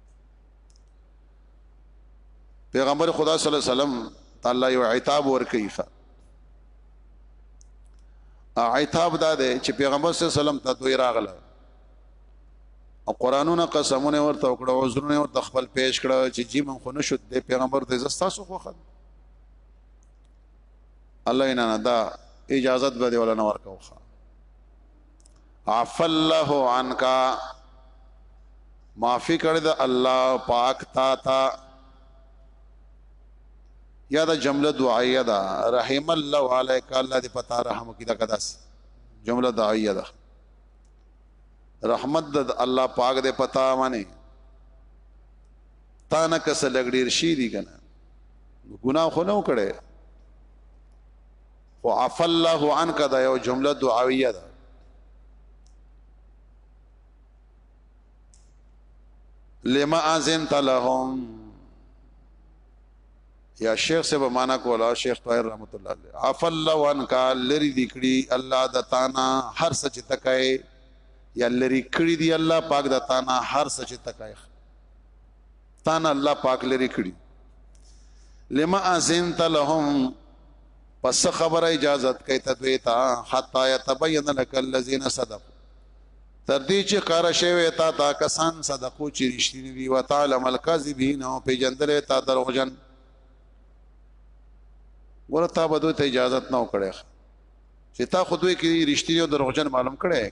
پیغمبر خدا صلی الله علیه وسلم الله یو عتاب ور کوي عتاب دا دی چې پیغمبر صلی الله علیه وسلم ته دوی راغله او قرانونه قسمونه ورته وکړه او زرونه ورته خپل پیش کړه چې جی من خو نشو د پیغمبر د زستاسو خو خد الله نه دا اجازت به دی ولا نه ورکوخه عفا الله عنك معافي کړی د الله پاک تا تا یا دا جمله دعایه ده رحم الله علیک الله دې پتا رحم وکړي دا کداس جمله دعایه ده رحمت د الله پاک دې پتا باندې تا نه کس لګډیر شي دي کنه ګناه خو نه وکړي خو عفا الله عنک دا یو جمله دعاویه ده لما اذنت لهم یا شیخ سے بمانا کولا شیخ طاهر رحمت الله علیه عفا الله عنک لری دکړي الله د تانا هر سچ تکای یا لری کړي دی الله پاک د تانا هر سچ تکای تا نه الله پاک لري کړی لما ازنت لهم پس خبره اجازه کوي ته دوی ته حتا يتبين لك الذين صدق تر دې چې قاره شوی تا تا کسان صدقو چې رښتینی دي او تعالی الکاذبین او په جندل تا دروغجن ګوره تا به دوی ته اجازه نه وکړي چې تا خو دوی کې رښتینی او دروغجن معلوم کړي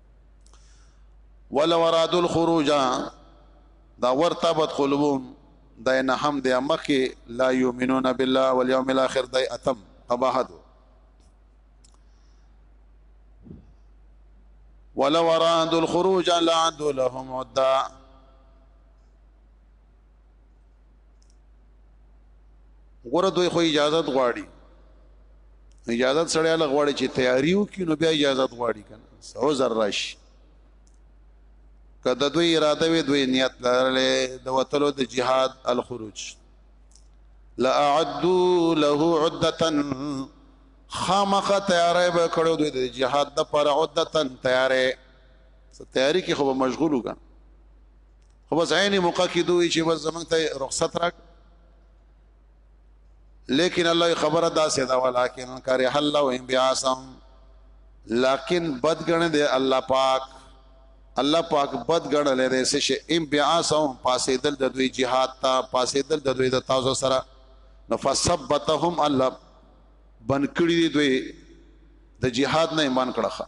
ولو ارادو الخروج دا ورتابت قلوبهم دا نه هم د مخه لا یؤمنون بالله والیوم الاخر دا اتم قباحت ولو ارادو الخروج لعدوا لهم عدا ګوره دوی خو اجازه غواړي اجازه سړی له غواړي چې تیاری وکړي نو بیا اجازه غواړي کنه سو زر راشي کله دوی اراده وي دوی نیت لرلې د وتلو د جهاد الخروج لا اعدوا له عده خامخه تیارې به کړو دوی د جهاد د پر عده تیارې تیاری کې خو مشغول وګڼه خو بس عین موقع کې دوی چې بس زمنګ ته رخصت راک لیکن الله خبره دا سیدا ولکن کاری حل او بیاسم لیکن بدګنه دی الله پاک الله پاک بدګنه لري سې شي ام بیاسم پاسې دل د دوی jihad ته پاسې دل د دوی د تاسو سره نو فثبتهم الله بن کړی دوی د jihad نه ایمان کړه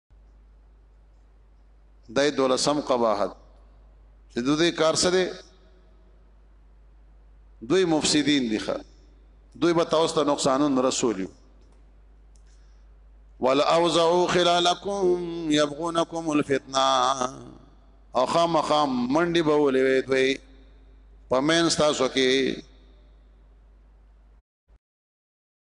دای دولسم قباحت چې دوی کار سره دوی مفسدين دي ښه دوی به تاسو ته نقصانون رسولي والاوزعوا خلالکم يبغونکم الفتنه او خامخا منډي به ولې دوی پمن تاسو کې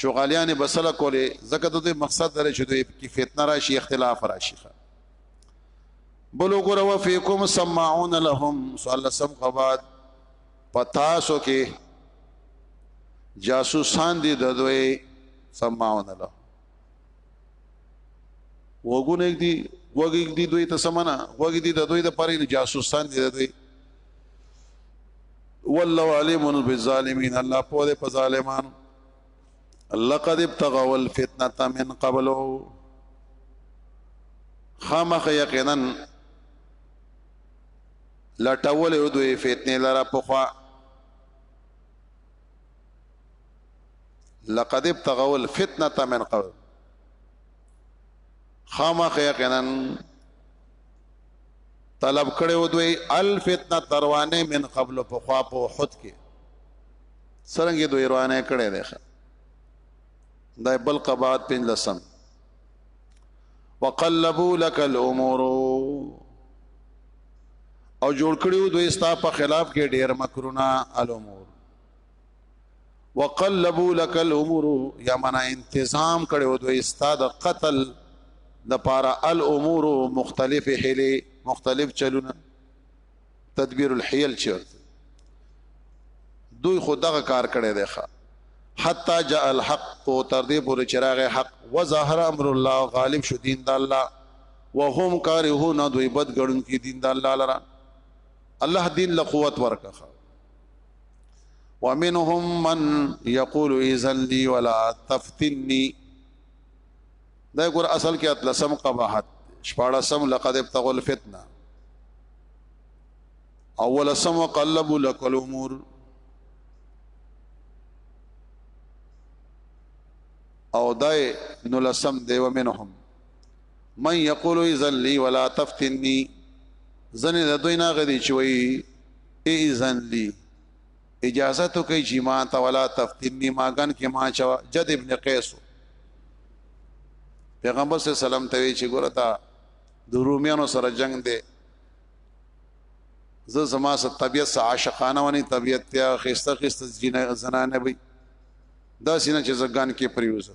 شغالیان بسله کوله زکه د مقصد درې چې دوی کې فتنه راشي اختلاف راشي بلو ګور و فیکم سمعون لهم صلی سم قباد پتاسو کې جاسوسان دي د دوی سمعون له وګونه دي وګګ دي دوی ته سمنا وګګ دي د دوی د پرې جاسوسان دي د دوی والله علیم بالظالمین الله په دې په ظالمانو لقد ابتغوا الفتنه من قبل خامخ یقینا لټول یو دوی فتنه لره په خوا لقد ابتغوا الفتنه من قبل خامخ یقینا طلب کړي و دوی الفتنه تروانه من قبل په خوا په وحد کې سرنګي دوی روانه کړي ده دا بل قبات پن لسم وقلبوا لك الامور او جوړ کړیو دوی ستا په خلاف کې ډیر مکرونه الامور وقلبوا لك الامور یا منا انتظام کړو دوی استاد قتل د پارا الامور مختلف حلی مختلف چلونه تدبیر الحیل چې دوی خو دغه کار کړی دی ښا حتا جاء الحق تو تر دې پورې چراغ حق وظهر امر الله غالب شو دین د الله وهم کارهون دوی بد ګړون کې دین د الله لره الله دین له قوت ورکه ومنهم من یقول اذن لی ولا تفتنی دا ګور اصل کې اتلسم قباحت شپاړسم لقد ابتغوا الفتنه اول سم وقلب لك الامور او دای نو لسم دیو منهم من یقول اذن لی ولا تفتنی زنه د دوی نه غدي چې وای اذن لی اجازه تو کوي چې ما ته ولا تفتنی ماګن کې ما چا جد ابن قیس پیغمبر صلی الله علیه وسلم ته چې ګوره تا د رومیانو سره جنگ دی زه زما سره طبيعت سره عاشقانه ونی طبيعت ته خسته خسته زنانه وي دا سینه چې زګان کې پریوزه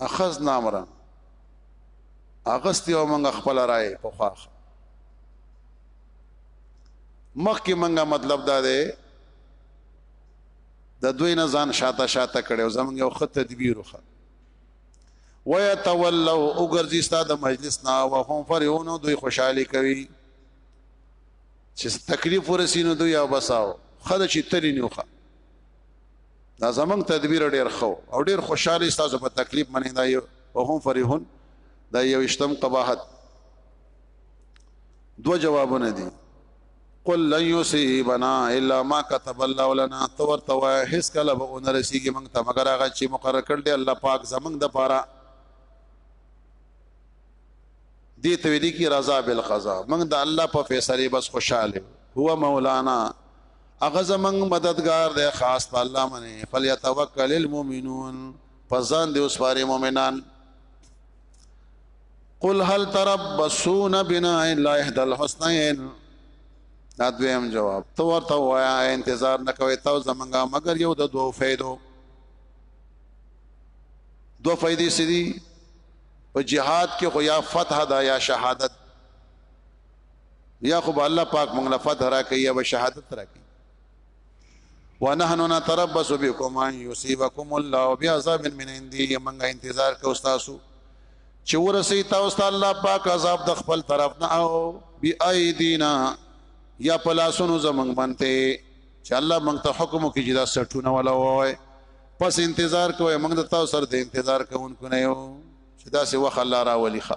اخذ نامرا اغست یو منګه خپل راي په خواخ مخکې منګه مطلب دا دی د دوی نه ځان شاته شاته کړو زمونږ یو خط تدبیر وخه ويتولوا وګرځي ستاد مجلس نا وهم فرحون دوی خوشحالي کوي چې تکلیف ورسینو دوی او بساو خدای چې تلی نیوخه دا زمنګ تدبیر ډیر خو او ډیر خوشاله تاسو په تکلیف باندې دا یو او هم فرحون دا یو اشتم قباحت دو جوابونه دي قل لن يصيبنا الا ما كتب الله لنا تور توا هیڅ کله به اون رسیږي موږ ته مگر هغه چې مقرر کړ دی الله پاک زمنګ د پاره دې ته ویل کی رضا بالقضاء موږ د الله په فیصله بس خوشاله هو مولانا هغه زمنګ مددگار دی خاص په الله منی فلیتوکل المؤمنون پزان دی اوس پاره مؤمنان قل هل تربصون بنا الا احد الحسنين دا دویم جواب تو ورته وایا انتظار نکوي تاسو زمنګا مگر یو د دوه فائدو دوه فائدې سړي په جهاد کې خو یا فتح دا یا شهادت یا خو به الله پاک موږ له فتح را کوي یا به شهادت را کوي ونحن نتربص بكم ان يصيبكم الله بعذاب من عندي موږ انتظار کوو تاسو چې ورسې تاسو ته الله پاک عذاب د خپل طرف نه او بی ایدینا یا پلاسونو زمنګ منته چې الله موږ ته حکم کوي چې دا سټونه ولا وای پس انتظار کوي موږ د تاسو سره د انتظار کوونکو نه یو چې دا سه وخت الله راولي خا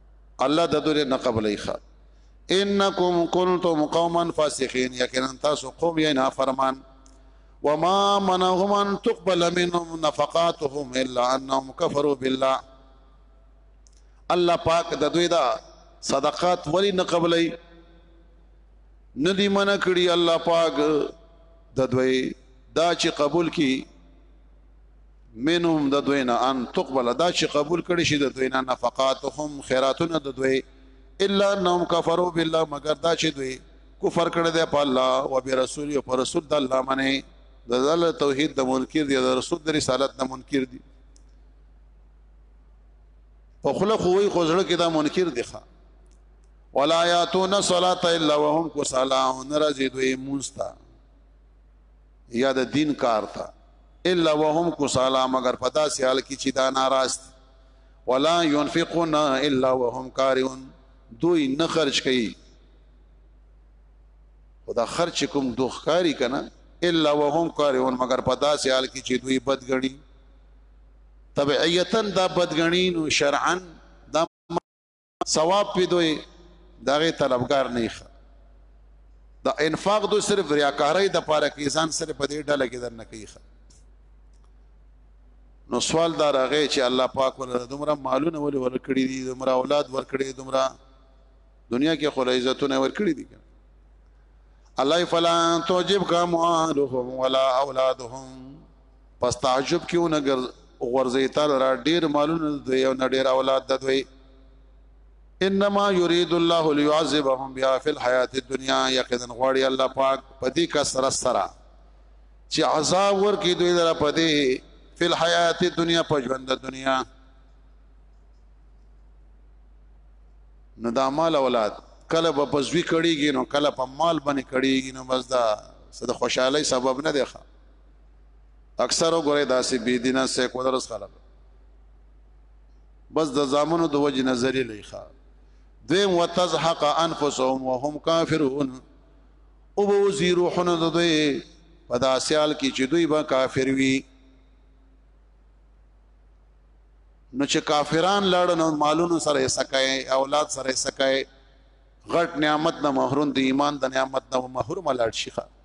الله د دوی نه قبلې ښه انکم کنتم قوما فاسقین یقینا تاسو قوم یې نه فرمان وما منهم ان تقبل منهم نفقاتهم الا انهم كفروا بالله الله پاک د دوی دا صدقات ولی نه قبلې ندی منع کړی الله پاک د دوی دا چې قبول کی منهم د دوی نه ان تقبل دا چې قبول کړي شي د دوی نه نفقاتهم خیراتونه د دوی الا انهم كفروا بالله مگر دا چې دوی کفر کړی دی په الله او به رسول او پر رسول د الله باندې د زل توحید د منکر دی د رسول د رسالت د منکر دی په خله خوې خوځړه کې دا منکر دی ښا ولا یاتون صلاه الا وهم کسلا نرزی دوی مونستا یا د دین کار ته الا وهم کسالا مگر پدا سیال کی چې دا ناراض ولا ينفقون الا وهم کارون دوی نه خرج کوي خدا خرج کوم دوخکاری کنه الا وهم کارون مگر پدا سیال کی چې دوی بدګنی طبيعتا دا بدګنی نو شرعا دا ثواب پی دوی دغه طلبگار نه ښه د انفاق دوی صرف ریاکاری د پاره کې ځان سره په دې ډله کې در نه کوي نو سوال دار هغه چې الله پاک ول دومره مالونه ول ورکړي دي دومره اولاد ورکړي دومره دنیا کې خو عزتونه ورکړي دي الله فلا توجب کا مالهم ولا اولادهم پس تعجب کیونه ګر غورځي تعالی را ډیر مالونه دوی او ډیر اولاد د دوی انما يريد الله ليعذبهم بها في الحياه الدنيا يقينا غواړي الله پاک پدې کا سره سره چې عذاب ورکې دوی لپاره پدې في الحياه الدنيا په ژوند د دنیا نو دا مال اولاد کله په پزوی کړيږي نو کله په مال باندې کړيږي نو بس دا د خوشحالي سبب نه دی ښه اکثر وګوره داسې بی دینه سیکولرز خلک بس د زامنو د وجه نظری لیخا دویم وتزحق انفسهم وهم کافرون او بو زیروحن د دوی په داسیال کې چې دوی به کافر وي نو چې کافران لړ نو مالونو سره سکای اولاد سره سکای غټ نعمت نه محروم دی ایمان د نعمت نه محروم لاړ شيخه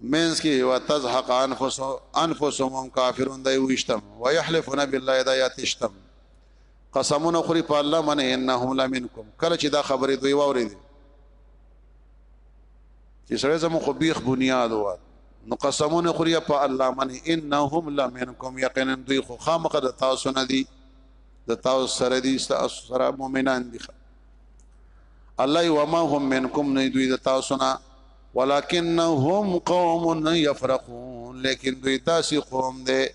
مینس کی و تزحق انفس انفسهم کافرون دی وشتم ويحلفون بالله دا یاتشتم قسمونه خوري په الله من انهم لمنکم کله چې دا خبره دوی واوري دي چې سره زمو خو بیخ بنیاد و نو قسمونه خوري په الله من انهم لمنکم یقینا دوی خو خامخ د تاسو نه دي د تاسو سره دي تاسو سره مؤمنان دي الله وما هم منکم نه دوی د تاسو نه ولکنهم قوم يفرقون لیکن دوی داسې قوم دی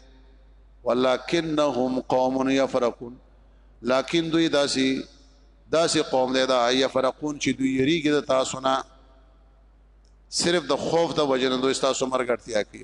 ولکنهم قوم يفرقون لیکن دوی داسې داسې قوم دی دا يفرقون چې دوی یریږي د تاسو نه صرف د خوف د وجنه دوی تاسو مرګ اړتیا کوي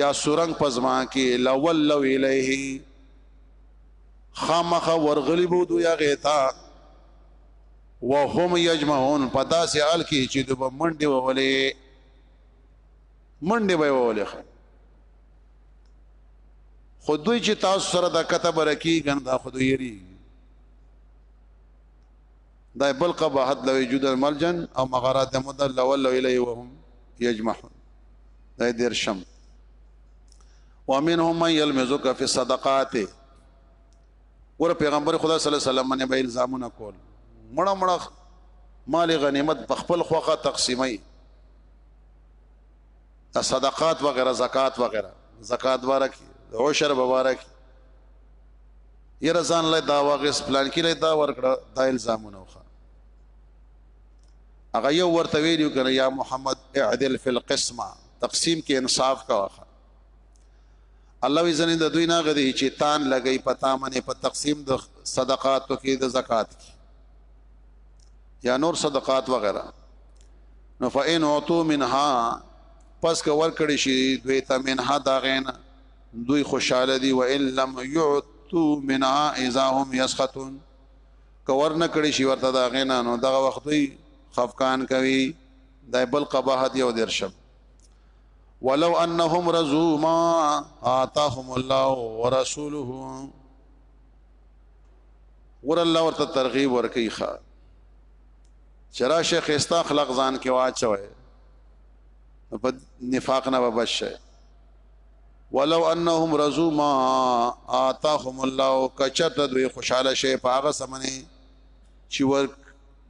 یا سورنګ پزما کې لولو الیه خامخ ورغلی بو دو یا غیتا وهم یجمعون پدا سه حال کې چې د منډه وولې منډه به وولې خو دوی چې تاسو سره د کتب رکی ګنده خو دوی یری دا بل قباحت لوي جود الملجن او مغارات مد الاول الیه وهم یجمحون دا درشم ومنهم من يلمزك في الصدقات ور پیغمبر خدا صلی الله علیه وسلم باندې به الزامونه کول مړه مړه مال غنیمت په خپل خوخه تقسیمای صدقات وغیرہ زکات وغیرہ زکات واره کی عشر مبارک یره ځان له دا واغس پلان کې له دا ورکړه دا الزامونه وخه هغه یو ورته ویلو کنه یا محمد اعدل فی القسمه تقسیم کې انصاف کا واخه الله وی زنه د دوی نه غدي چې تان لګی پتا منه په تقسیم د صدقات کې د زکات کې یا نور صدقات وغیرہ نو فإن اعطوا منها پس که ورکړی شي دوی ته منها دا غینا دوی خوشاله دي وان لم يعتو منها اذا هم يسخطون کور نه کړی شي ورته دا غینا نو دغه وخت دوی خفقان کوي د بل قباحت یو درشم ولو انهم رزو ما آتاهم الله ورسوله ور الله ورته ترغیب ورکی ښا چرا شیخ استا اخلاق ځان کې واچوي په نفاق نه وبشه ولو انهم رضوا ما آتاهم الله کچت دوی خوشاله شي په هغه سمنه چې ور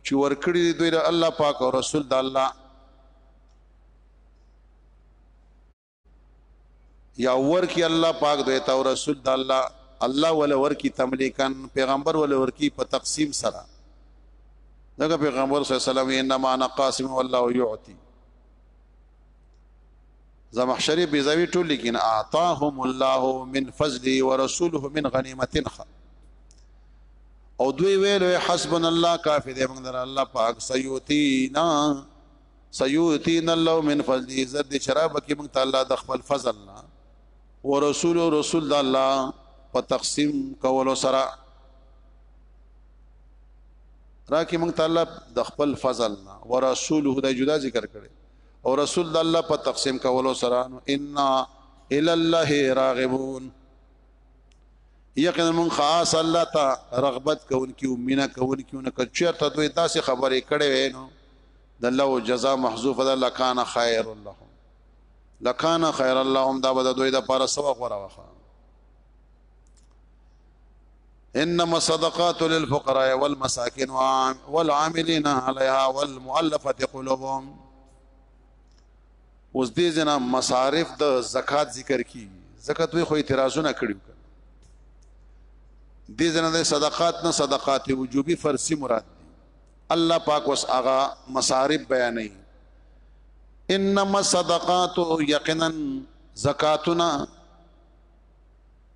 چې ورکړي دوی له الله پاک او رسول د الله یا ورکی الله پاک دوی ته او رسول د الله الله ول ورکی تملیکن پیغمبر ول ورکی په تقسیم سره دغه پیغمبر صلی الله علیه وسلم انما انا قاسم والله یعطي زمخشری بیزاوی ټول لیکن اعطاهم الله من فضله ورسوله من غنیمتن خ او دوی ویل حسبنا الله کافی دی موږ در الله پاک سیوتینا سیوتینا الله من فضله زد شراب کی موږ تعالی د خپل فضل نه ورسول رسول د الله په تقسیم کولو سره راکې موږ تعالی د خپل فضل نه ورسوله د جدا ذکر کړي او رسول د الله په تقسیم کولو سره نو ان الى الله راغبون یقینا من خاص الله ته رغبت کوونکیو مینا کوونکیو نه کچیر ته دوی داسې خبرې کړې وې نو د الله او جزاء محذوف ده لکان خیر الله لکان خیر اللهم دا بد دوی د پاره سو غره وخه انما الصدقات للفقراء والمساكين والعاملين عليها والمؤلفه قلوبهم اوس دې جنا مصارف د زکات ذکر کی زکات وی خو اعتراضونه کړیو دې جنا د صدقات نه صدقات وجوبي فرضي مراد دي الله پاک وس اغا مصارف بیانې انما الصدقات یقینا زکاتنا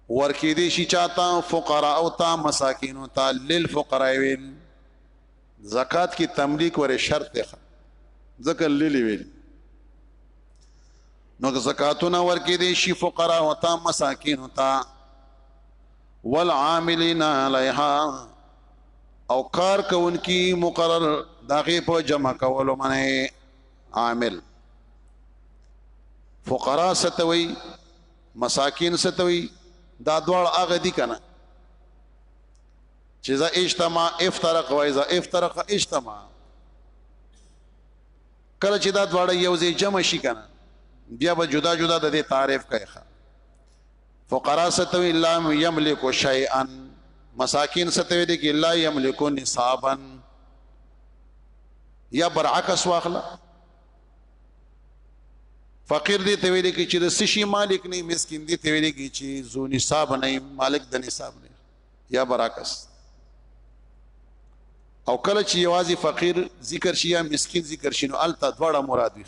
ورکی دی شي چاته فقراء او تا مساکین او تا للفقراء ویل زکات کی تملیک ور شرط ده ځکه للی ویل نو زکاتونه ورکی دی شي فقراء او تا مساکین او تا والعاملین علیها او کار کوونکی مقرر داغه په جمع کولو منه عامل فقراء ستوي مساکین ستوي دا دوړ هغه دي کنه چې اذا اجتماع افترق و اذا افترق اجتماع کله چې دا دوړ یو ځای جمع شي کنه بیا به جدا جدا د دې تعریف کوي فقرا ستوي الا يملك شيئا مساکین ستوي دي کې الا يملك نصابا یا برعکس واخلا فقیر دې ته ویل کی چې د سشي مالک نه مسكين دې ته ویل کی چې زو نصاب نه مالک د نصاب نه یا براکس او کله چې یوازې فقیر ذکر شي یا مسكين ذکر شي نو الته دواړه مراد وي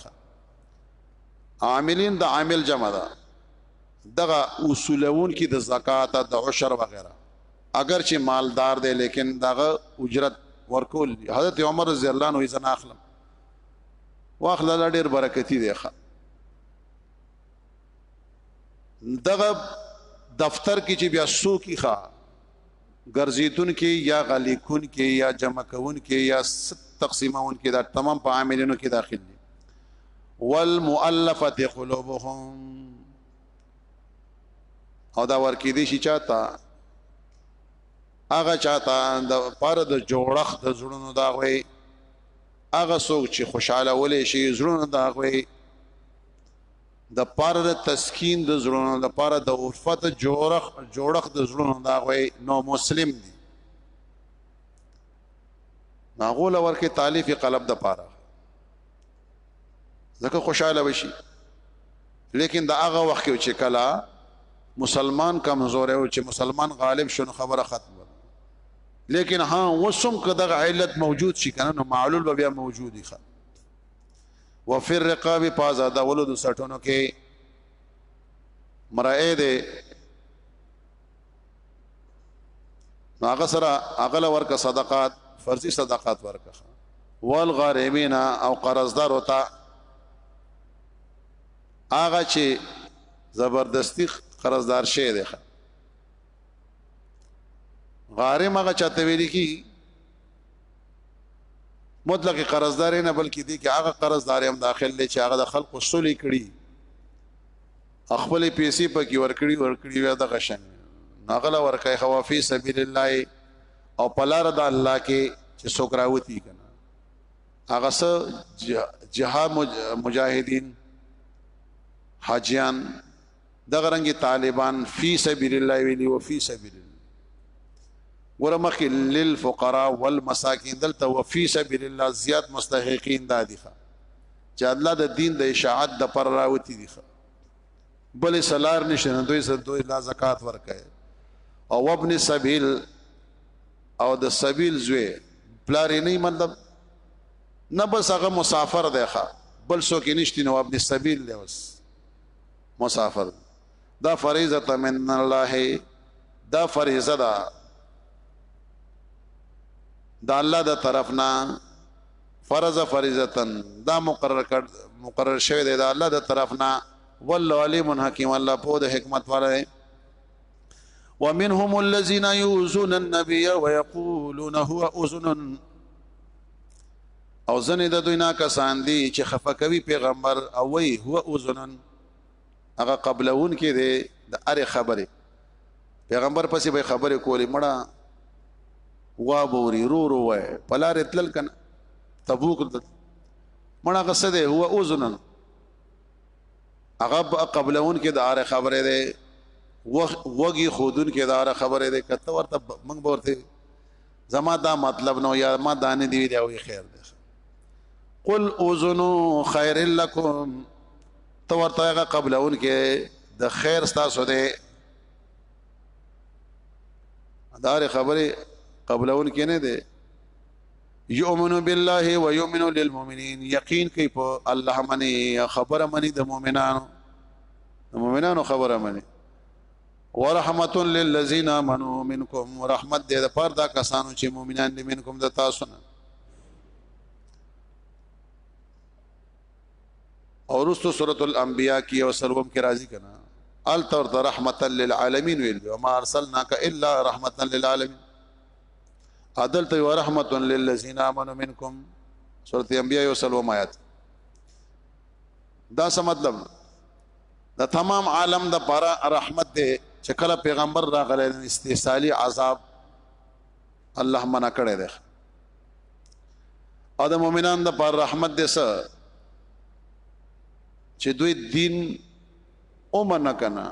عاملین د عامل جمع ده دغه اصولون کې د زکات د عشر وغیرہ اگر چې مالدار دی لیکن دغه اجرت ورکول حضرت عمر رضی الله عنه یې زنه اخلم واخله دا ډیر برکتی دی ښه دغه دفتر کې چې بیا سو کی ښه ګرځیدون کې یا غلیکون کې یا جمع کون کې یا تقسیمون کې دا تمام په عاملینو کې داخل دي والمؤلفه قلوبهم او دا ورکی دي شي چاته هغه چاته د پر د جوړخ د زړونو دا وي هغه څوک چې خوشاله ولې شي زړونه دا غوي د پاره د تسکین د زړونو د پاره د عرفت جوړخ جوړخ د زړونو دا غوي نو مسلم دی ناغول ورکه تالیف قلب د پاره ځکه خوشاله وشي لیکن دا هغه وخت چې کلا مسلمان کمزور او چې مسلمان غالب شون خبره ختمه لیکن ها وسم که دغه علت موجود شي کنه نو معلول به بیا موجودی ښه وفر رقاب پاز ادا ولود سټونو کې مرائه ده نو هغه سره هغه ورکه صدقات فرضي صدقات ورکه والغارمین او قرضدار وتا هغه چې زبردستی قرضدار شه دی غارم هغه چاته ویل کی مطلق قرضدار نه بلکې دي کې هغه قرضدار هم داخل دي چې هغه د خلکو سولې کړي خپل پیسې پکې ورکړي ورکړي ویا د غشن ناغله ورکای خوا فی سبیل الله او پلار د الله کې چې سوکراوتی کنه هغه سه جهاد مجاهدین حاجیان دغه رنګ طالبان فی سبیل الله ویلی او فی سبیل ګوره مخکې للفقراء والمساکین دلته او فی سبیل الله زیات مستحقین دا دي چې الله د دین د اشاعت د پر راوتی دي بل سلار نشنه دوی سره دوی لا زکات ورکړي او ابن سبیل او د سبیل زوی پلار نه مطلب نه بس هغه مسافر دی ښا بل څوک نشتی نو ابن سبیل دی اوس مسافر دا فریضه من الله دا فریضه ده دا الله د طرفنا فرض فریضتن دا مقرر کړ مقرر شوی دی دا الله د طرفنا والله علیم حکیم الله په د حکمت والا دی ومنهم الذين يؤذون النبي ويقولون هو اذن او ځنې د دوی نه کسان دي چې خفه کوي پیغمبر او وی هو اذنن هغه قبلون کې دي د اره خبره پیغمبر پسې به خبره کولی مړه وا بوري رو رو وای پلار اتلل کنه تبوک مړه غسه ده هو اذنن هغه قبلون کې د اره خبره ده وغي خودون کې د اره خبره ده کته ورته موږ ورته زما دا مطلب نو یا ما دا نه دی ویلی او خیر دی قل اوزنو خیر لکم تو ورته هغه قبلون کې د خیر ستاسو دی دار خبره قبلون کې نه دی یؤمن بالله و یؤمن للمؤمنین یقین کوي په الله منی خبره منی د مؤمنانو د مؤمنانو خبره منی ورحمت للذین آمنوا منکم ورحمت دې د پر دا کسانو چې مؤمنان دي منکم د تاسو نه اور رسو سورۃ الانبیاء کی او سلوم کی راضی کنا ال تور رحمتا للعالمین ویل ما ارسلناک الا رحمتا للعالمین عدل تو رحمتا للذین آمنوا منکم سورۃ الانبیاء او سلوم آیات دا څه مطلب دا تمام عالم د پر رحمت دی چې کله پیغمبر راغلی استثالی عذاب الله منع کړی دی او د مؤمنان د پر رحمت دی سره چې دوی دین او منع کنه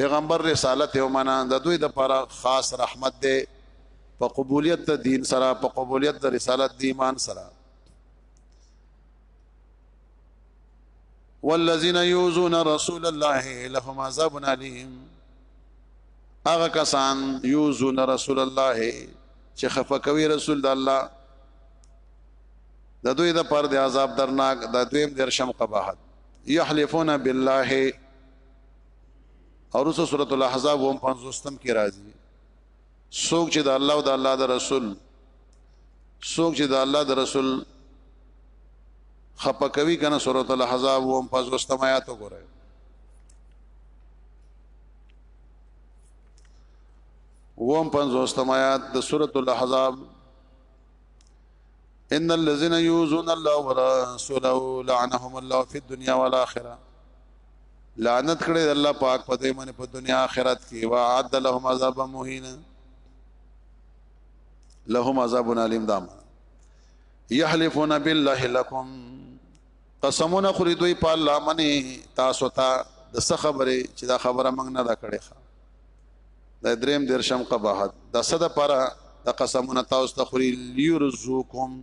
پیغمبر رسالت او منع د دوی د پر خاص رحمت دی په قبولیت د دین سره په قبولیت د رسالت د ایمان سره والذین یوزون رسول الله لهم عذاب الیم هغه کسان یوزون رسول الله چې خفقوي رسول د الله د دوی د پر د عذاب درناک د دویم درشم قباحت یحلفون بالله اور سورۃ الاحزاب هم 50 کې راځي څوک چې د الله او د الله د رسول څوک چې د الله د رسول خپکوي کنه سورۃ الاحزاب وم پس واستمایات وګوره وم پس واستمایات د سورۃ الاحزاب ان الذين يؤذون الله ورسوله لعنهم الله في الدنيا والاخره لعنت کړي د الله پاک په دې باندې په دنیا آخرت کې وعد لهم عذاب مهین لهم عذاب الیم دام یحلفون بالله لكم قسمونه خوري دوی په الله منی تاسو ته د څه خبره چې دا خبره موږ نه دا کړې ښه د دریم درشم قباحت د صد پر د قسمونه تاسو ته خوري لیرزوکم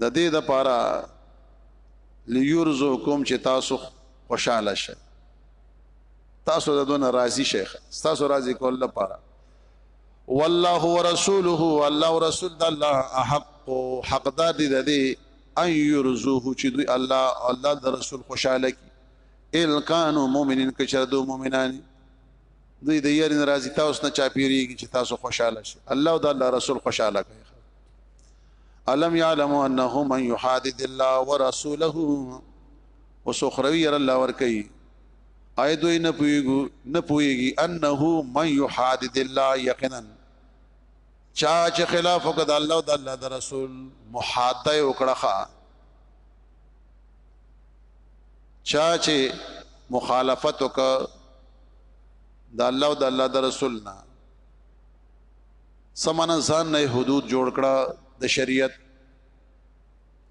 د دې د پاره ليرزقكم چې تاسو خوشاله شئ تاسو د دون راضي شیخ تاسو راضي کول لپاره والله ورسوله الله ورسول الله حق حقدار دي د دې ان يرزوه چې دوی الله الله د رسول خوشاله کی ال کانو مؤمنین که چر دو مؤمنان دوی د یارین راضی تاسو نه چاپیریږي چې تاسو خوشاله شي الله او د الله رسول خوشاله کوي الم يعلم انه من يحادد الله ورسوله اوس اخروی ير الله ور کوي اي دوی نه پويګو نه پويږي انه من يحادد الله يقينا چا چې خلاف وکړ الله او د الله د رسول محاده وکړه چا چې مخالفت وکړ د الله او د الله د رسول نه سمانه ځان نه حدود جوړ کړه د شریعت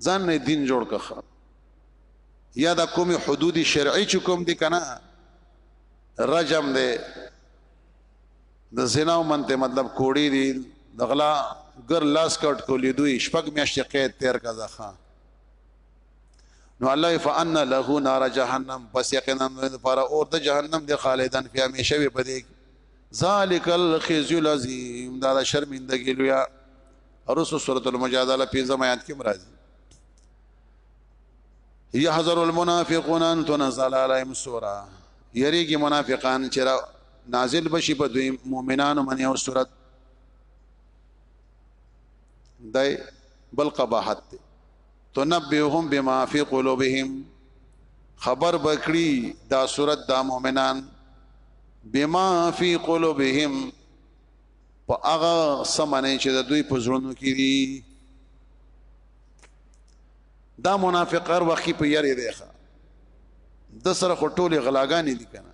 ځان نه دین جوړ کړه یا دا کومي حدود شرعي چې کوم دي کنه رجم دی د زنا او منته مطلب کوړی دی د غلا ګر لاس کټ کولې دوی شپږ میاشتې قید تیر کا ځخه نو الله فان له نار جهنم پس یقینا لپاره اور د جهنم د خالدان فی همیشه وي پدې ذالک الخزي العظیم دا, دا شرمندګی لویا ورسو سورۃ المجادله په زمات کې مرাজি یحذر المنافقون ان تنزل عليهم سوره یریږي منافقان چې نازل بشي په دوی مؤمنانو باندې او سورۃ دای بل قباحت دی تنبئهم بما فی قلوبهم خبر بکړي دا صورت دا مؤمنان بما فی قلوبهم په هغه سمنه چې د دوی په زړونو کې دي دا منافق هر وخت په یری دی ښه د سره خټولې غلاګانې دي کنه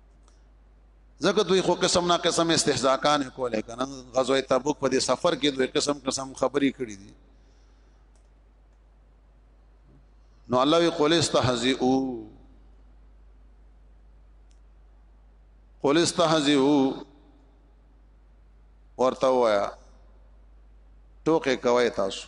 ځکه دوی خو قسم نا قسم استهزاءکان کولای کنه غزوه تبوک په دې سفر کې دوی قسم قسم خبري کړې دي نو الله وی قول استهزئو قول استهزئو ورته وایا ټوکې کوي تاسو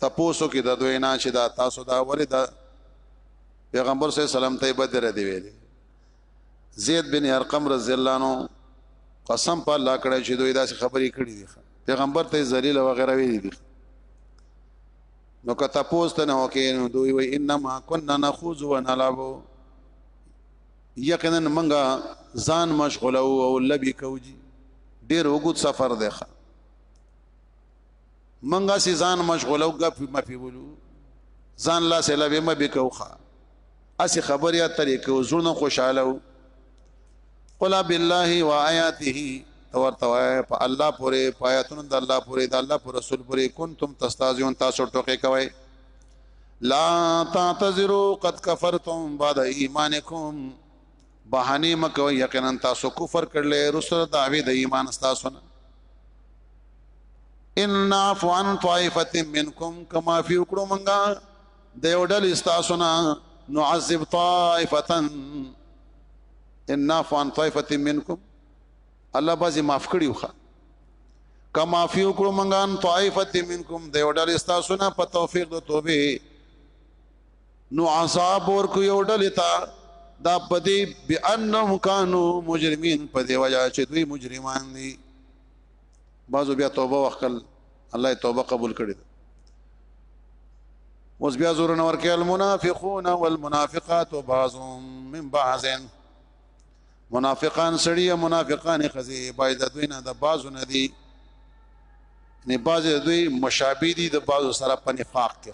تپوسو کې د دوی نه چې دا تاسو دا ولې دا پیغمبر صلی الله علیه وسلم ته بدر دی ویلي زید بن ارقم رضی الله عنه قسم په الله کړی چې دوی داسې خبرې کړې دي پیغمبر ته ذلیل او غیره ویلي دي نو که تاسو ته نه وکې نو دوی وای انما كنا نخوض ونلعب یقینا منګه ځان مشغوله او لبي کوجی ډیر وګت سفر دی منګه سي ځان مشغوله او غفي مفي ولو ځان لا سلا به مبي کوخه اسی خبر یا طریقه او زړه خوشاله او قل بالله و آیاته تور توای په الله پورې پایتون د الله پورې د الله پر رسول پورې کنتم تستازون تاسو ټوکې کوي لا تعتذروا قد كفرتم بعد ایمانکم بهانې مه کوئ، یقینا تاسو کفر کړلی وروسته د دعوې د ایمان ستاسو نه. ان نعفو عن طائفة منکم که معافي وکړو مونږه د یو ډلې ستاسو نه نعذب طائفة ان نعفو عن طائفة منکم الله بعضې معاف کړي وخه که معافي وکړو مونږه عن طائفة منکم د یو ډلې ستاسو نه په توفیق د توبې نو عذاب ورکو یو ډلې ته دا پدې بانهم کانو مجرمین په دی وجه چې دوی مجرمان دي بعضو بیا توبه وکړ الله توبه قبول کړي اوس بیا زور نور کې المنافقون والمنافقات بعضهم من بعض منافقان سړي او منافقان خزي باید دوی نه د بعضو نه دي نه بعض دوی مشابه دي د بعضو سره په نفاق کې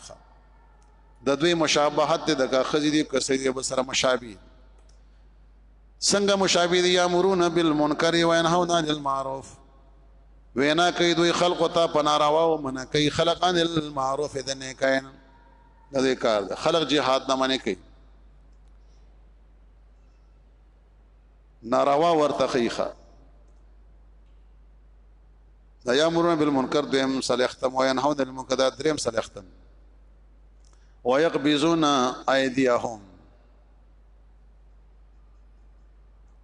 د دوی مشابهت دی دغه خزی دی کسې دی بسره مشابه څنګه مشابه دی یامرون بالمنکر و ينهون عن المعروف وینا کوي دوی خلق ته پناروا او منع کوي خلق عن المعروف د نه کاین د دې کار ده خلق جهاد نه منع کوي ناروا ورته خيخه دا یامرون بالمنکر دویم صالح ختم او ينهون المنکر دا دریم صالح ختم ويقبضون ايديهم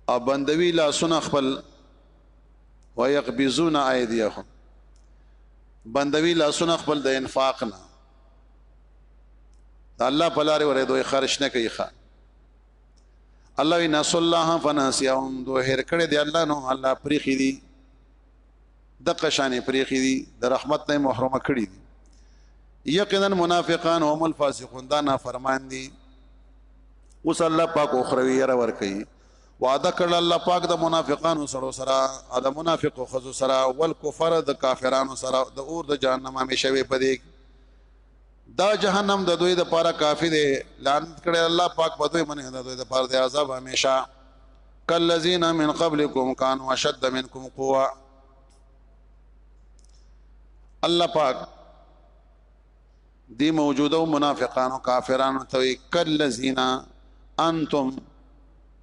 او بندوی لا سن خپل ويقبضون ايديهم بندوی لا سن خپل د انفاق نه دا الله په لار ورې دوی خرج نه کوي ښا الله ان صلی الله فناسيهم دوه هر کړه دی الله نو الله پرې خېدي دغه شانې پریخي دي د رحمت نه محروم کړي دي یقینا منافقان هم الفاسقون دا نافرمان دي اوس الله پاک اخروی را ور کوي وعده کړل الله پاک د منافقانو سره سره او د منافقو خزو سره ول کفر د کافرانو سره د اور د جهنم همیشه وي پدې دا جهنم د دوی د پاره کافی دی لعنت کړي الله پاک په دوی باندې د دوی د پاره د عذاب همیشه کالذین من قبلکم کانوا اشد منکم قوه الله پاک دی موجوده منافقانو کافرانو ته کالذین انتم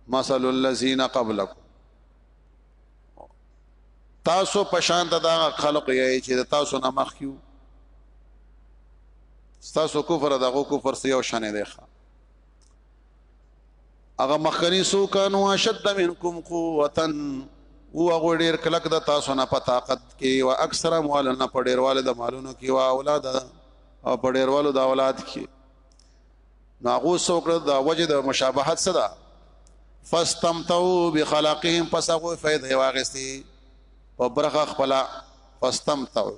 مثل الذین قبلکم تاسو پشان ته دا خلق یې چې تاسو نه مخکیو تاسو کفر دغه کفر سیو شنه دی ښه هغه مخکنی سو کانو اشد منکم قوتا او هغه ډیر کلک د تاسو نه په طاقت کې او اکثر مال نه په ډیرواله د مالونو کې او اولاد او په ډیروالو د اولاد کې ناغو سوکړه د وجه د مشابهت صدا فاستمتعوا بخلقهم پس هغه فائدې واغستي په برخه خپل فاستمتعوا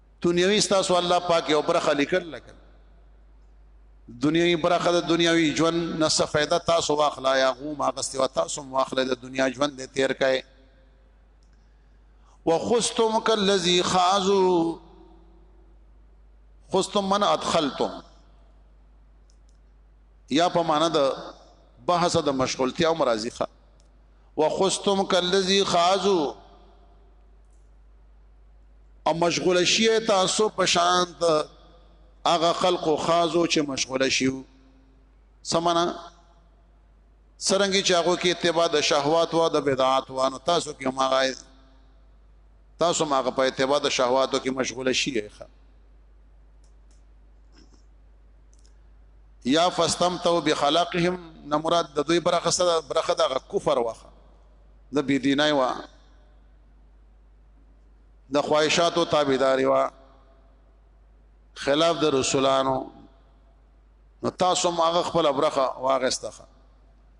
دنیوي تاسو الله پاک یو برخه لیکل لکه دنیوي برخه د دنیوي ژوند نه څه فائدہ تاسو واخلا یا غوم اغستې و تاسو واخلا د دنیا ژوند دې تیر کړئ وخستم کلذي خازو خستم من ادخلتم یا په معنا د بحث د مشغولتیا او مرازیخه وخستم کلذي خازو او مشغول شي تاسو په شان ته هغه خلق او خازو چې مشغول شي سمنا سرنګي چاغو کې اتباع د شهوات او د بدعات او نو تاسو کې ما غای تاسو ما په اتباع د شهواتو کې مشغول شي ښه یا فاستمتعوا بخلاقهم نه مراد د دوی برخه سره برخه د کفر واخه د بی دینای وا د خواهشاتو تابعداري وا خلاف د رسولانو نو تاسو ما خپل برخه واغستخه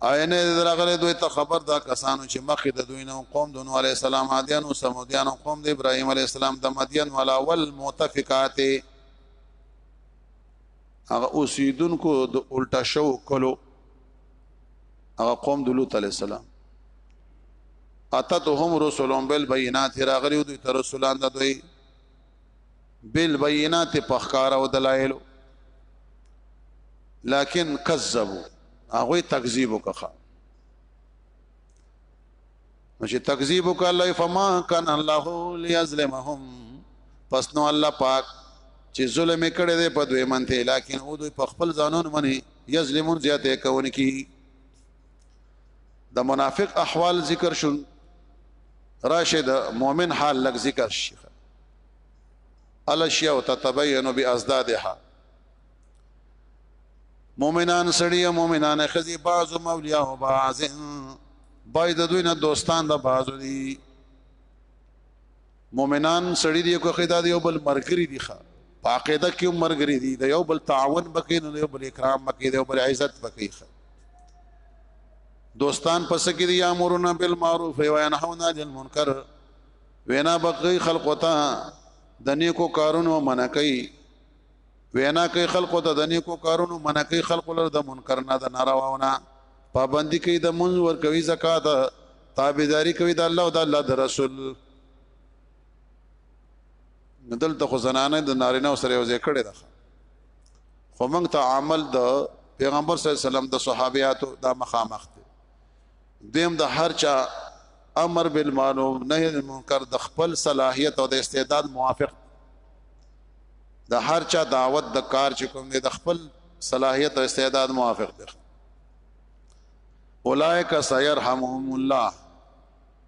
آیا نه درغله دوی ته خبر دا کسانو چې مخې د دوی نه قوم د نوح علی السلام عادیان او سمودیان او قوم د ابراهیم علی السلام د مدین ولا ول متفقات هغه اوسیدونکو د الټا شو کلو هغه قوم د لوط علی السلام اتتهم رسولهم بالبينات راغلو دوی تر رسولان د دوی بالبينات په ښکار او دلایل لكن كذبوا هغه تکذیب وکړه نو چې تکذیب وکړه الله فما كان الله ليظلمهم پس نو الله پاک چې ظلم کړي دي په دوی منته لكن او دوی په خپل ځانون مني یظلمون زیاته کوونکی د منافق احوال ذکر شون راشه د مؤمن حال لک ذکر شي الاشیاء تتبین بازدادها مؤمنان سړی مؤمنان خزي بعض مولیا او بعض باید دوی نه دوستان د بعض دي مومنان سړی دی کوخه دا یو بل مرګری دی ښه په عقیده کې مرګری دی د یو بل تعاون بکې نو یو بل اکرام بکې د یو بل عزت بکې ښه دوستان پس کې دي امرنا بالمعروف و ينهون عن المنکر وینا بقي خلق وتا د نیکو کارونو منکې وینا کوي خلکو ته د نیکو کارونو منع کوي خلکو لر د منکر نه د نارواونه پابندي کوي د منځ ور کوي زکات تابعداري کوي د الله او د الله د رسول ندل ته خو زنانه د نارینه سره یو ځای کړي ده خو موږ ته عمل د پیغمبر صلی الله علیه وسلم د صحابیاتو د مخامخ دویم د هر چا امر بالمعروف نهی عن المنکر د خپل صلاحیت او د استعداد موافق د هر چا دعوت د کار چې کوم دی د خپل صلاحیت او استعداد موافق دی اولائک سيرحمهم الله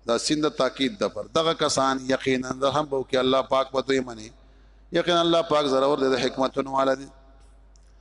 دا سند تاکید د پر دغه کسان یقینا رحم بو کې الله پاک به دوی منی یقینا الله پاک ضرور د حکمتونو والا دی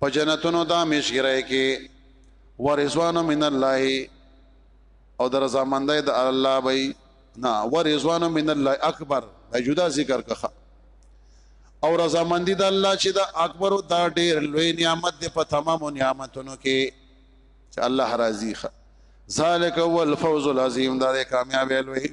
په جنتونو دا مشګرای کې ورزوان من الله او در زمندای د الله بی نا ورزوان من الله اکبر دا جدا ذکر کخه او رضا مندی د الله چې دا اکبر او دا ډیر لوی نعمت دی په تمامو نعمتونو کې چې الله راضی ښه ذالک هو الفوز العظیم دا کامیابی لوی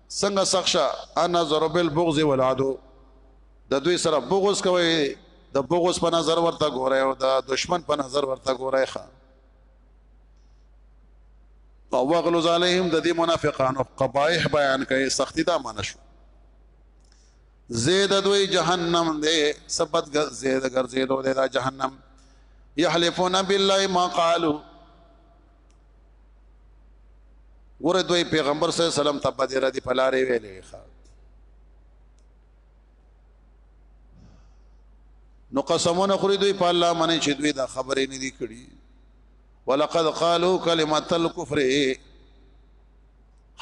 څنګه سخت شه انا ضرب البغض والعدو د دوی سره بغض کوي د بغض په نظر ورته ګورای او د دشمن په نظر ورته ګورای ښا او وغلو علیهم د دې منافقانو قبایح بیان کوي سختی دا معنی شو زید دوی جهنم دې سبت زید ګرځیدو دې دا جهنم یحلفون بالله ما قالو ګوره دوی پیغمبر صلی الله علیه وسلم ته بدر دی پلارې ویلې ښا نو قسمونه خوري دوی په الله باندې چې دوی دا خبرې نه دي کړې ولقد قالوا كلمه الكفر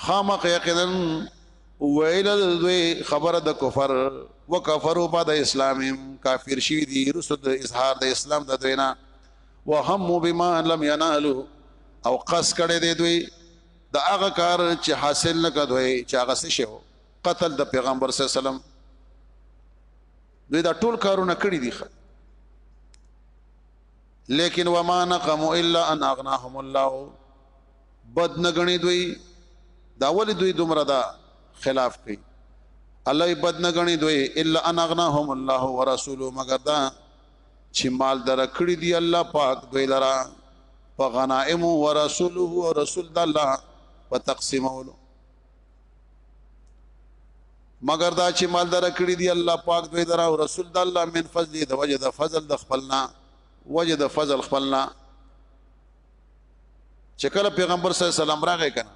خامق یقینا ویل دوی خبره د کفر وکفروا بعد اسلام کافر شي دي رسد اظهار د اسلام د دوینا وهموا بما لم ينالوا او قص کړي دي دوی د هغه کار چې حاصل نه کدوي چې هغه څه شو قتل د پیغمبر صلی الله علیه وسلم دوی دا ټول کارونه کړی دي لیکن وما نقم الا ان اغناهم الله بد نغنی دوی دا ول دوی دومره دا خلاف کوي الله بد نغنی دوی الا ان اغناهم الله ورسوله مگر دا چی مال درکړی دی الله پاک دوی لرا په غنائم او رسوله او رسول د الله په تقسیمولو مگر دا چې مال درکړی دی الله پاک دوی لرا او رسول د الله من فضل دی د وجه د فضل د خپلنا وجه د فضل خپلنا چې کله پیغمبر صلی الله علیه وسلم راغی کنه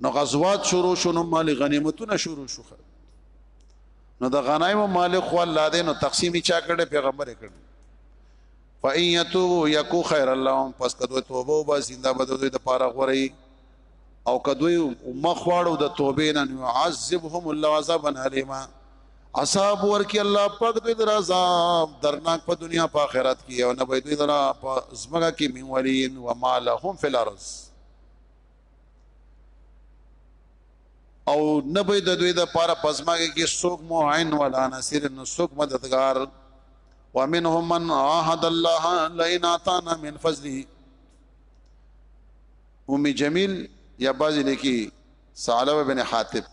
نو غزوات شروع شو نو مال غنیمتونه شروع شو نو د غنایمو مالک خو الله دې نو تقسیمی چا کړي پیغمبر کړي فإن يتوبوا يكو خير لهم پس کدو توبه او بس زنده بده دوی د پاره غوري او کدوې مخواړو د توبې نه يعذبهم الله عذابا الیما عذاب ورکی الله پاک دوی در عذاب درناک په دنیا په آخرت کې او نه به دوی در په زمګه کې مولین و ما لهم فی الارض او نه به د دوی د پاره پزماګه کې سوق معين ولا نصير نو سوق مددگار ومنهم من عاهد الله لئن اعطانا من فضله ام جميل یا باز لیکي سالب بن حاتب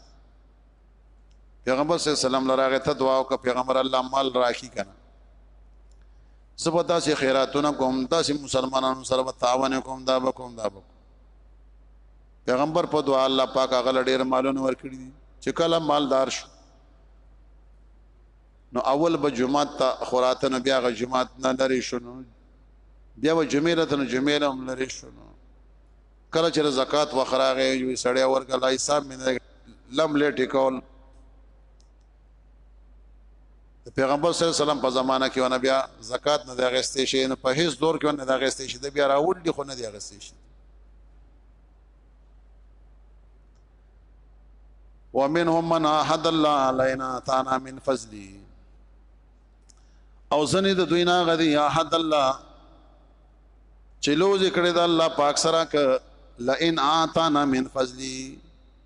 پیغمبر صلی الله علیه وسلم لراغه ته دعا وکړه پیغمبر الله مال راکی کنه زبدا سي خیراتونه کوم دا سي مسلمانانو سره تعاون کوم دا بکوم دا بکوم پیغمبر په دعا الله پاک هغه ډیر مالونه ورکړي دي چې کله مالدار شو نو اول به جمعه ته خراته نه بیا غ جمعه نه لري شنو بیا و جمعه ته نه جمعه هم لري شنو کله چې زکات وخراغه یو سړی ورکړه حساب مې لم لټ کول د پیغمبر صلی الله علیه وسلم په زمانہ کې ونه بیا زکات نه دی غستې شي نو په هیڅ دور کې نه دی غستې شي د بیا راول دي خو نه دی غستې شي ومنهم من عهد الله علينا تانا من فضلي او زنی د دوی نه غدي عهد الله چلو ذکر د الله پاک سره ک لئن اعطانا من فضلي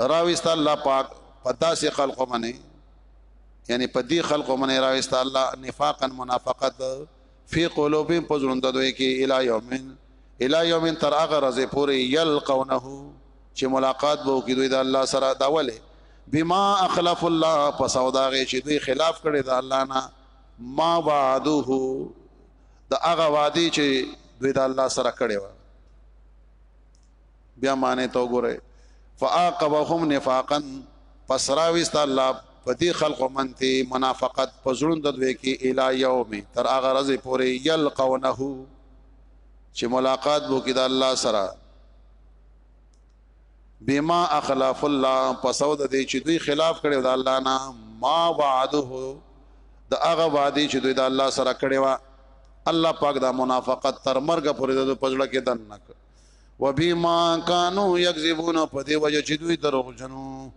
راويست الله پاک پدا سي خلق منه یعنی په دې خلق منه راويست الله نفاقا منافقت فی قلوبهم پزړوند دوی کې الی یومن الی یومن تر هغه ورځې پورې یلقونه چې ملاقات به وکړي دوی د الله سره دا وله بما اخلف الله پس او دا غي چې دوی خلاف کړي د الله نه ما وعدوه د هغه وادي چې دوی د الله سره کړي و بیا معنی ته وګوره فاعقبهم نفاقا پس راويست الله په دې خلق منته منافقت پزړون د دوی کې الی یوم تر هغه ورځې پورې یلقونه چې ملاقات وو کې د الله سره بما اخلاف الله پسو د دې چې دوی خلاف کړي د الله نه ما وعده د هغه وعده چې دوی د الله سره کړي وا الله پاک دا منافقت تر مرګ پورې د پزړه کې دن نک وبما كانوا يكذبون په دې وجه چې دوی دروغ جنو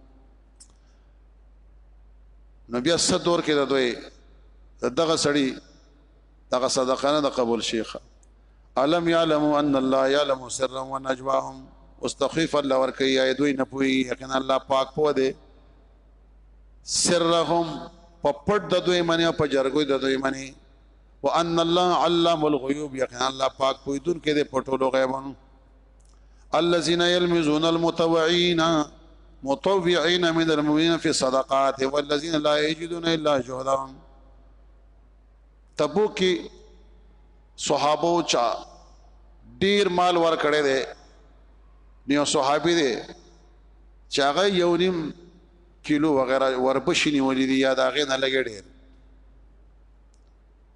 نو بیا ستور کې د دوی دغه سړی دغه صدقه نه د قبول شیخه علم يعلم ان الله يعلم سرهم ونجواهم واستخف الله ورکی یا دوی نه پوي یقینا الله پاک پو دې سرهم په پټ د دوی منی او په جرګوي د دوی منی وان الله علام الغيوب یقینا الله پاک پویدون کې د پټولو غیبن الذين يلمزون المتوعين متوعين من المؤمنين في الصدقات والذين لا يجدون الا جهدهم تبو کې صحابو چا ډیر مال ور کړی دی نیو صحابي دی چې هغه یو نیم کیلو وغیرہ وربشي نیولې دی یا دا غې نه لګې ډیر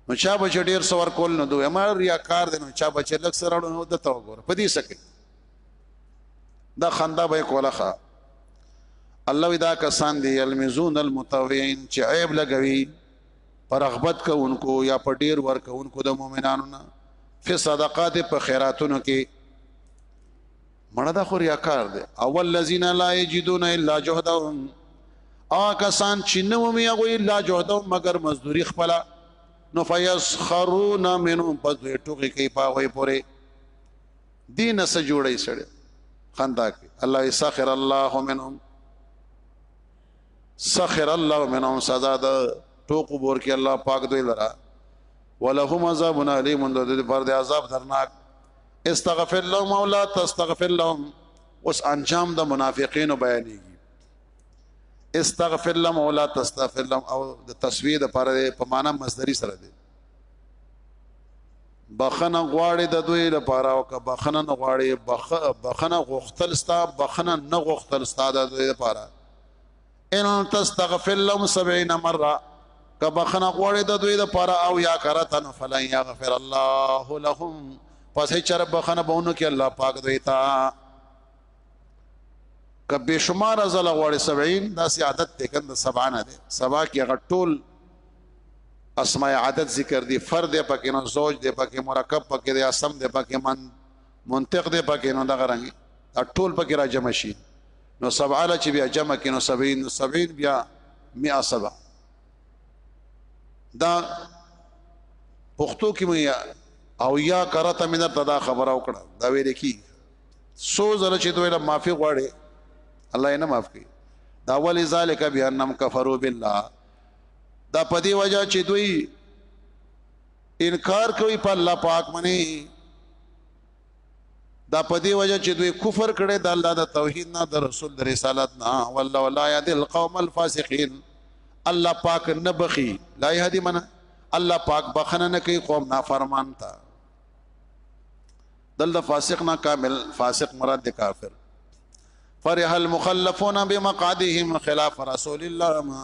نو چا بچ ډیر سور کول نو دوی ما ریاکار دي نو چا بچ لک سره نو د تو ګور په دې سکه دا خندا به کوله ښا الله ودا کسان دي المزون المتوین چې عیب لګوي پر رغبت کوونکو یا په ډیر ور کوونکو د مؤمنانو نه په صدقات په خیراتونو کې مړه دا خو ریاکار دی اول الذين لا يجدون الا جهدهم ا کسان چې نو می هغه الا جهدهم مگر مزدوری خپل نو فیسخرون منهم پس دوی ټوکی کوي پاوی پوره دین سره جوړی سره خندا کوي الله سخر الله منهم سخر الله منهم سزا د ټوکو بور کې الله پاک دوی لرا ولهم عذاب الیم د دې پر عذاب درناک استغفر لهم او لا تستغفر لهم اوس انجام د منافقینو بیانېږي استغفر لهم او لا تستغفر لهم او د تسویه د پاره په معنا مصدری سره دی بخنه غواړي د دوی لپاره او که بخنه نه غواړي بخنه غوښتل ستا بخنه نه غوښتل ستا د دوی لپاره ان تستغفر لهم 70 مره کبخنه غوړې د دوی د پر او یا کرتن فلن یغفر الله لهم پس چر بخنه بونو کې الله پاک دوی تا کبه شمار زل غوړې 70 دا سي عادت ته کند سبا نه ده سبا کې غټول اسماء عادت ذکر دي فرد پکې نو زوج دې پکې مرکب پکې دې اسم دې پکې من منطق دی پکې نو دغه رنګ ټول پکې را جمع شي نو سبعاله چې بیا جمع کینو 70 70 بیا 100 سبع دا پښتو کې مې او یا کرته مې درته دا خبره وکړه دا ویل کی سو زره چې دوی له معافي غواړي الله یې نه معاف کړي دا ول ذالک بانم کفروا بالله دا پدی وجہ چې دوی انکار کوي په الله پاک باندې دا په دی وجه چې دوی کفر کړي د الله د توحید نه د رسول د رسالت نه والله ولا يهد القوم الفاسقين الله پاک نه بخي لا يهدي من الله پاک بخنه نه کوي قوم نافرمان تا دل د فاسق نه کامل فاسق مراد د کافر فرح المخلفون بمقعدهم خلاف رسول الله ما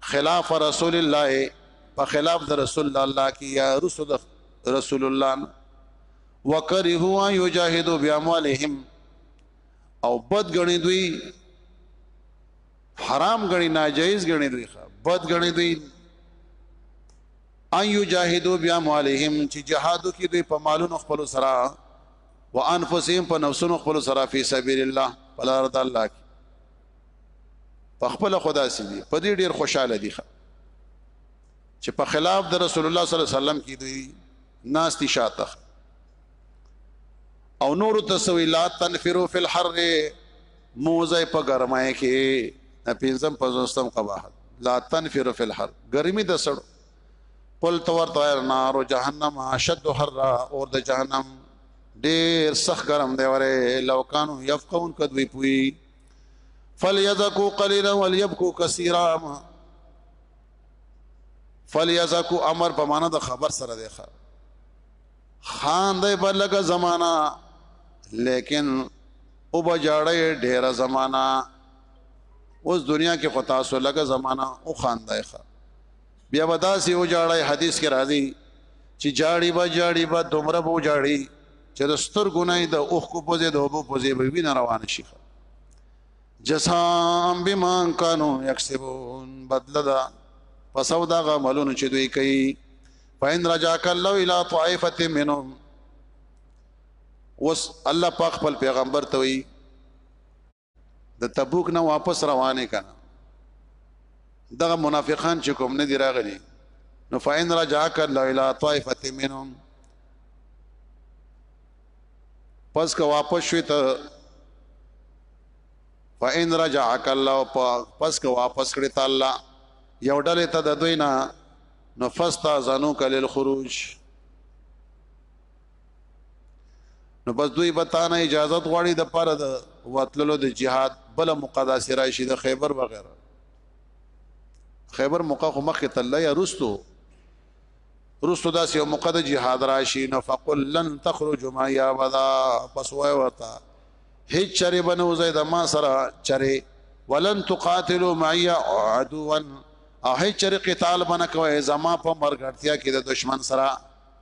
خلاف رسول الله په خلاف د رسول الله کې یا رسول رسول الله وکرهوا یجاهدوا باموالهم او بد غنی دوی حرام غنی ناجایز غنی دوی بد غنی دوی ان یجاهدوا باموالهم چې جهاد کې دوی په مالونو خپل سره وانفسهم په نفسونو خپل سره فی سبیل الله بلار د الله کې په خپل خدا سي دي په دې ډیر خوشاله دي چې په خلاف د رسول الله صلی الله علیه وسلم کې دوی ناس دي شاته او نور تسوی لا تنفرو فی الحر موزه په ګرمای کې پینځم پزوستم قباحت لا تنفرو فی الحر ګرمي د سړو قل تور طير نار جهنم اشد حر اور د جهنم ډیر سخت ګرم دی وره لوکانو یفقون کدوی پوی فلیذکو قلیلا ولیبکو کثیرا فلیذکو امر په معنا د خبر سره دی ښه خان دی په لګه زمانہ لیکن او بجاړې ډیره زمانہ اوس دنیا کې خو تاسو لګه زمانہ او خان دی ښه بیا به داسې او جاړی حدیث کې راځي چې جاړي به جاړي به دومره بو جاړي چې د سترګو نه د اوخ کو پوزې د اوبو پوزې به وینه روان شي جسام بما كانوا يكسبون بدل دا پسو دا غملون چې دوی کوي فین رجاک الله الى طائفه منهم وس الله پاک خپل پیغمبر ته وی د تبوک نه واپس روانه کړه دغه منافقان چې کوم نه دی راغلي نو فاین رجاک الله الی طائفه منهم پس که واپس شوی ته فاین رجاک الله پس که واپس کړی ته الله یو ډلې ته د دوی نه نو فاستاذنوک للخروج نو بس دوی به تانه اجازت غواړي د پاره د وتللو د جهاد بل مقدا سرای شي د خیبر وغیرہ خیبر موقع خو مخه تله یا رستو رستو داس یو موقع د جهاد راشي نو فقل لن تخرج ما یا ودا پس وای ورتا هیڅ چره بنو زید ما سره چره ولن تقاتلوا معي عدوا او هیڅ چره قتال بنه کوي زما په مرګ اړتیا کې د دشمن سره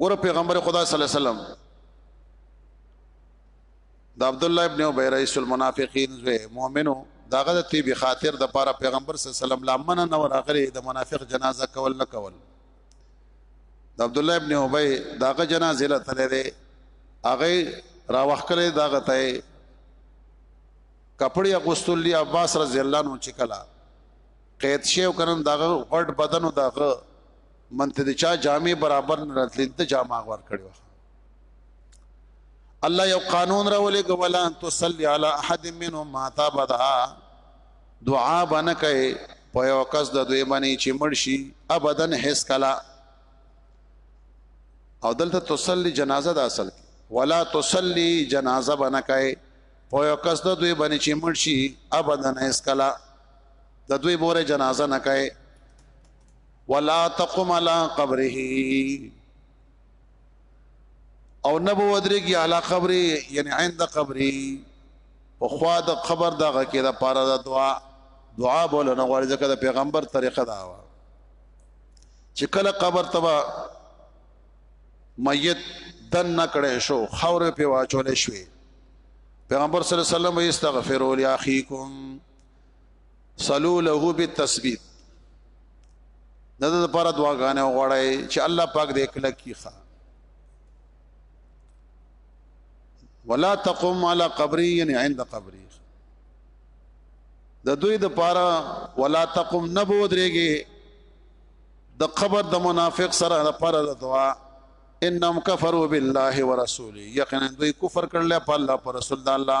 ګور پیغمبر خدا صلی الله علیه وسلم د عبد الله ابن ابي رئيس المنافقين زوی مؤمنو داغه د تیب خاطر د پاره پیغمبر صلی الله علیه وسلم لامن نه ورغلی د منافق جنازه کول نه کول د عبد الله ابن ابي داغه جنازه له تله دی هغه را وخکله داغه ته کپڑے اغوستل دی عباس رضی الله عنه چې کلا قید شي او کنن دغه غټ بدن او دغه منته د چا جامع برابر نه راتلی ته جامع ور کړی وخه الله یو قانون را ولې ګولا ان تصلي علی احد منهم ما تابدا دعا بنه کوي په یو کس د دوی باندې چې مرشي ابدن هیڅ کلا او دلته تصلي جنازه د اصل ولا تصلي جنازه بنه کوي په یو کس د دوی باندې چې مرشي ابدن هیڅ کلا د دوی مور جنازه نه کوي ولا تقم على قبره او نبو ودرګي على قبره یعنی عند قبره او خوا د قبر دغه کې د پاره د دعا دعا بوله نه غواړي ځکه د پیغمبر طریقه دا و چې کله قبر تبا میت دن نکړې شو خور په واچول شوې پیغمبر صلی الله علیه وسلم استغفروا لاخیکم صلو له بالتثبیت د دې لپاره دعاګانې وغواړئ چې الله پاک دې کلک کیخه ولا تقم على قبري يعني عند قبري د دوی د پاره ولا تقم نه بودريږي د قبر د منافق سره د پاره د دعا انهم كفروا بالله ورسوله یقینا دوی کفر کړل په الله پر رسول الله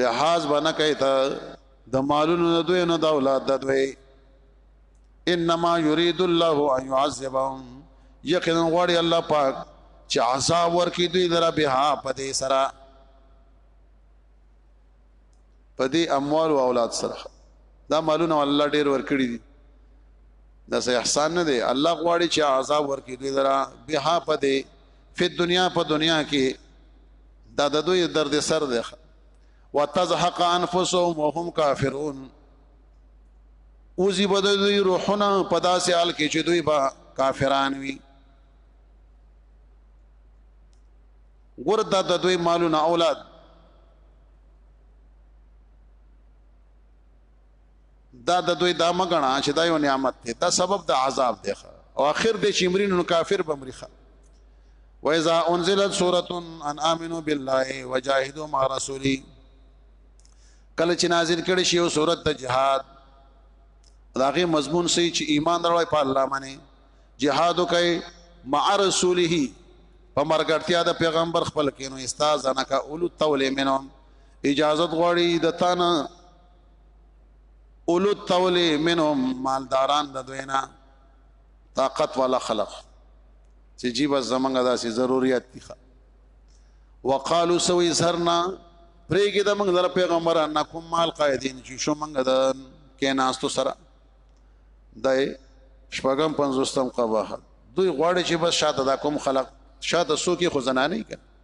لحاظ بنا کوي ته د مالونو د دوی نه د اولاد د دوی انما يريد الله ان يعذبهم یقینا غواړي الله پاک چې عذاب ورکړي دوی لره به په دې سره په دې اموال او اولاد سره دا مالونه الله ډیر ورکړي دي دا سه احسان نه دی الله غواړي چې عذاب ورکړي دوی لره به په دې په دنیا په دنیا کې دا د دوی درد سر دی وتزهق انفسهم وهم کافرون اوزی بد دوی روحونه په داسې حال کې چې دوی با کافران وي ورته د دوی مالونه اولاد دا د دوی دا مګنا چې دا یو نعمت دی دا سبب د عذاب دی او اخر د چمرین نو کافر بمریخه واذا انزلت سوره ان امنوا بالله وجاهدوا مع رسولي کله چې نازل کړي شی او سوره د جهاد داغه مضمون سي چې ایمان دروي په الله باندې جهاد کوي مع رسوله په مرګرتیا د پیغمبر خپل کینو استاد زنه کا اولو تول منهم اجازت غواړي د تانه اولو التولی منهم مالداران د دوینا طاقت والا خلق چې جی بس زمنګ داسې ضرورت دي وقالو سوي زرنا پرېګه د موږ در پیغمبر ان کوم مال قائدین چې شو موږ د کیناستو سره د شپږم پنځوستم قباحت دوی غواړي چې بس شاته دا کوم خلق شاته سو کې خو زنانه کوي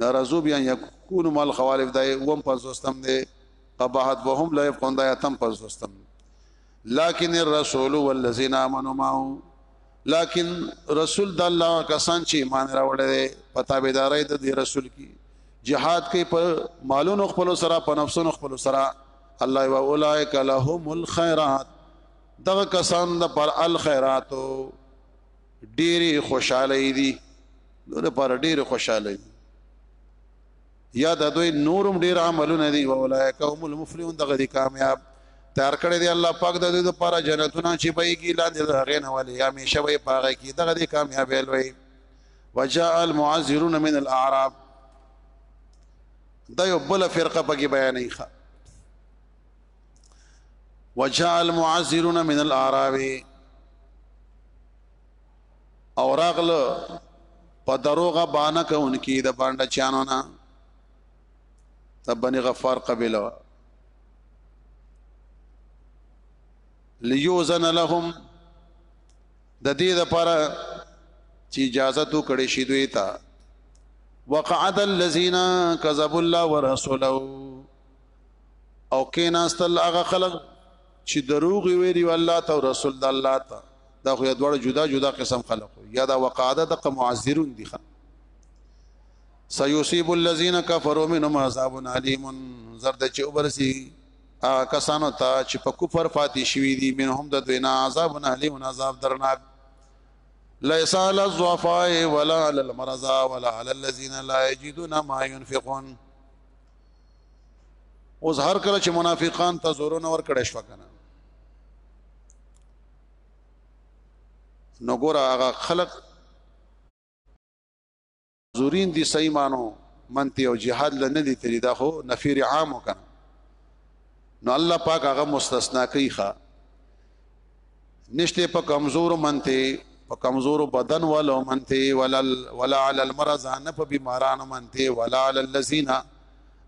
دا رزو بیا یکون مال خوالف دای وم پس دوستم دی قباحت وهم لا یفقون دا یتم پس دوستم لكن الرسول والذین آمنوا معه لكن رسول د الله کسان چې ایمان راوړل پتا بيدارې د دې رسول کی جهاد کې په مالونو خپل سره په نفسونو خپل سره الله و اولائک لهم الخيرات دغه کسان د پر الخيراتو ډېری خوشاله دي نو د پر ډېر خوشاله دي یا د دوی نورم ډېر عملونه دي اولایک هم المفلحون دغه دي کامیاب تیار کړی دی الله پاک د دوی لپاره جنتونه چې به یې ګیلان دي هغه نه ولې همیشه به پاغه کی دغه دي کامیاب وي وجاء المعذرون من الاعراب دا یو بل فرقه پکې بیانې ښه وجاء المعذرون من الاعراب او راغل په دروغه باندې کوونکی د باندې چانو نه د بني غفار قبيله ليوزن لهم د دې لپاره چې اجازه تو کړې شي دوی ته وقعد الذين كذبوا الله ورسوله او کیناستل هغه خلق چې دروغ ویلی الله ته رسول د الله ته دا خو یاد وړ جدا جدا قسم خلق یا دا وقاده د معذرون دي سيصيب الذين كفروا منهم عذاب عليم زرد چې وبرسي کسانو ته چې په کفر فاتي شوي دي منهم د دوینا عذاب عليم عذاب درناک ليس على الضعفاء ولا على المرضى ولا على الذين لا يجدون ما ينفقون اوس هر کله چې منافقان ته زورونه ور کړې شو کنه نو ګور هغه خلق زورین دي صحیح مانو منتی او جهاد لنه دي تری دا خو نفیر عام وکنه نو الله پاک هغه مستثنا کوي ښا نشته په کمزور منته په کمزور بدن ولو منته ولا ولا علی المرض نه په بیمارانو منته ولا علی الذین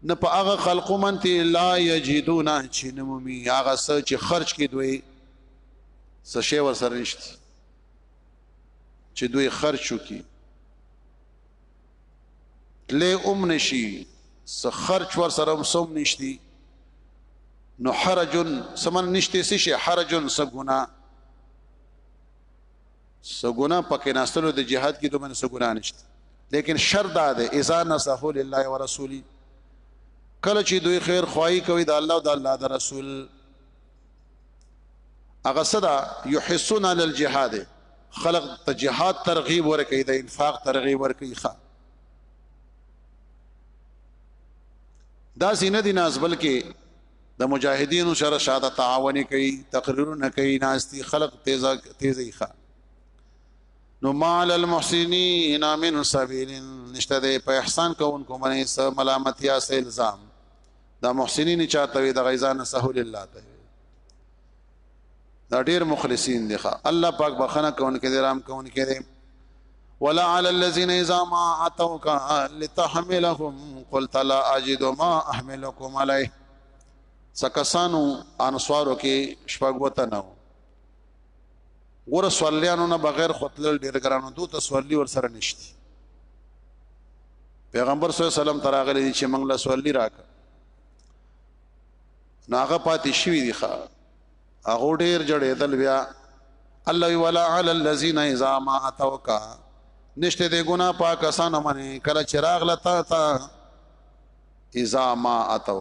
نه په هغه خلقو منته لا یجدون چې نمومي هغه څه چې خرج کی دوی څه شی ور سره نشته چې دوی خرج وکړي تلې ام نشي س خرچ ور سره هم سم نشتی نو حرجن سمن نشته سي شي حرجن س ګنا س ګنا پکې ناستلو د جهاد کې دومره س ګنا نشته لیکن شرط دا ده اذا نصحو لله ورسوله کله چې دوی خیر خوای کوي د الله او د الله د رسول هغه صدا يحسون على الجهاد خلق ته جهاد ترغیب ورکړي د انفاق ترغیب ورکړي ښا دا زینه دي ناز بلکې د مجاهدینو سره شاته تعاوني کوي تقریرونه کوي ناشتي خلق تیزه تیزه ښا نو مال المحسنین من سبیل نشته ده په احسان کوونکو باندې ملامتیا سه الزام دا محسنین چاته وي د غیزان سهول الله ته دا ډیر مخلصین دي ښا الله پاک بخنه کون کې دي رام کون کې دي ولا على الذين اذا ما اتوك لتحملهم قلت لا اجد ما احملكم عليه سکسانو انصارو کې شپږ وته نو ګوره سوالیانو نه بغیر خپل ډیر ګرانو دوه ته سوالی ور سره نشتی پیغمبر صلی الله علیه وسلم تراغلی چې موږ له سوالی راک ناغه پاتې شوی دی ښا هغه ډیر جړېدل بیا الله ولا علی الذین اذا ما اتوکا نشته دی ګنا پاکستان باندې کله چراغ لتا تا اذا ما اتو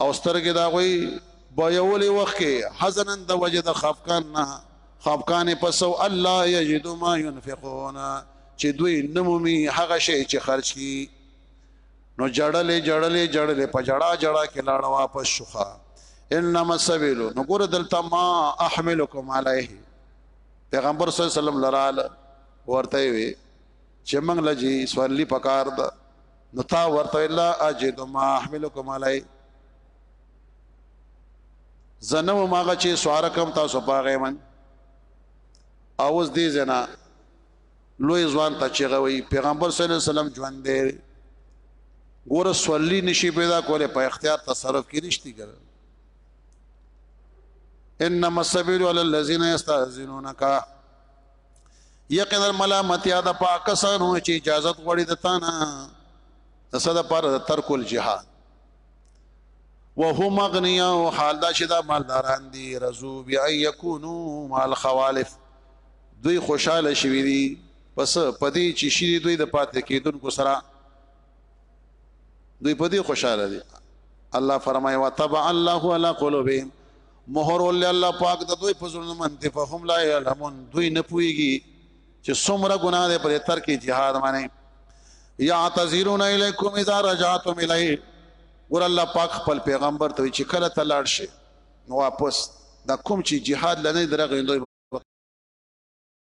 او سترګې دا غوي په یولې وخت کې حزنن د وجه د خفقان نه خفقان پسو الله یجد ما ينفقون چې دوی نمومي هغه شی چې خرج کی نو جړلې جړلې جړلې په جړا جړا کې لاړ واپس شوخه انما السبيل نو ګور دلته ما احملكم عليه پیغمبر صلی الله علیه وسلم لراله ورته وی چې موږ لږی سواللی پکار ده نو تا ورته الا اجد ما احملکم علی زنه ماغه چې سوار کم تاسو پاغه من اوس دې زنا لوی ځوان ته چغوي پیغمبر صلی الله علیه وسلم ژوند دی ګور سولی نشي پیدا کوله په اختیار تصرف کې نشتی ګر انما السبيل على الذين يستاذنونك یقینا ملامتیا د پاکستانو چې اجازه غوړي د تانا د صد پر ترک الجهاد وهم اغنیا او حال دا چې دا مالداران دي رزو بیا یکونو مال خوالف دوی خوشاله شوی دي پس پدې چې شي دوی د پاتې کېدونکو سره دوی پدې خوشاله دي الله فرمایي وتبع الله على قلوبهم مهر ولې الله پاک د دوی په زړونو باندې په هم لا علمون دوی نه پويږي چې څومره ګناه ده پر تر کې jihad باندې یا تعذرون الیکم اذا رجعتم الیه ور الله پاک خپل پیغمبر ته چې کله تلاړ شي نو واپس دا کوم چې jihad لنه درغې دوی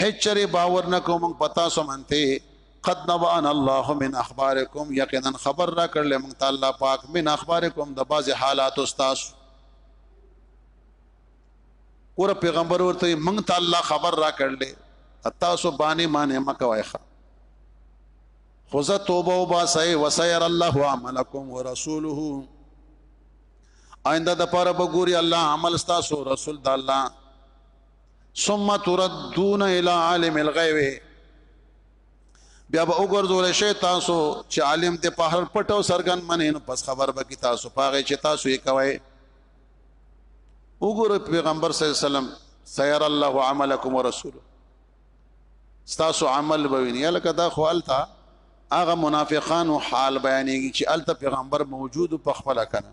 هیڅ چره باور نه کوم په تاسو منته قد نبان الله من اخبارکم یقینا خبر را کړل موږ تعالی پاک من اخبارکم د باز حالات استاس ور پیغمبر ورته موږ تعالی خبر را کړل تاسو باندې معنی مکوای ښه خذ توبه او باسه وسير الله عملکم ورسوله آینده د پاره بګوري الله عمل تاسو رسول د الله ثم تردون الى عالم الغيب بیا به وګرځول شي تاسو چې عالم ته په هر پټو سرګن منې نو پس خبر به کی تاسو پاغه چې تاسو یې کوي وګوره پیغمبر صلی الله علیه وسلم سیر الله عملکم ورسوله تاسو عمل به ویني لکه دا خو التا هغه منافقانو حال بیانېږي چې الته پیغمبر موجود په خپل کنه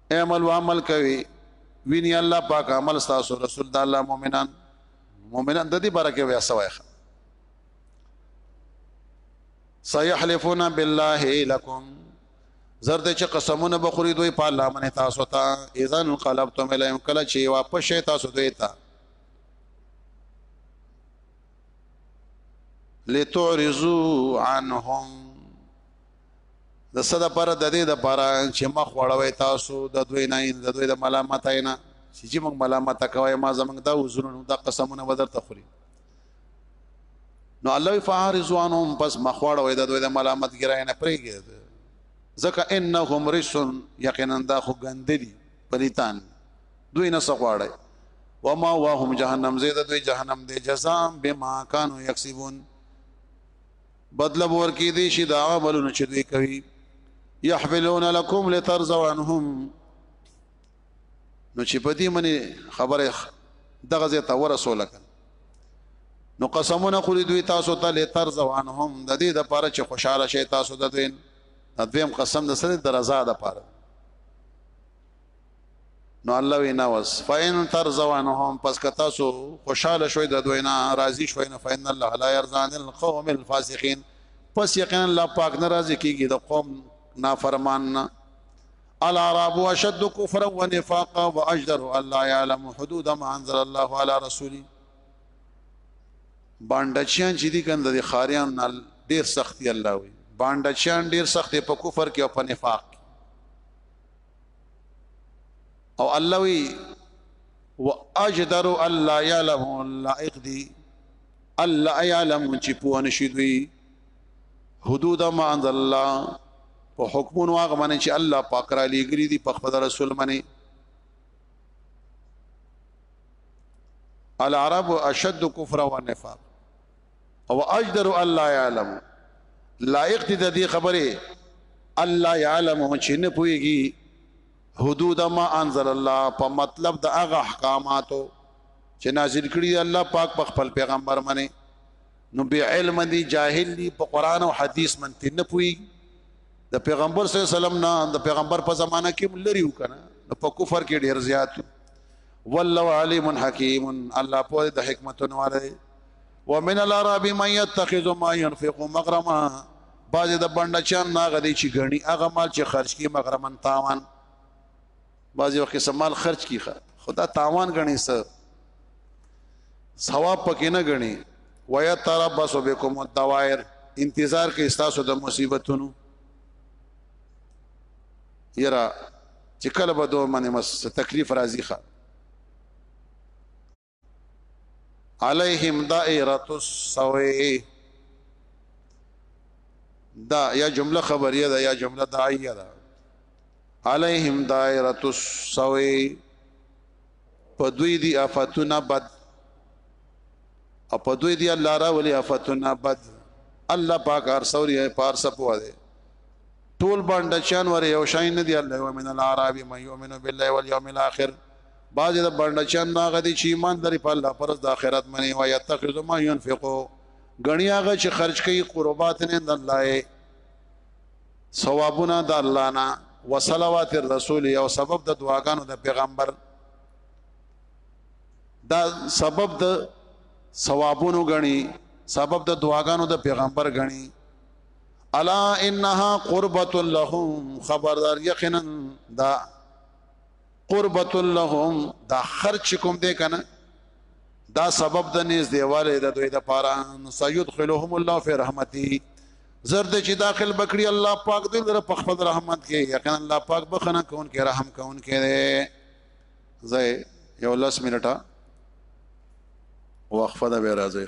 اعمل وعمل کوي ویني الله پاک عمل تاسو رسول د الله مؤمنان مؤمنان د دې برکه ویا سوایخه سيحلفون بالله لكم زرد چې قسمونه بخوري دوی په الله باندې تاسو ته اذن قلبتم الیهم کله چې واپس شي تاسو دوی ته لتعرضوا عنهم د څه لپاره د دې لپاره چې مخ وړوي تاسو د دوی نه د دوی د ملامت نه چې موږ ملامت کوي ما زمنګ دا وزرونو دا قسمونه بدر تخري نو الله فارزوانهم پس مخ وړوي د دوی د ملامت ګرای نه پرېږي ځکه انهم رسن یقینا دا خو ګندلي پلیتان دوی نه سغواړي وما واهم جهنم زید دوی جهنم دې جزاء بما كانوا يكسبون بدل بور کې دي شي دا عملونه چې دوی کوي يحملون لكم لترزوا عنهم نو چې په دې منی خبره دغه زه ته ورسول نو قسمونه خوري دوی تاسو ته لترزوا عنهم د دې د پاره چې خوشاله شي تاسو د دوی دویم قسم د سره درزا د پاره نو الله وینا وس فین ترزوانهم پس کتا سو خوشاله شوي د دوینا راضي شوي نه فین الله لا يرزان القوم الفاسقين پس یقینا الله پاک ناراضي کیږي د قوم نافرمان نه العرب اشد كفرا ونفاقا واجدر الله يعلم حدود ما انزل الله على رسوله باندچیان چې دي کنده د خاریان نال ډیر سختی الله وي باندچیان ډیر سخت په کفر کې او په نفاق او الله وی واجدر الله يعلم لائق دي الله يعلم چې پوه نشي دوی حدود ما انزل الله او حکمون واغ باندې چې الله پاک را لګري دي په خپل رسول باندې العرب اشد كفر ونفاق او اجدر الله يعلم لایق دي د دې خبره الله يعلم چې نه پويږي حدود ما انزل الله په مطلب د هغه احکاماتو چې نازل کړی الله پاک په خپل پیغمبر باندې نو به علم دي جاهل دي په قران او حديث منته نه پوي د پیغمبر صلی الله علیه وسلم نه د پیغمبر په زمانہ کې لري وکنه نو په کفر کې ډیر زیات والله علیم حکیم الله په د حکمتونو والے ومن العرب من يتخذ ما ينفق مغرما باز د بنده چان ناغه دی چې غني هغه مال چې خرج کی مغرمن تاوان باز یو قسم مال خرج کی خدا تاوان غني سر ثواب پکې نه غني ويا تربص بكم الدوائر انتظار کې استاسو د مصیبتونو یرا چې کله به دوه منه مس تکلیف راځي ښه علیهم دائرۃ السوء دا یا جمله خبریه ده یا جمله داعیه ده علیهم دائرۃ السوء په دوی دی افتونه بد او په دوی دی الله را ولي افتونه بد الله پاک ارسوري پارس په ده ټول باندې چان ور یو شاین دی الله ومن العرب من یؤمن بالله والیوم الاخر بعضې د بڼچیان نه هغه دي چې ایمان لري په الله پرس د آخرت مني و یتخذ ما ينفقو غنی هغه چې خرج کوي قربات نه د الله ثوابونه د الله نه وصلوات الرسول او سبب د دعاګانو د پیغمبر دا سبب د ثوابونو غني سبب د دعاګانو د پیغمبر غني الا انها قربت لهم خبردار یقینا دا قربت لهم دا خرچ کوم دې کنه دا سبب د نس دیواله د دوی د پاره سيدخلهم الله فی رحمتي زرد چې داخل بکړي الله پاک دې در په خپل رحمت کې یقینا الله پاک بخنه کون کې رحم کون کې دې زې یو لس منټه وقفه ده به راځي